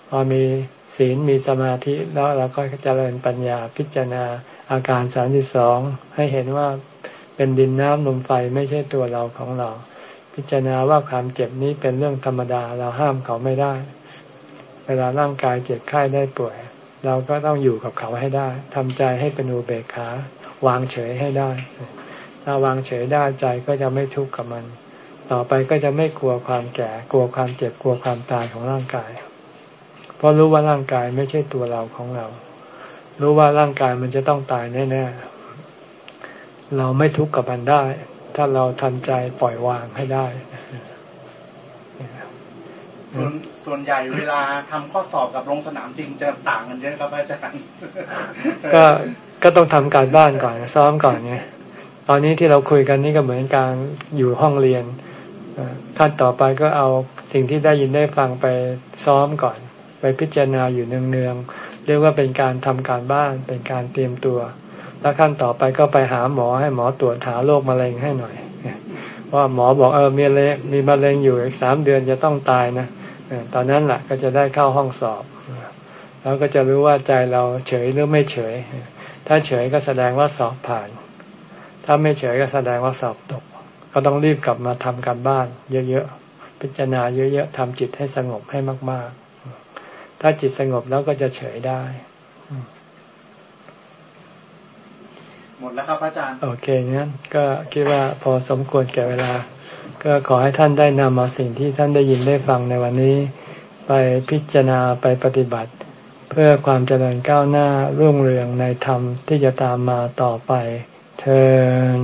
พอมีศีลมีสมาธิแล้วเราก็จะเจริญปัญญาพิจารณาอาการสามสิบสองให้เห็นว่าเป็นดินน้ำลมไฟไม่ใช่ตัวเราของเรา พิจารณาว่าความเจ็บนี้เป็นเรื่องธรรมดาเราห้ามเขาไม่ได้ เวลาร่างกายเจ็บไข้ได้ป่วย เราก็ต้องอยู่กับเขาให้ได้ทำใจให้เป็นอุเบกขาวางเฉยให้ได้ ถ้าวางเฉยได้ใจก็จะไม่ทุกข์กับมัน ต่อไปก็จะไม่กลัวความแก่ กลัวความเจ็บกลัวความตายของร่างกาย เพราะรู้ว่าร่างกายไม่ใช่ตัวเราของเรา รู้ว่าร่างกายมันจะต้องตายแน่ๆเราไม่ทุกข์กับมันได้ ถ้าเราทำใจปล่อยวางให้ได้ส่วนส่วนใหญ่เวลาทำข้อสอบกับลงสนามจริงจะต่างกันเยอะครับอาจารย์ก็ก็ต้องทำการบ้านก่อนซ้อมก่อนไง ตอนนี้ที่เราคุยกันนี่ก็เหมือนการอยู่ห้องเรียนขั้นต่อไปก็เอาสิ่งที่ได้ยินได้ฟังไปซ้อมก่อน ไปพิจารณาอยู่เนืองเรียกว่าเป็นการทำการบ้านเป็นการเตรียมตัว แล้วขั้นต่อไปก็ไปหาหมอให้หมอตรวจหาโรคมะเร็งให้หน่อยว่าหมอบอกเออมีเลมีมะเร็งอยู่อีกสามเดือนจะต้องตายนะตอนนั้นแหละก็จะได้เข้าห้องสอบ แล้วก็จะรู้ว่าใจเราเฉยหรือไม่เฉย ถ้าเฉยก็แสดงว่าสอบผ่าน ถ้าไม่เฉยก็แสดงว่าสอบตก ก็ต้องรีบกลับมาทำการบ้าน เยอะๆพิจารณาเยอะๆทำจิตให้สงบให้มาก ๆ ถ้าจิตสงบแล้วก็จะเฉยได้ หมดแล้วครับอาจารย์ โอเคงั้นก็คิดว่าพอสมควรแก่เวลา ก็ขอให้ท่านได้นำเอาสิ่งที่ท่านได้ยินได้ฟังในวันนี้ ไปพิจารณาไปปฏิบัติ เพื่อความเจริญก้าวหน้ารุ่งเรืองในธรรมที่จะตามมาต่อไป เทิน